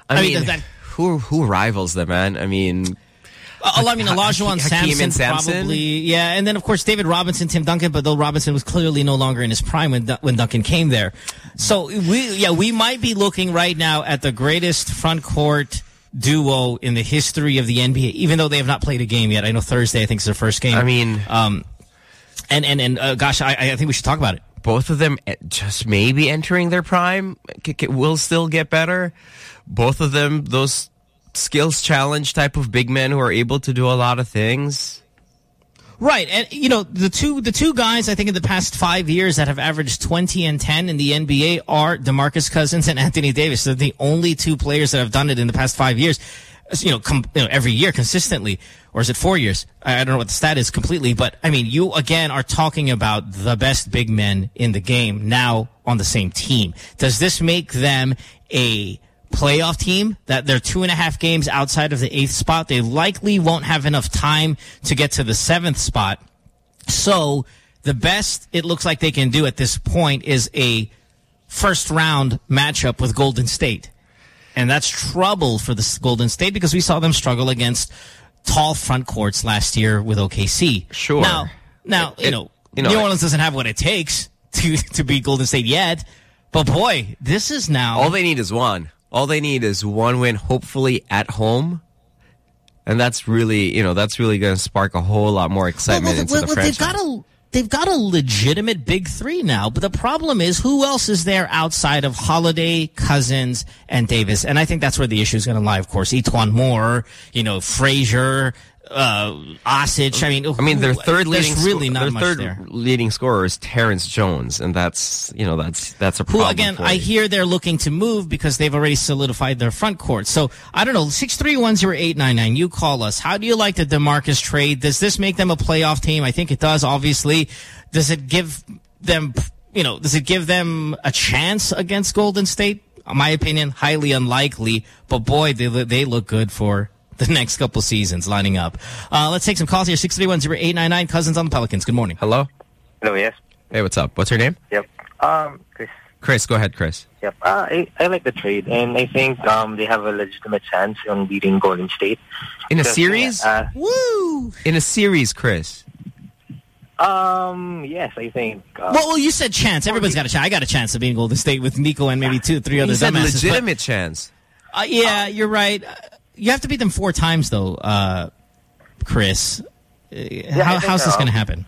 I, I mean, mean, that- who who rivals them, man? I mean, I mean, Olajuwon and Sampson? probably, yeah, and then of course David Robinson, Tim Duncan, but though Robinson was clearly no longer in his prime when when Duncan came there, so we yeah we might be looking right now at the greatest front court duo in the history of the NBA, even though they have not played a game yet. I know Thursday I think is their first game. I mean, um, and and and uh, gosh, I I think we should talk about it. both of them eh, just maybe entering their prime will still get better. Both of them, those skills challenge type of big men who are able to do a lot of things. Right, and you know the two the two guys I think in the past five years that have averaged 20 and 10 in the NBA are DeMarcus Cousins and Anthony Davis. They're the only two players that have done it in the past five years. You know, you know, every year consistently, or is it four years? I, I don't know what the stat is completely, but I mean, you again are talking about the best big men in the game now on the same team. Does this make them a playoff team that they're two and a half games outside of the eighth spot. They likely won't have enough time to get to the seventh spot. So the best it looks like they can do at this point is a first round matchup with Golden State. And that's trouble for the Golden State because we saw them struggle against tall front courts last year with OKC. Sure. Now, now It- you, know, you know, New it- Orleans doesn't have what it takes to to beat Golden State yet. But boy, this is now All they need is one. All they need is one win, hopefully at home. And that's really, you know, that's really going to spark a whole lot more excitement into the franchise. they've got a they've got a legitimate big three now. But the problem is, who else is there outside of Holiday, Cousins, and Davis? And I think that's where the issue is going to lie. Of course, E'Twaun Moore, you know, Frazier, uh, Asik. I mean, I mean, their who- third there's leading really not their much third there. leading scorer is Terrence Jones, and that's you know that's that's a Who problem. again? for I hear they're looking to move because they've already solidified their front court. So I don't know. Six three one zero eight nine nine. You call us. How do you like the Demarcus trade? Does this make them a playoff team? I think it does. Obviously, does it give them? You know, does it give them a chance against Golden State? In my opinion, highly unlikely. But boy, they they look good for the next couple seasons lining up. Uh, let's take some calls here. Six three one zero eight nine nine. Cousins on the Pelicans. Good morning. Hello. Hello, yes. Hey, what's up? What's your name? Yep. Um, Chris. Chris. Go ahead, Chris. Yep. Uh, I, I like the trade, and I think um, they have a legitimate chance on beating Golden State. In a series? Uh, Woo! In a series, Chris. um, yes, I think. Uh, Well, well, you said chance. Everybody's got a chance. I got a chance of being Golden State with Nico and maybe two, three other He said dumbasses. but- legitimate chance. Uh, yeah, you're right. You have to beat them four times, though, uh, Chris. Uh, how, think, how's this uh, going to happen?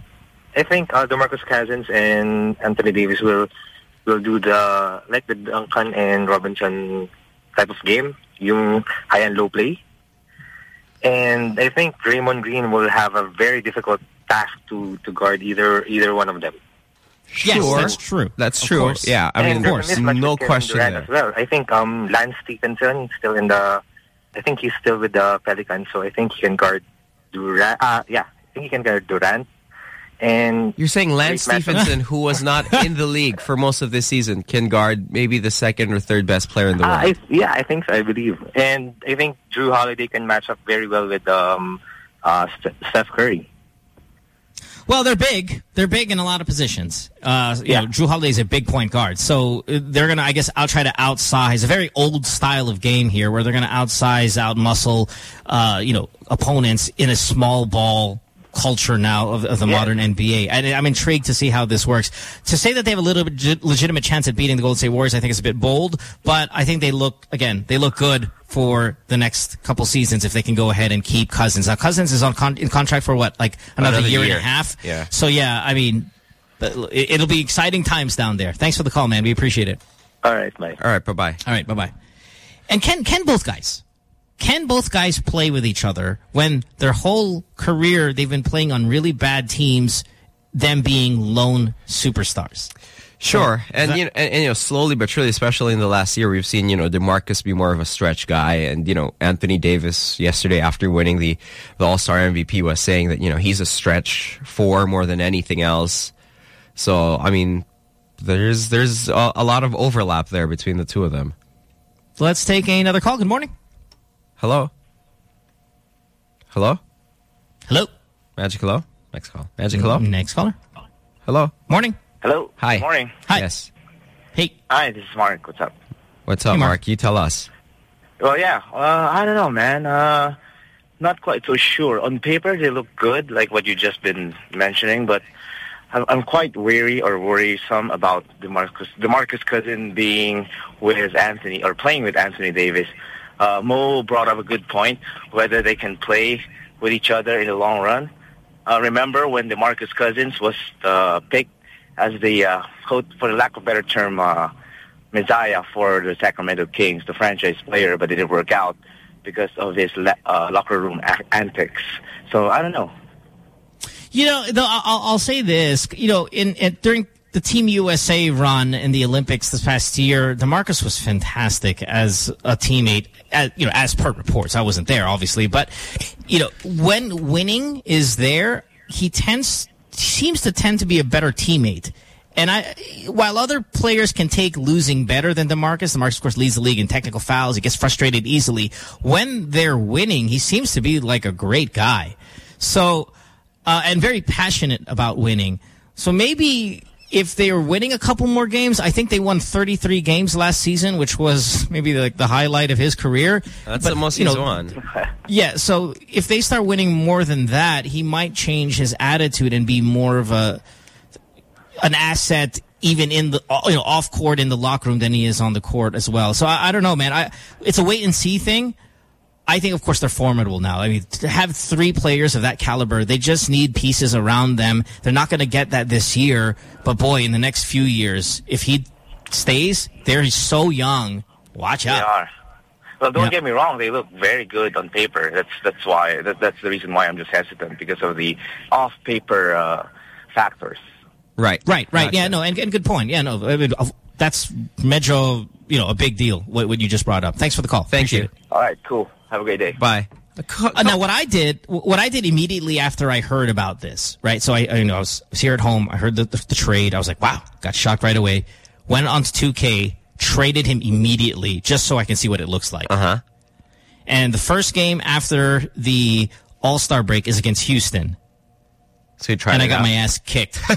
I think uh, DeMarcus Cousins and Anthony Davis will will do the like the Duncan and Robinson type of game, yung high and low play. And I think Draymond Green will have a very difficult task to, to guard either either one of them. Yes, Sure. that's true. That's Of true. course. Yeah, I and mean, there's a mismatch no question there. as well. I think um, Lance Stephenson is still in the. I think he's still with the Pelicans, so I think he can guard Durant. Uh, yeah, I think he can guard Durant. And You're saying Lance Stephenson, who was not in the league for most of this season, can guard maybe the second or third best player in the Uh, world. I, yeah, I think so. I believe, and I think Jrue Holiday can match up very well with um, uh, St- Steph Curry. Well, they're big. They're big in a lot of positions. Uh, you know, Jrue Holiday's a big point guard. So uh, they're going to, I guess, out try to outsize a very old style of game here where they're going to outsize, outmuscle, uh, you know, opponents in a small ball culture now of, of the modern NBA. And I'm intrigued to see how this works. To say that they have a little bit legitimate chance at beating the Golden State Warriors, I think is a bit bold, but I think they look, again, they look good for the next couple seasons if they can go ahead and keep Cousins. Now, Cousins is on con in contract for what, like another, Another year, and a half? Yeah. So, yeah, I mean, it- it'll be exciting times down there. Thanks for the call, man. We appreciate it. All right, bye. All right, bye-bye. All right, bye-bye. And can can both guys? Can both guys play with each other when their whole career they've been playing on really bad teams, them being lone superstars? Sure, and that- you know, and, and, you know, slowly but surely, especially in the last year, we've seen you know Demarcus be more of a stretch guy, and you know Anthony Davis yesterday after winning the the All Star MVP was saying that you know he's a stretch four more than anything else. So I mean, there's there's a, a lot of overlap there between the two of them. Let's take another call. Good morning. Hello, hello, hello, Magic. Hello, next call. Magic. Hello, next caller. Hello, morning. Hello. Hi. Morning. Hi. Yes. Hey. Hi, this is Mark. What's up? What's up, Mark? You tell us. Well, yeah. Uh, I don't know, man. Uh, not quite so sure. On paper, they look good, like what you just been mentioning, but I'm, I'm quite weary or worrisome about DeMarcus, DeMarcus Cousin being with Anthony or playing with Anthony Davis. Uh, Mo brought up a good point, whether they can play with each other in the long run. Uh, remember when DeMarcus Cousins was uh, picked as the, uh, for the lack of a better term, uh, messiah for the Sacramento Kings, the franchise player, but it didn't work out. because of his uh, locker room antics. So I don't know. You know, though, I'll, I'll say this. You know, in, in during the Team USA run in the Olympics this past year, DeMarcus was fantastic as a teammate. As, you know, as per reports, I wasn't there, obviously, but you know, when winning is there, he tends seems to tend to be a better teammate. And I, while other players can take losing better than DeMarcus, DeMarcus, of course, leads the league in technical fouls. He gets frustrated easily. When they're winning, he seems to be like a great guy. So, uh, and very passionate about winning. So maybe if they were winning a couple more games, I think they won 33 games last season, which was maybe like the highlight of his career. That's But, the most you he's know, won. Yeah, so if they start winning more than that, he might change his attitude and be more of a an asset even in the you know off court in the locker room than he is on the court as well. So I, I don't know, man. I it's a wait and see thing. I think, of course, they're formidable now. I mean, to have three players of that caliber, they just need pieces around them. They're not going to get that this year, but boy, in the next few years, if he stays, they're so young. Watch out. They are. Well, don't Yeah. get me wrong; they look very good on paper. That's that's why that, that's the reason why I'm just hesitant because of the off-paper uh, factors. Right. Right, right. Yeah, no, and, and good point. Yeah, no, I mean, that's medyo, you know, a big deal, what, what you just brought up. Thanks for the call. Thank you. All right, cool. Have a great day. Bye. Uh, now, what I did, what I did immediately after I heard about this, right? So I, I, you know, I was, was here at home. I heard the, the, the trade. I was like, wow, got shocked right away. Went on to 2K, traded him immediately just so I can see what it looks like. Uh huh. And the first game after the All-Star break is against Houston. So you tried And I got out. my ass kicked.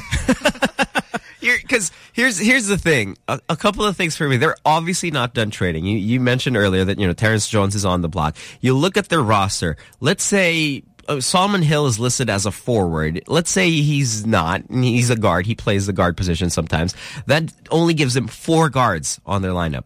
Because here's here's the thing. A, a couple of things for me. They're obviously not done trading. You you mentioned earlier that you know Terrence Jones is on the block. You look at their roster. Let's say. Uh, Solomon Hill is listed as a forward. Let's say he's not, and he's a guard. He plays the guard position sometimes. That only gives them four guards on their lineup.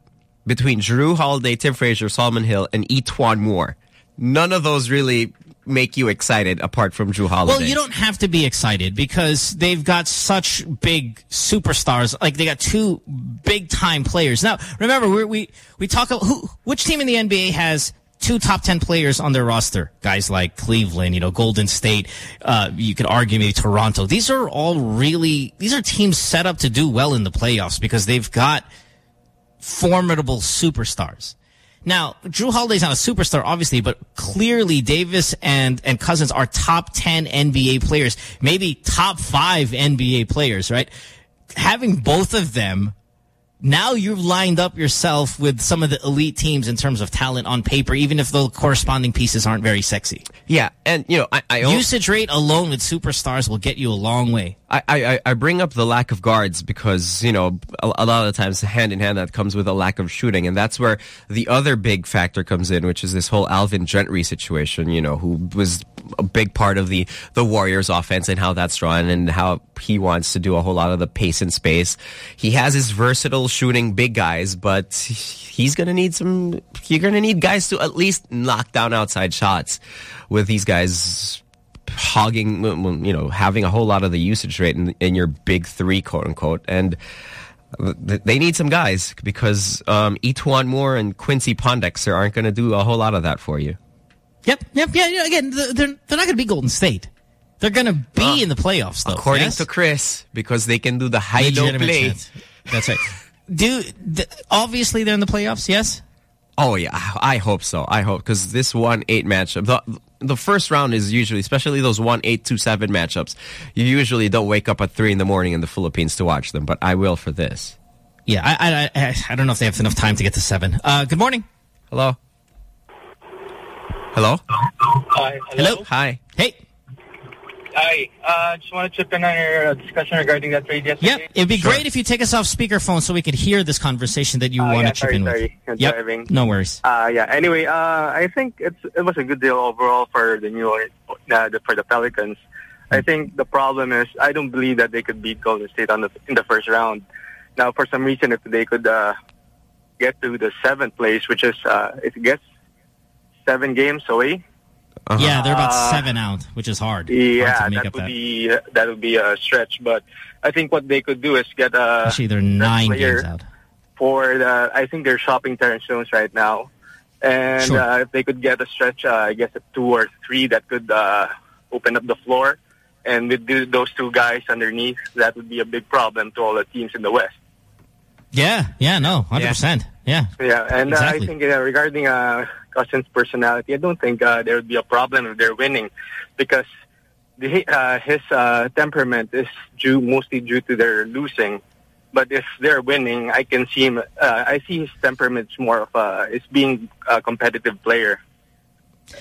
Between Jrue Holiday, Tim Frazier, Solomon Hill, and E'Twaun Moore. None of those really make you excited apart from Jrue Holiday. Well, you don't have to be excited because they've got such big superstars. Like they got two big time players. Now, remember we we we talk about who which team in the NBA has two top 10 players on their roster. Guys like Cleveland, you know, Golden State, uh, you could argue maybe Toronto. These are all really these are teams set up to do well in the playoffs because they've got formidable superstars. Now, Jrue Holiday's not a superstar, obviously, but clearly Davis and, and Cousins are top 10 NBA players, maybe top five NBA players, right? Having both of them, now you've lined up yourself with some of the elite teams in terms of talent on paper, even if the corresponding pieces aren't very sexy. Yeah, and you know, I, I Usage rate alone with superstars will get you a long way. I, I, I bring up the lack of guards because, you know, a, a lot of the times hand in hand that comes with a lack of shooting. And that's where the other big factor comes in, which is this whole Alvin Gentry situation, you know, who was a big part of the, the Warriors offense and how that's run and how he wants to do a whole lot of the pace and space. He has his versatile shooting big guys, but he's going to need some, you're going to need guys to at least knock down outside shots with these guys hogging, you know, having a whole lot of the usage rate in, in your big three, quote unquote. And they need some guys because um, E'Twaun Moore and Quincy Pondexter aren't going to do a whole lot of that for you. Yep, yep, yeah, yeah. Again, they're, they're not going to be Golden State. They're going to be in the playoffs, though. According yes? to Chris, because they can do the high-low play. chance. That's right. Do th- obviously they're in the playoffs? Yes. Oh yeah, I hope so. I hope because this one eight matchup, the the first round is usually, especially those one eight two seven matchups, you usually don't wake up at three in the morning in the Philippines to watch them. But I will for this. Yeah, I I I, I don't know if they have enough time to get to seven. Uh, good morning. Hello. Hello. Hi. Hello. Hi. Hey. Hi. I uh, just want to chip in on your uh, discussion regarding that trade yesterday. Yep. It'd be great if you take us off speakerphone so we could hear this conversation that you Uh, want to yeah, chip sorry, in sorry. With. Yep. driving. No worries. Uh, yeah. Anyway, uh, I think it's it was a good deal overall for the New Orleans, uh, the- for the Pelicans. I think the problem is I don't believe that they could beat Golden State on the in the first round. Now, for some reason, if they could uh, get to the seventh place, which is uh, it gets seven games away. Yeah, they're about Uh, seven out, which is hard. Yeah, hard to make that up would that. be that would be a stretch. But I think what they could do is get a Actually, they're nine player games out. for the. I think they're shopping Terrence Jones right now, And Sure. uh, if they could get a stretch, uh, I guess a two or three that could uh, open up the floor, and with the, those two guys underneath, that would be a big problem to all the teams in the West. Yeah, yeah, no, 100%. Yeah. Yeah, and Exactly. uh, I think uh, regarding uh, Cousins' personality, I don't think uh, there would be a problem if they're winning, because the, uh, his uh, temperament is due mostly due to their losing. But if they're winning, I can see him. Uh, I see his temperament's more of a is being a competitive player.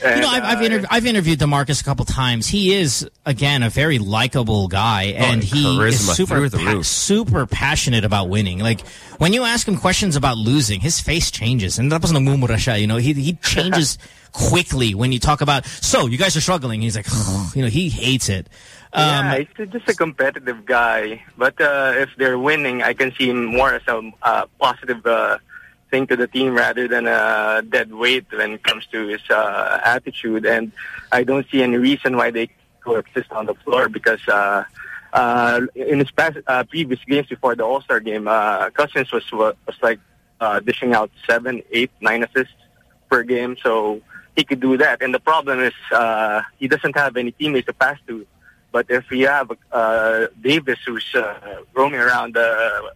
You know, I've, I've, interv- I've interviewed DeMarcus a couple times. He is, again, a very likable guy, Oh, and he is super, pa- super passionate about winning. Like, when you ask him questions about losing, his face changes. And tapos namumura siya, you know, he, he changes quickly when you talk about, so, you guys are struggling. He's like, you know, he hates it. Um, yeah, he's just a competitive guy. But uh, if they're winning, I can see him more as a uh, positive uh, thing to the team rather than a dead weight when it comes to his uh, attitude. And I don't see any reason why they coexist on the floor because uh, uh, in his past uh, previous games before the All Star game, uh, Cousins was was like uh, dishing out seven, eight, nine assists per game. So he could do that. And the problem is uh, he doesn't have any teammates to pass to. But if you have uh, Davis who's uh, roaming around the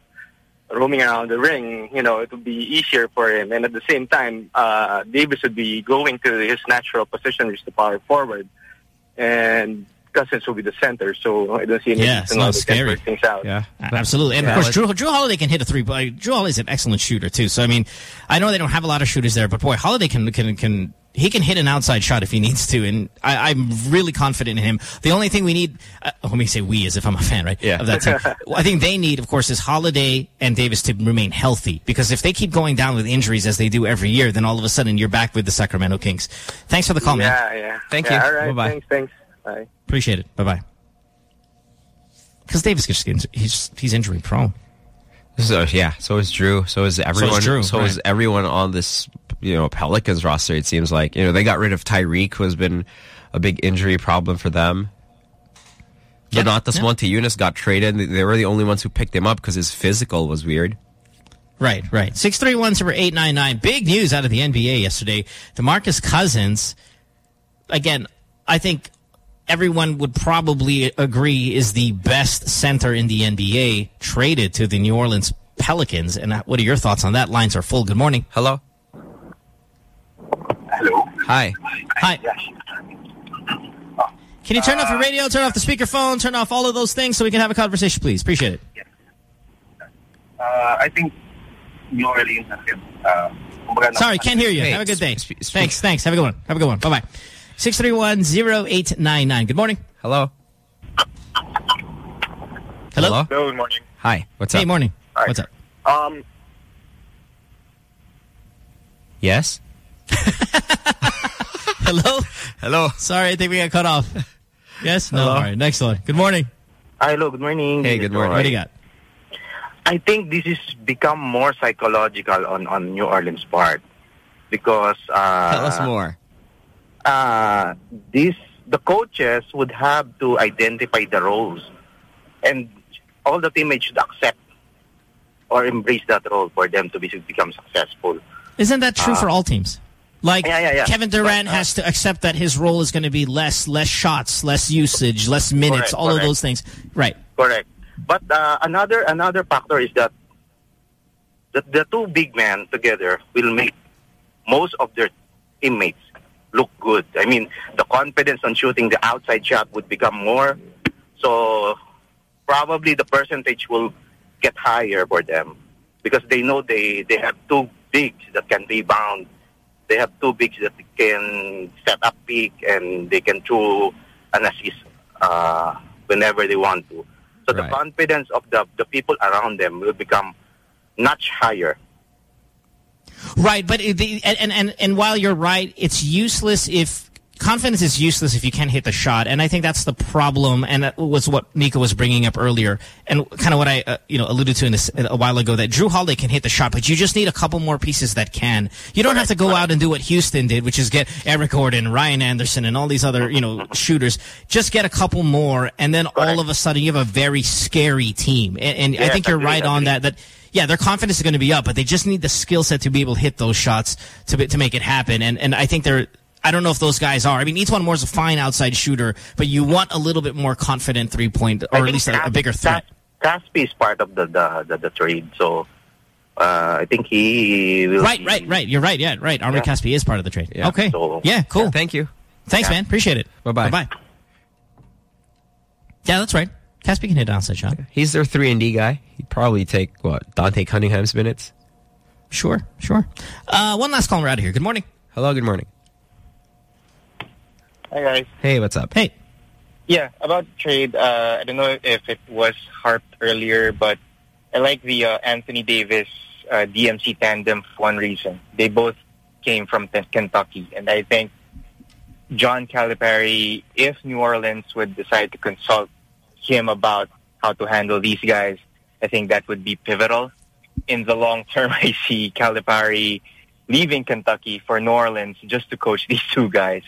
roaming around the ring, you know, it would be easier for him. And at the same time, uh, Davis would be going to his natural position, which is the power forward, and Cousins will be the center. So I don't see any Yeah, reason it's why they can't scary. work things out. Yeah. Absolutely. And Yeah. of course, Jrue, Jrue Holiday can hit a three. But Jrue Holiday's an excellent shooter too. So I mean, I know they don't have a lot of shooters there, but boy, Holiday can can can he can hit an outside shot if he needs to, and I, I'm really confident in him. The only thing we need, uh, let me say we as if I'm a fan, right? Yeah. Of that team. I think they need, of course, is Holiday and Davis to remain healthy because if they keep going down with injuries as they do every year, then all of a sudden you're back with the Sacramento Kings. Thanks for the call, man. Yeah, yeah. Thank Yeah, you. All right. Bye-bye. Thanks. Thanks. Bye. Appreciate it. Bye bye. Because Davis gets he's he's injury prone. So yeah, so is Jrue. So is everyone. Jrue, so is everyone on this, you know, Pelicans roster. It seems like you know they got rid of Tyreke, who has been a big injury problem for them. Yeah, Donatas yeah. Motiejunas got traded. They were the only ones who picked him up because his physical was weird. Right, right. 631 over 899. Big news out of the NBA yesterday. DeMarcus Cousins, again, I think everyone would probably agree is the best center in the NBA traded to the New Orleans Pelicans. And what are your thoughts on that? Lines are full. Good morning. Hello. Hello. Hi. Hi. Can you turn off your radio, turn off the speakerphone, turn off all of those things so we can have a conversation, please? Appreciate it. Uh, I think New Orleans has been, uh, Sorry, can't hear you. Hey, Have a good day. sp- sp- thanks, thanks. Have a good one. Have a good one. Bye-bye. 631-0899. Good morning. Hello. Hello? Hello. Good morning. Hi. What's Hey, up? Hey, morning. Hi. What's up? Um, Yes. Hello? Hello. Sorry, I think we got cut off. Yes? No? Hello? All right, next one. Good morning. Hi hello, good morning. Hey, good morning. Roy. What do you got? I think this is become more psychological on, on New Orleans part because uh, Tell us more. Uh, this the coaches would have to identify the roles, and all the teammates should accept or embrace that role for them to be to become successful. Isn't that true Uh, for all teams? Like yeah, yeah, yeah. Kevin Durant But, uh, has to accept that his role is going to be less, less shots, less usage, less minutes, Correct, all of those things. Right. Correct. But uh, another another factor is that the, the two big men together will make most of their teammates look good. I mean, the confidence on shooting the outside shot would become more. So probably the percentage will get higher for them because they know they, they have two bigs that can rebound. They have two bigs that can set up pick and they can throw an assist uh, whenever they want to. So the confidence of the, the people around them will become much higher. Right, but the, and, and and while you're right, it's useless if confidence is useless if you can't hit the shot, and I think that's the problem, and that was what Nico was bringing up earlier, and kind of what I uh, you know alluded to in this, a while ago that Jrue Holiday can hit the shot, but you just need a couple more pieces that can. You don't have to go out and do what Houston did, which is get Eric Gordon, Ryan Anderson, and all these other you know shooters. Just get a couple more, and then all of a sudden you have a very scary team, and, and I think you're right on that. That yeah, their confidence is going to be up, but they just need the skill set to be able to hit those shots to be, to make it happen. And and I think they're. I don't know if those guys are. I mean, each one more is a fine outside shooter, but you want a little bit more confident three point, or at least a, a bigger threat. Caspi is part of the the, the, the trade, so uh, I think he will Right, be- right, right. You're right. Yeah, right. Army Yeah. Caspi is part of the trade. Yeah. Okay. So- yeah, cool. Thank you. Thanks, Yeah. man. Appreciate it. Bye-bye. Bye bye. Yeah, that's right. Caspi can hit outside shot. He's their 3 and D guy. He'd probably take, what, Dante Cunningham's minutes? Sure, sure. Uh, one last call. We're out of here. Good morning. Hello, good morning. Hi guys. Hey, what's up? Hey. Yeah, about trade. Uh, I don't know if it was harped earlier, but I like the uh, Anthony Davis uh, DMC tandem for one reason. They both came from Kentucky, and I think John Calipari, if New Orleans would decide to consult him about how to handle these guys, I think that would be pivotal. In the long term, I see Calipari leaving Kentucky for New Orleans just to coach these two guys.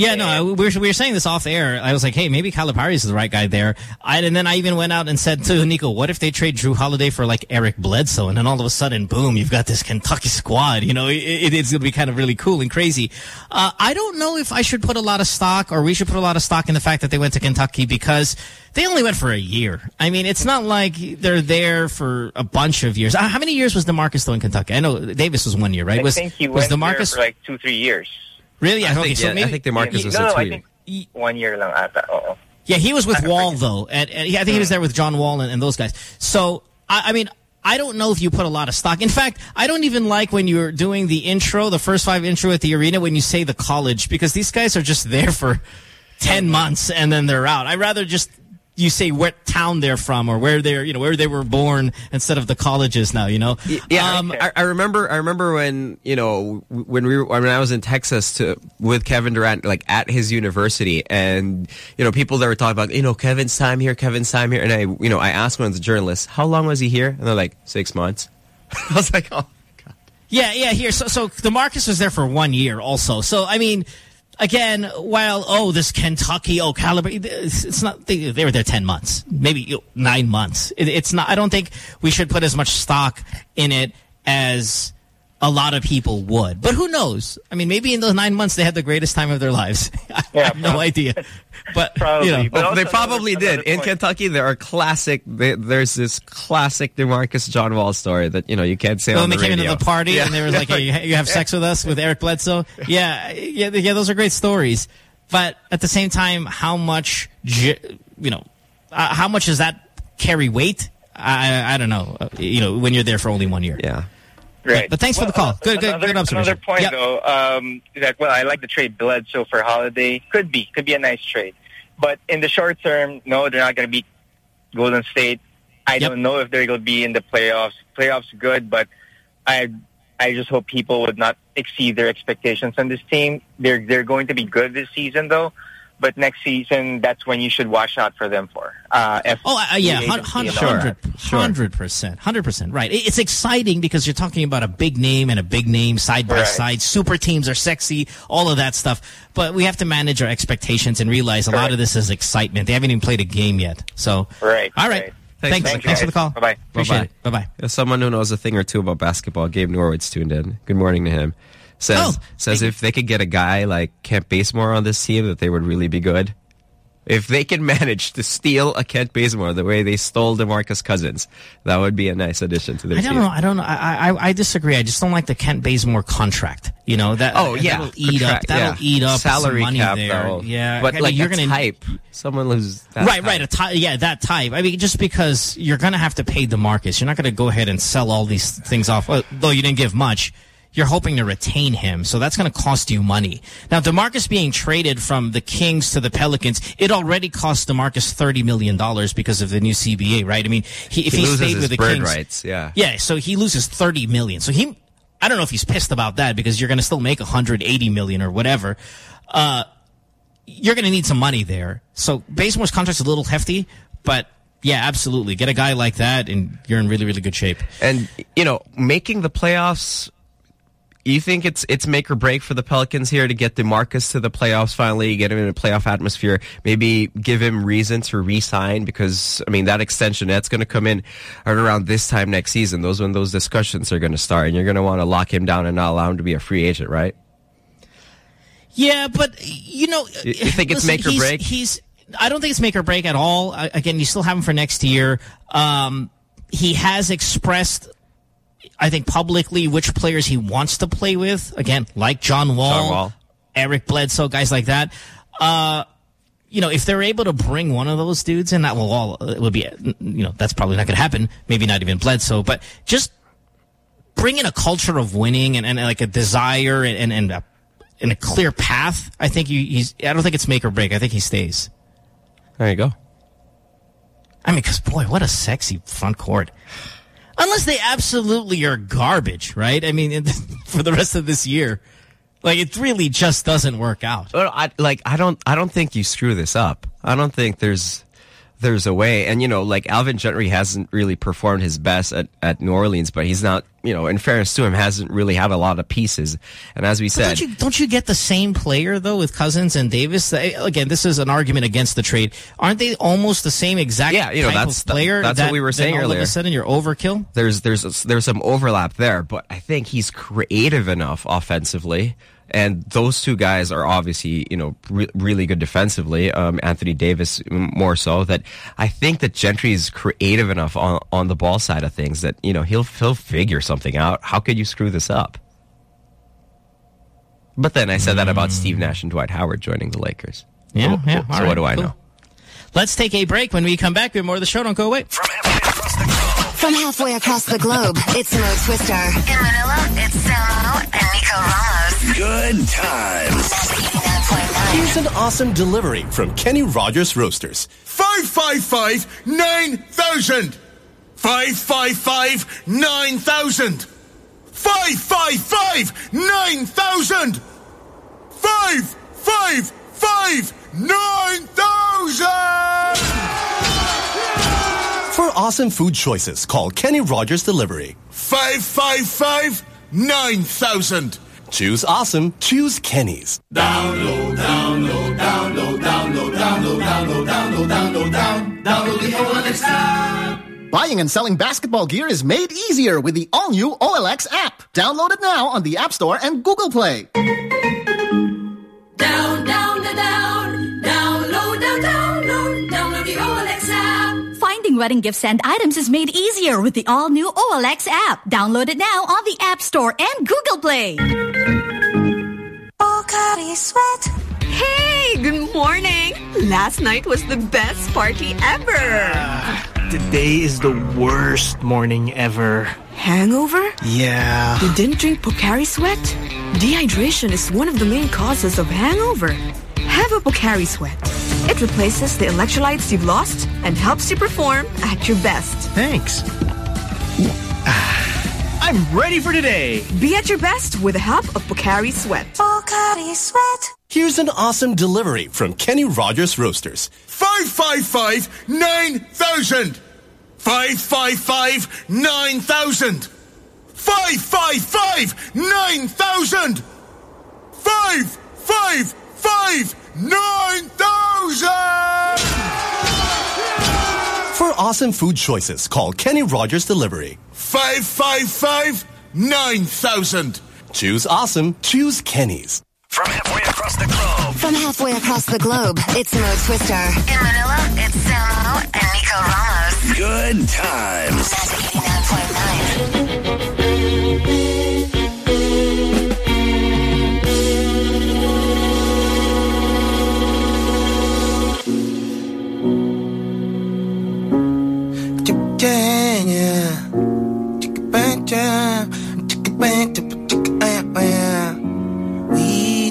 Yeah, no, I- we were, we were saying this off air. I was like, hey, maybe Calipari is the right guy there. I, and then I even went out and said to Nico, what if they trade Jrue Holiday for like Eric Bledsoe? And then all of a sudden, boom, you've got this Kentucky squad. You know, it, it- it's going to be kind of really cool and crazy. Uh, I don't know if I should put a lot of stock or we should put a lot of stock in the fact that they went to Kentucky because they only went for a year. I mean, it's not like they're there for a bunch of years. Uh, How many years was DeMarcus though in Kentucky? I know Davis was one year, right? I was, think he was DeMarcus for like two, three years. Really? I okay, think, so yeah, I maybe, think DeMarcus was no, a no, I two. think one year lang ata. Oo. Yeah, he was with Wall though, and, and yeah, I think he was hmm. there with John Wall and, and those guys. So I, I mean, I don't know if you put a lot of stock. In fact, I don't even like when you're doing the intro, the first five intro at the arena, when you say the college because these guys are just there for ten months and then they're out. I'd rather just you say what town they're from or where they're you know where they were born instead of the colleges now. You know. Yeah, Um, I, I remember. I remember when you know when we were, when I was in Texas to with Kevin Durant, like at his university, and you know people that were talking about you know Kevin's time here, Kevin's time here, and I you know I asked one of the journalists, how long was he here, and they're like six months. I was like, oh, God. Yeah, yeah, here. So, so DeMarcus was there for one year also. So, I mean, again, while, oh, this Kentucky, oh, caliber, it's it's not, they, they were there 10 months, maybe nine months. It, it's not, I don't think we should put as much stock in it as a lot of people would. But who knows? I mean, maybe in those nine months they had the greatest time of their lives. I have no idea. But, you know. Well, they probably did. In Kentucky, there are classic. They, there's this classic DeMarcus John Wall story that you know you can't say Well, on when they came radio. into the party Yeah. and they were like, hey, you, you have sex with us with Eric Bledsoe? Yeah, yeah, yeah, those are great stories. But at the same time, how much, you know, uh, how much does that carry weight? I, I don't know. Uh, you know, when you're there for only one year. Yeah. Right. But thanks for the call. Good, good, another, good observation. Another point, Yep. though, um, that, well, I like the trade Bledsoe for Holiday. Could be. Could be a nice trade. But in the short term, no, they're not going to beat Golden State. I don't know if they're going to be in the playoffs. Playoffs, good, but I I just hope people would not exceed their expectations on this team. They're they're going to be good this season, though. But next season, that's when you should watch out for them for. Uh, Oh, uh, yeah, the hun- agency hun- and all hundred, that. hundred percent, hundred percent. Right. It's exciting because you're talking about a big name and a big name side by Right. side. Super teams are sexy, all of that stuff. But we have to manage our expectations and realize a lot of this is excitement. They haven't even played a game yet. So, right. all right. Thanks. Thanks, Thanks, for the call. Bye-bye. Appreciate it. Bye-bye. Someone who knows a thing or two about basketball, Gabe Norwood's tuned in. Good morning to him. Says Oh, says if they could get a guy like Kent Bazemore on this team, that they would really be good. If they can manage to steal a Kent Bazemore the way they stole DeMarcus Cousins, that would be a nice addition to their I don't know. I don't know. I, I I disagree. I just don't like the Kent Bazemore contract. You know that. Oh yeah, that'll eat up. That'll yeah. eat up some salary money cap there. though. Yeah, but I mean, like you're gonna type, someone who's that right, type. right. A ty- yeah, that type. I mean, just because you're going to have to pay DeMarcus, you're not going to go ahead and sell all these things off. Well, though you didn't give much, you're hoping to retain him, so that's going to cost you money. Now, DeMarcus being traded from the Kings to the Pelicans, it already cost DeMarcus thirty million dollars because of the new CBA, right? I mean, he, if He he, stayed with the Kings, rights, yeah. yeah, so he loses 30 million. So he, I don't know if he's pissed about that because you're going to still make 180 million or whatever. Uh, you're going to need some money there. So Bazemore's contract's a little hefty, but yeah, absolutely. Get a guy like that, and you're in really, really good shape. And, you know, making the playoffs, you think it's it's make or break for the Pelicans here to get DeMarcus to the playoffs finally, get him in a playoff atmosphere, maybe give him reason to re-sign because, I mean, that extension, that's going to come in right around this time next season. Those when those discussions are going to start, and you're going to want to lock him down and not allow him to be a free agent, right? Yeah, but, you know... You think it's listen, make or he's- break? He's... I don't think it's make or break at all. Again, you still have him for next year. Um, he has expressed, I think, publicly which players he wants to play with. Again, like John Wall, John Wall. Eric Bledsoe, guys like that. Uh, you know, if they're able to bring one of those dudes in, that will all, it would be, you know, that's probably not going to happen. Maybe not even Bledsoe, but just bring in a culture of winning and, and like a desire and, and, and a, and a clear path. I think you, he's, I don't think it's make or break. I think he stays. There you go. I mean, because boy, what a sexy front court. Unless they absolutely are garbage, right? I mean, for the rest of this year, like it really just doesn't work out. Well, I, like I don't I don't think you screw this up. I don't think there's there's a way. And you know, like Alvin Gentry hasn't really performed his best at, at New Orleans, but he's not, you know, in fairness to him, hasn't really had a lot of pieces. And as we But said, don't you don't you get the same player though with Cousins and Davis? They- Again, this is an argument against the trade. Aren't they almost the same exact Yeah, you know, that's- player? that's what we were saying all earlier. Of a sudden, you're overkill. there's there's there's some overlap there, but I think he's creative enough offensively. And those two guys are obviously, you know, re really good defensively. Um, Anthony Davis more so. That I think that Gentry is creative enough on on the ball side of things that you know he'll he'll figure something out. How could you screw this up? But then I said that about Steve Nash and Dwight Howard joining the Lakers. Yeah, So- yeah. So all what right, do I cool. know? Let's take a break. When we come back, we have more of the show. Don't go away. From halfway across the globe, it's Mo Twister. In Manila, it's Samo and Nico Ramos. Good times. Here's an awesome delivery from Kenny Rogers Roasters. 555 9000. 555 9000. 555 9000. 555 9000. For awesome food choices, call Kenny Rogers Delivery. 555 9000. Choose awesome, choose Kenny's. Download, download, download, download, download, download, download, download, down, download the OLX app. Buying and selling basketball gear is made easier with the all-new OLX app. Download it now on the App Store and Google Play. Down, wedding gifts and items is made easier with the all-new OLX app. Download it now on the App Store and Google Play. Oh, Pocari Sweat. Hey, good morning. Last night was the best party ever. Today is the worst morning ever. Hangover? Yeah. You didn't drink Pocari Sweat? Dehydration is one of the main causes of hangover. Have a Pocari Sweat. It replaces the electrolytes you've lost and helps you perform at your best. Thanks. I'm ready for today. Be at your best with the help of Pocari Sweat. Pocari Sweat. Here's an awesome delivery from Kenny Rogers Roasters. 555 9000. 555 9000. 555 9000. 555 9,000! For awesome food choices, call Kenny Rogers Delivery. 555 9000. Choose awesome. Choose Kenny's. From halfway across the globe. From halfway across the globe, it's Mo Twister. In Manila, it's Samo and Nico Ramos. Good times. 99.9.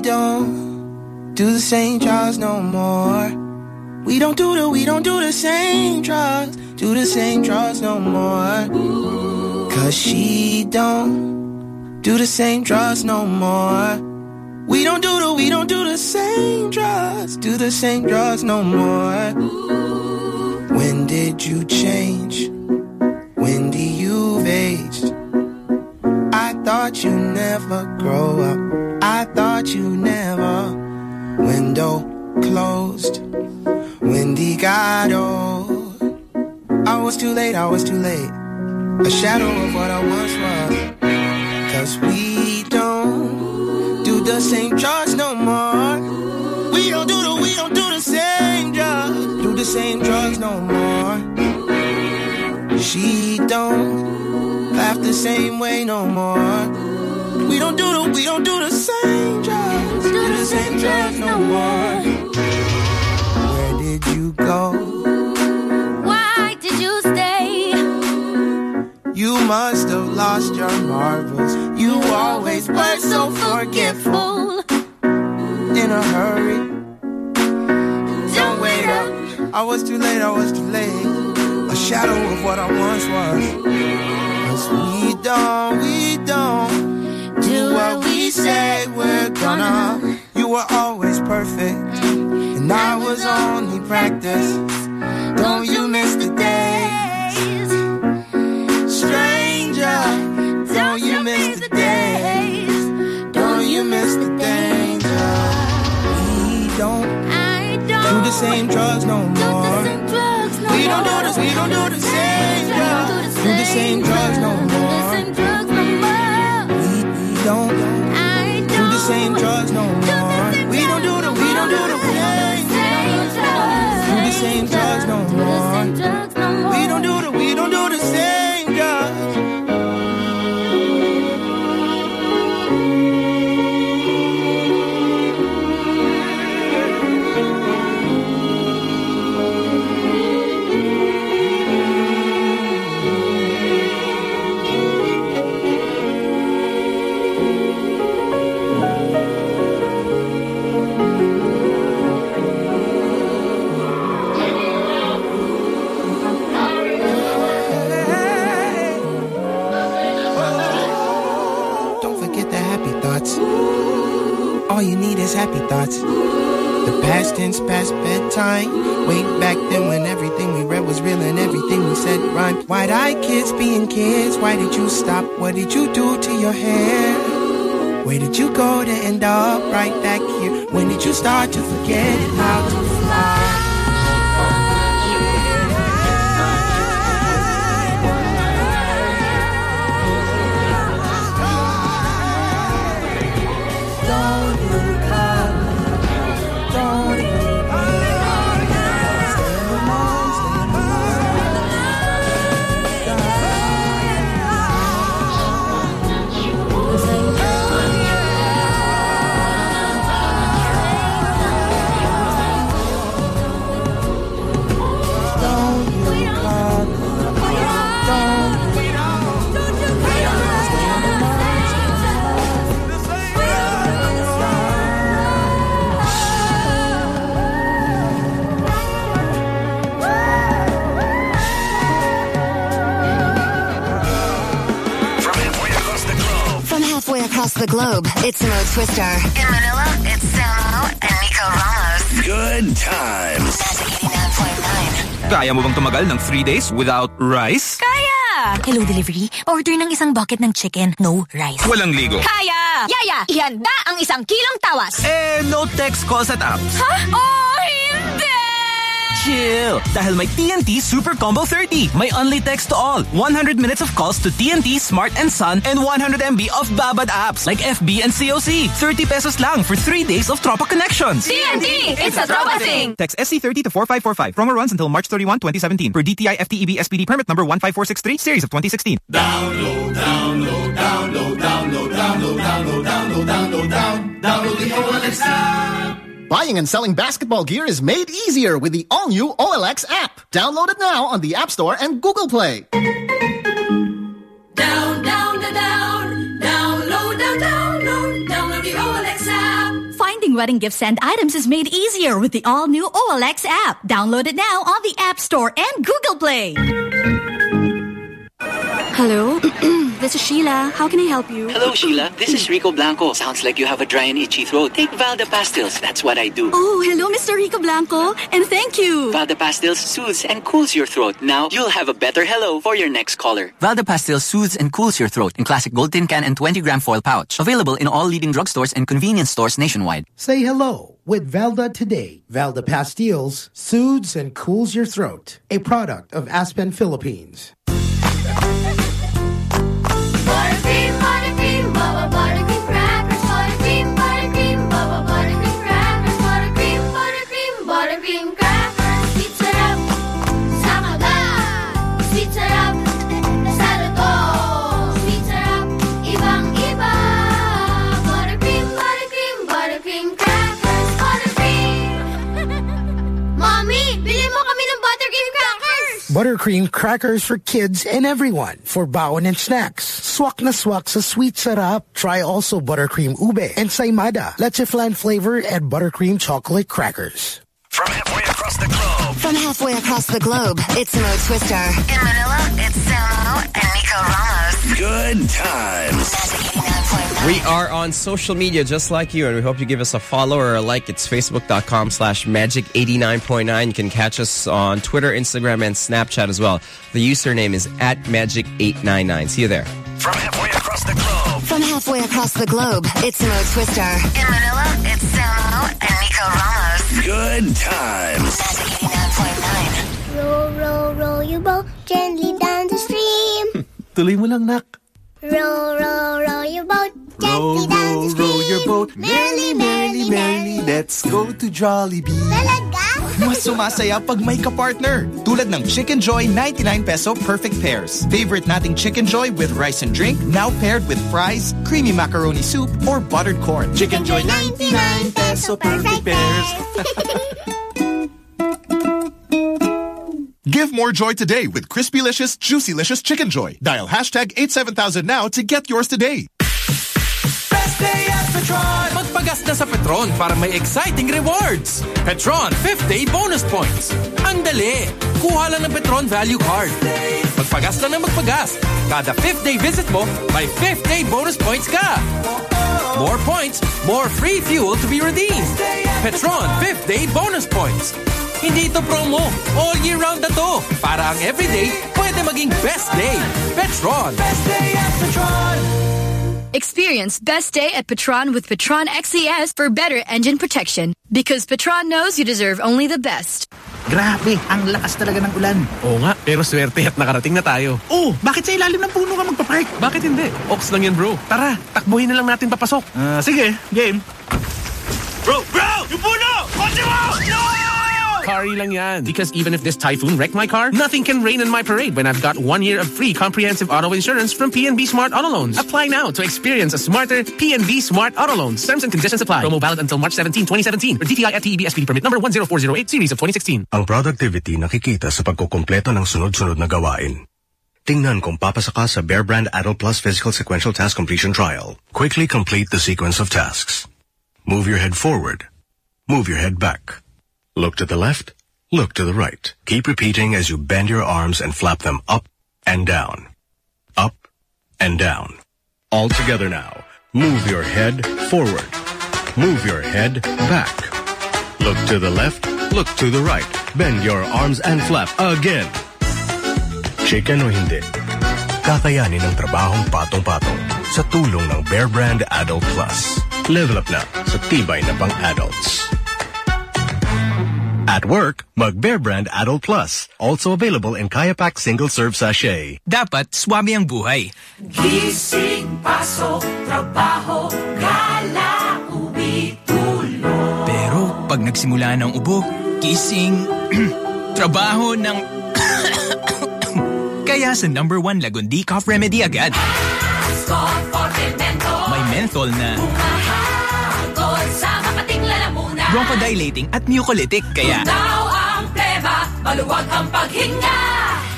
don't do the same drugs no more. We don't do the, we don't do the same drugs. Do the same drugs no more. Cause she don't do the same drugs no more. We don't do the, we don't do the same drugs, do the same drugs no more. When did you change? Wendy, you've aged. I thought you'd never grow up. I thought you'd never. Window closed. Wendy got old. I was too late, I was too late. A shadow of what I once was. Cause we don't do the same drugs no more. We don't do the, we don't do the same drugs. Do the same drugs no more. She don't laugh the same way no more. We don't do the, we don't do the same drugs. Do the same drugs no more. Where did you go? Why did you stay? You must have lost your marbles. You always were so forgetful. In a hurry. Don't wait up. I was too late, I was too late. A shadow of what I once was. Cause we don't, we don't do what we say we're gonna. You were always perfect. And I was only practice. Don't you miss the days? Stranger, don't you miss the days? Don't you miss the danger? We don't do the same drugs no more. We don't do this, we don't do the same drugs. Do the same drugs no more. We, we don't do the same drugs Why did you stop? What did you do to your hair? Where did you go to end up right back here? When did you start to forget how to fly? Globe, it's Mo Twister. In Manila, it's Samo and Nico Ramos. Good times. Kaya mo bang tumagal ng 3 days without rice? Kaya! Hello, delivery. Order ng isang bucket ng chicken, no rice. Walang ligo. Kaya! Yaya, ihanda ang isang kilong tawas. Eh, no text calls at apps. Ha? Oh, hindi! Chill! Dahil may TNT Super Combo 30. May only text to all. 100 minutes of calls to TNT, Smart and Sun, and 100 MB of Babad apps like FB and COC. 30 pesos lang for 3 days of Tropa connections. TNT! It's a Tropa thing! Text SC30 to 4545. Promo runs until March 31, 2017. Per DTI FTEB SPD permit number 15463, series of 2016. Download, download, download, download, download, download, download, download, download, download the OLX app. Buying and selling basketball gear is made easier with the all-new OLX app. Download it now on the App Store and Google Play. Down, down, down, down. Download, down, download. Download the OLX app. Finding wedding gifts and items is made easier with the all-new OLX app. Download it now on the App Store and Google Play. Hello? this is Sheila. How can I help you? Hello, Sheila. This is Rico Blanco. Sounds like you have a dry and itchy throat. Take Valda Pastilles. That's what I do. Oh, hello, Mr. Rico Blanco. And thank you. Valda Pastilles soothes and cools your throat. Now you'll have a better hello for your next caller. Valda Pastil soothes and cools your throat in classic gold tin can and 20 gram foil pouch. Available in all leading drugstores and convenience stores nationwide. Say hello with Valda today. Valda Pastilles soothes and cools your throat. A product of Aspen Philippines. Buttercream, Buttercream crackers for kids and everyone for bawon and snacks. Swak na swak sa sweet sarap. Try also buttercream ube and saimada, leche flan flavor and buttercream chocolate crackers. From halfway across the globe. From halfway across the globe, it's Mo Twister. In Manila, it's Samo and Nico Ramos. Good times. We are on social media just like you, and we hope you give us a follow or a like. It's facebook.com slash magic89.9. You can catch us on Twitter, Instagram, and Snapchat as well. The username is at magic899. See you there. From halfway across the globe. From halfway across the globe, it's Mo Twister. In Manila, it's Samo and Nico Ramos. Good times. Row, row, row your boat gently down the stream. Tuloy mo lang, nak. Row, row, row your boat Row, gently down row, the stream. row your boat. Merrily, merrily, merrily. Let's go to Jollibee. Talaga? Mas sumasaya pag may ka-partner. Tulad ng Chickenjoy 99 peso perfect pairs. Favorite nating Chickenjoy with rice and drink, now paired with fries, creamy macaroni soup, or buttered corn. Chickenjoy 99 peso perfect pairs. Give more joy today with Crispylicious, Juicylicious Chickenjoy. Dial hashtag 87000 now to get yours today. Best day at Petron! Magpagas na sa Petron para may exciting rewards. Petron 5th Day Bonus Points. Ang dali! Kuha lang ng Petron Value Card. Magpagas lang ng magpagas. Kada 5th day visit mo, may 5th day bonus points ka. More points, more free fuel to be redeemed. Petron 5th Day Bonus Points. Hindi ito promo. All year round na to. Para ang everyday, pwede maging best day. Petron. Best day at Petron. Experience best day at Petron with Petron XES for better engine protection. Because Petron knows you deserve only the best. Grabe, ang lakas talaga ng ulan. Oo nga, pero swerte at nakarating na tayo. Oh, bakit sa ilalim ng puno ka magpapark? Bakit hindi? Ox lang yan bro. Tara, takbuhin na lang natin papasok. Ah, sige, game. Bro, bro! Yung puno! Kotse mo! No! Lang yan. Because even if this typhoon wrecked my car, nothing can rain in my parade when I've got one year of free comprehensive auto insurance from PNB Smart Auto Loans. Apply now to experience a smarter PNB Smart Auto Loans. Terms and conditions apply. Promo valid until March 17, 2017. For DTI at TEB SPD permit number 10408 series of 2016. Ang productivity nakikita sa pagkukumpleto ng sunod-sunod na gawain. Tingnan kung papasa ka sa Bear Brand Adult Plus Physical Sequential Task Completion Trial. Quickly complete the sequence of tasks. Move your head forward. Move your head back. Look to the left. Look to the right. Keep repeating as you bend your arms and flap them up and down. Up and down. All together now. Move your head forward. Move your head back. Look to the left. Look to the right. Bend your arms and flap again. Chicken o hindi, kakayanin ang trabahong patong-patong sa tulong ng Bear Brand Adult Plus. Level up na sa tibay na pang-adults. At work, mag Bear Brand Adult Plus. Also available in Kaya Pack Single Serve Sachet. Dapat swami ang buhay. Gising, pasok, trabaho, gala, uwi, tulog. Pero pag nagsimula ng ubo, gising, trabaho ng... Kaya sa number one Lagundi Cough Remedy agad. Ascof Forte Menthol. May menthol na Mahagod sa makating lalamunan. Bronchodilating at mucolytic. Kaya Daw ang pleba, maluwag ang paghinga.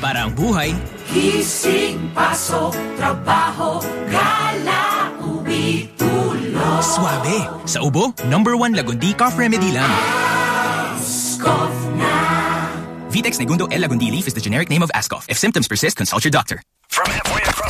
para ang buhay, Gising, pasok, trabaho, gala, uwi, tulog. swabe. Sa ubo, number one Lagundi Cough Remedy lang. Ascof na. Vitex Negundo L. Lagundi Leaf is the generic name of Ascof. If symptoms persist, consult your doctor. From halfway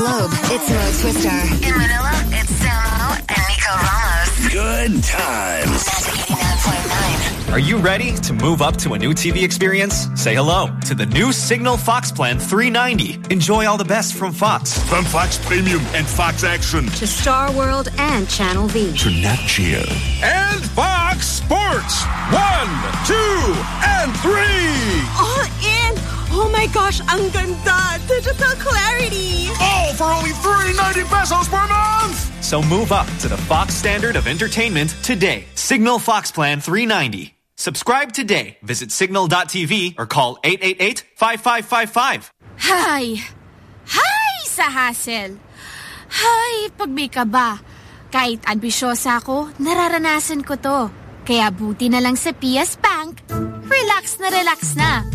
globe, it's Mo Twister. In Manila, it's Samo and Nico Ramos. Good times. Are you ready to move up to a new TV experience? Say hello to the new Cignal Fox Plan 390. Enjoy all the best from Fox. From Fox Premium and Fox Action. to Star World and Channel V. To Nat Geo. And Fox Sports. One, two, and three. All in! Oh my gosh, ang ganda! Digital clarity! All for only 390 pesos per month. So move up to the Fox standard of entertainment today. Cignal Fox Plan 390. Subscribe today. Visit cignal.tv or call 888-5555. Hi! Hi sa hassle! Hi, pag may kaba. Kahit ambisyosa ako, nararanasan ko to. Kaya buti na lang sa PS Bank, relax na relax na.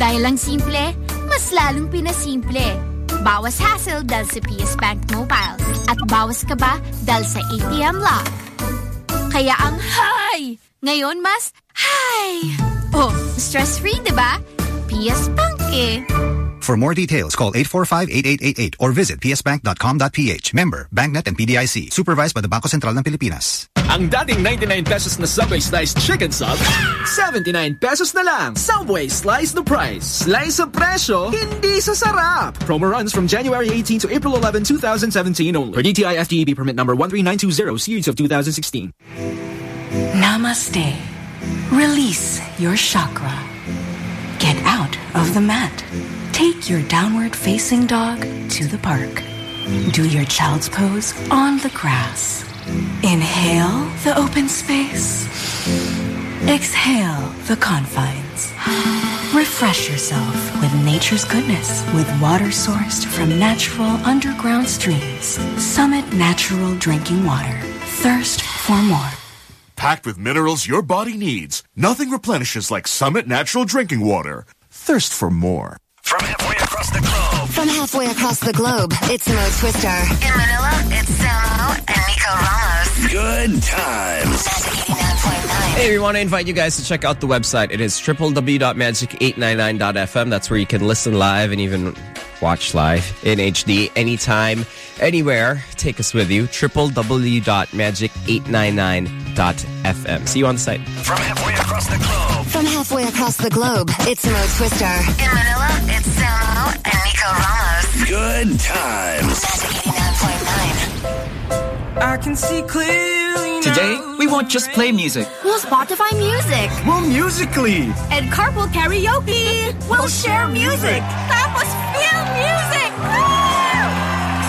Dahil lang simple, mas lalong pinasimple. Bawas hassle dahil sa PS Bank Mobile. At bawas ka ba dahil sa ATM Lock. Kaya ang hi! Ngayon mas hi! Oh, stress-free, di ba? PS Bank eh. For more details, call 845-8888 or visit psbank.com.ph. Member, BancNet and PDIC. Supervised by the Bangko Sentral ng Pilipinas. Ang dating 99 pesos na Subway Sliced Chicken Sub, 79 pesos na lang. Subway Slice the Price. Slice sa presyo, hindi sa sarap. Promo runs from January 18 to April 11, 2017 only. For DTI FTEB permit number 13920, series of 2016. Namaste. Release your chakra. Get out of the mat. Take your downward facing dog to the park. Do your child's pose on the grass. Inhale the open space. Exhale the confines. Refresh yourself with nature's goodness with water sourced from natural underground streams. Summit Natural Drinking Water. Thirst for more. Packed with minerals your body needs. Nothing replenishes like Summit Natural Drinking Water. Thirst for more. From halfway across the globe. From halfway across the globe, it's Mo Twister. In Manila, it's Samo and Nico Ramos. Good times. Hey, we want to invite you guys to check out the website. It is www.magic899.fm. That's where you can listen live and even watch live in HD anytime, anywhere. Take us with you. www.magic899.fm. See you on the site. From halfway across the globe. From halfway across the globe, it's Mo Twister. In Manila, it's Samo and Nico Ramos. Good times. I can see clearly Today, we won't just play music. We'll Spotify music. We'll Musical.ly. And carpool karaoke. We'll share music. Tapos feel music.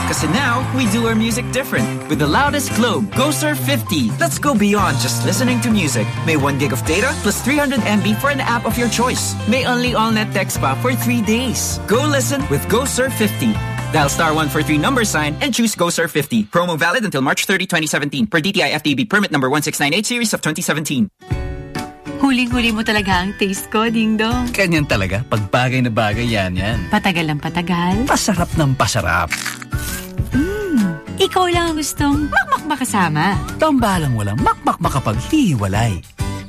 Because now, we do our music different. With the loudest globe, Go Surf 50. Let's go beyond just listening to music. May 1 gig of data plus 300 MB for an app of your choice. May only all-net text pa for 3 days. Go listen with Go Surf 50. Dial star 143 number sign and choose Go Surf 50. Promo valid until March 30, 2017 per DTI FTB permit number 1698 series of 2017. Huling-huli mo talaga ang taste ko, Dingdong. Ganyan talaga. Pag bagay na bagay, yan yan. Patagal ang patagal. Pasarap ng pasarap. Hmm. Ikaw lang ang gustong makmak makasama. Tambalang walang makmak makapaghihiwalay.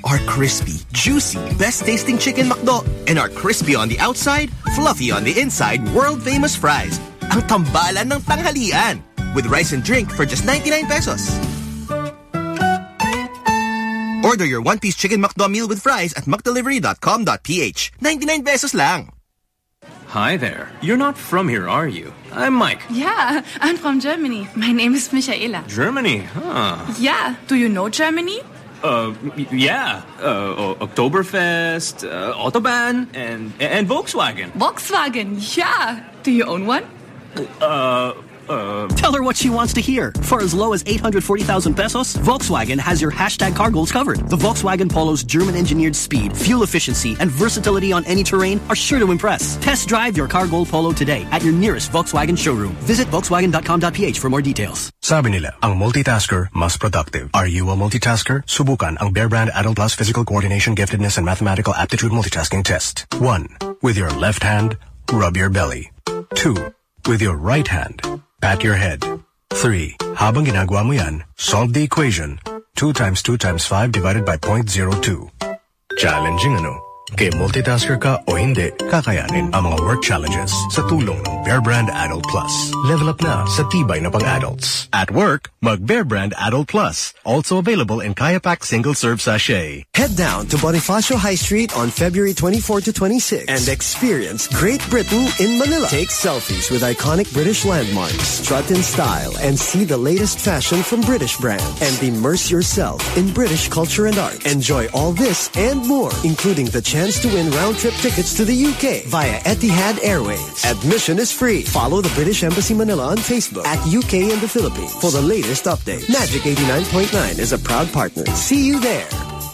Our crispy, juicy, best-tasting chicken McDo and our crispy on the outside, fluffy on the inside, world-famous fries. Ang tambalan ng tanghalian with rice and drink for just 99 pesos. Order your one-piece chicken McDo meal with fries at mcdelivery.com.ph. 99 pesos lang. Hi there. You're not from here, are you? I'm Mike. Yeah, I'm from Germany. My name is Michaela. Germany, huh? Yeah, do you know Germany? Uh, yeah. Uh, Oktoberfest, uh, Autobahn, and and Volkswagen. Volkswagen, yeah. Do you own one? Uh, uh. Tell her what she wants to hear. For as low as 840,000 pesos, Volkswagen has your hashtag car goals covered. The Volkswagen Polo's German-engineered speed, fuel efficiency, and versatility on any terrain are sure to impress. Test drive your car goal Polo today at your nearest Volkswagen showroom. Visit volkswagen.com.ph for more details. Sabi nila, ang multitasker mas productive. Are you a multitasker? Subukan ang Bear Brand Adult Plus Physical Coordination Giftedness and Mathematical Aptitude Multitasking Test. 1. With your left hand, rub your belly. 2. With your right hand, pat your head. 3. Habang ginagawa mo yan, solve the equation. 2 times 2 times 5 divided by 0.02. Challenging ano? Kaya multitasker ka o hindi, kakayanin ang mga work challenges sa tulong ng Bear Brand Adult Plus. Level up na sa tibay na pang-adults. At work, mag Bear Brand Adult Plus. Also available in Kayapak Single Serve Sachet. Head down to Bonifacio High Street on February 24 to 26 and experience Great Britain in Manila. Take selfies with iconic British landmarks, strut in style, and see the latest fashion from British brands. And immerse yourself in British culture and art. Enjoy all this and more, including the chance to win round-trip tickets to the UK via Etihad Airways. Admission is free. Follow the British Embassy Manila on Facebook at UK in the Philippines for the latest updates. Magic 89.9 is a proud partner. See you there.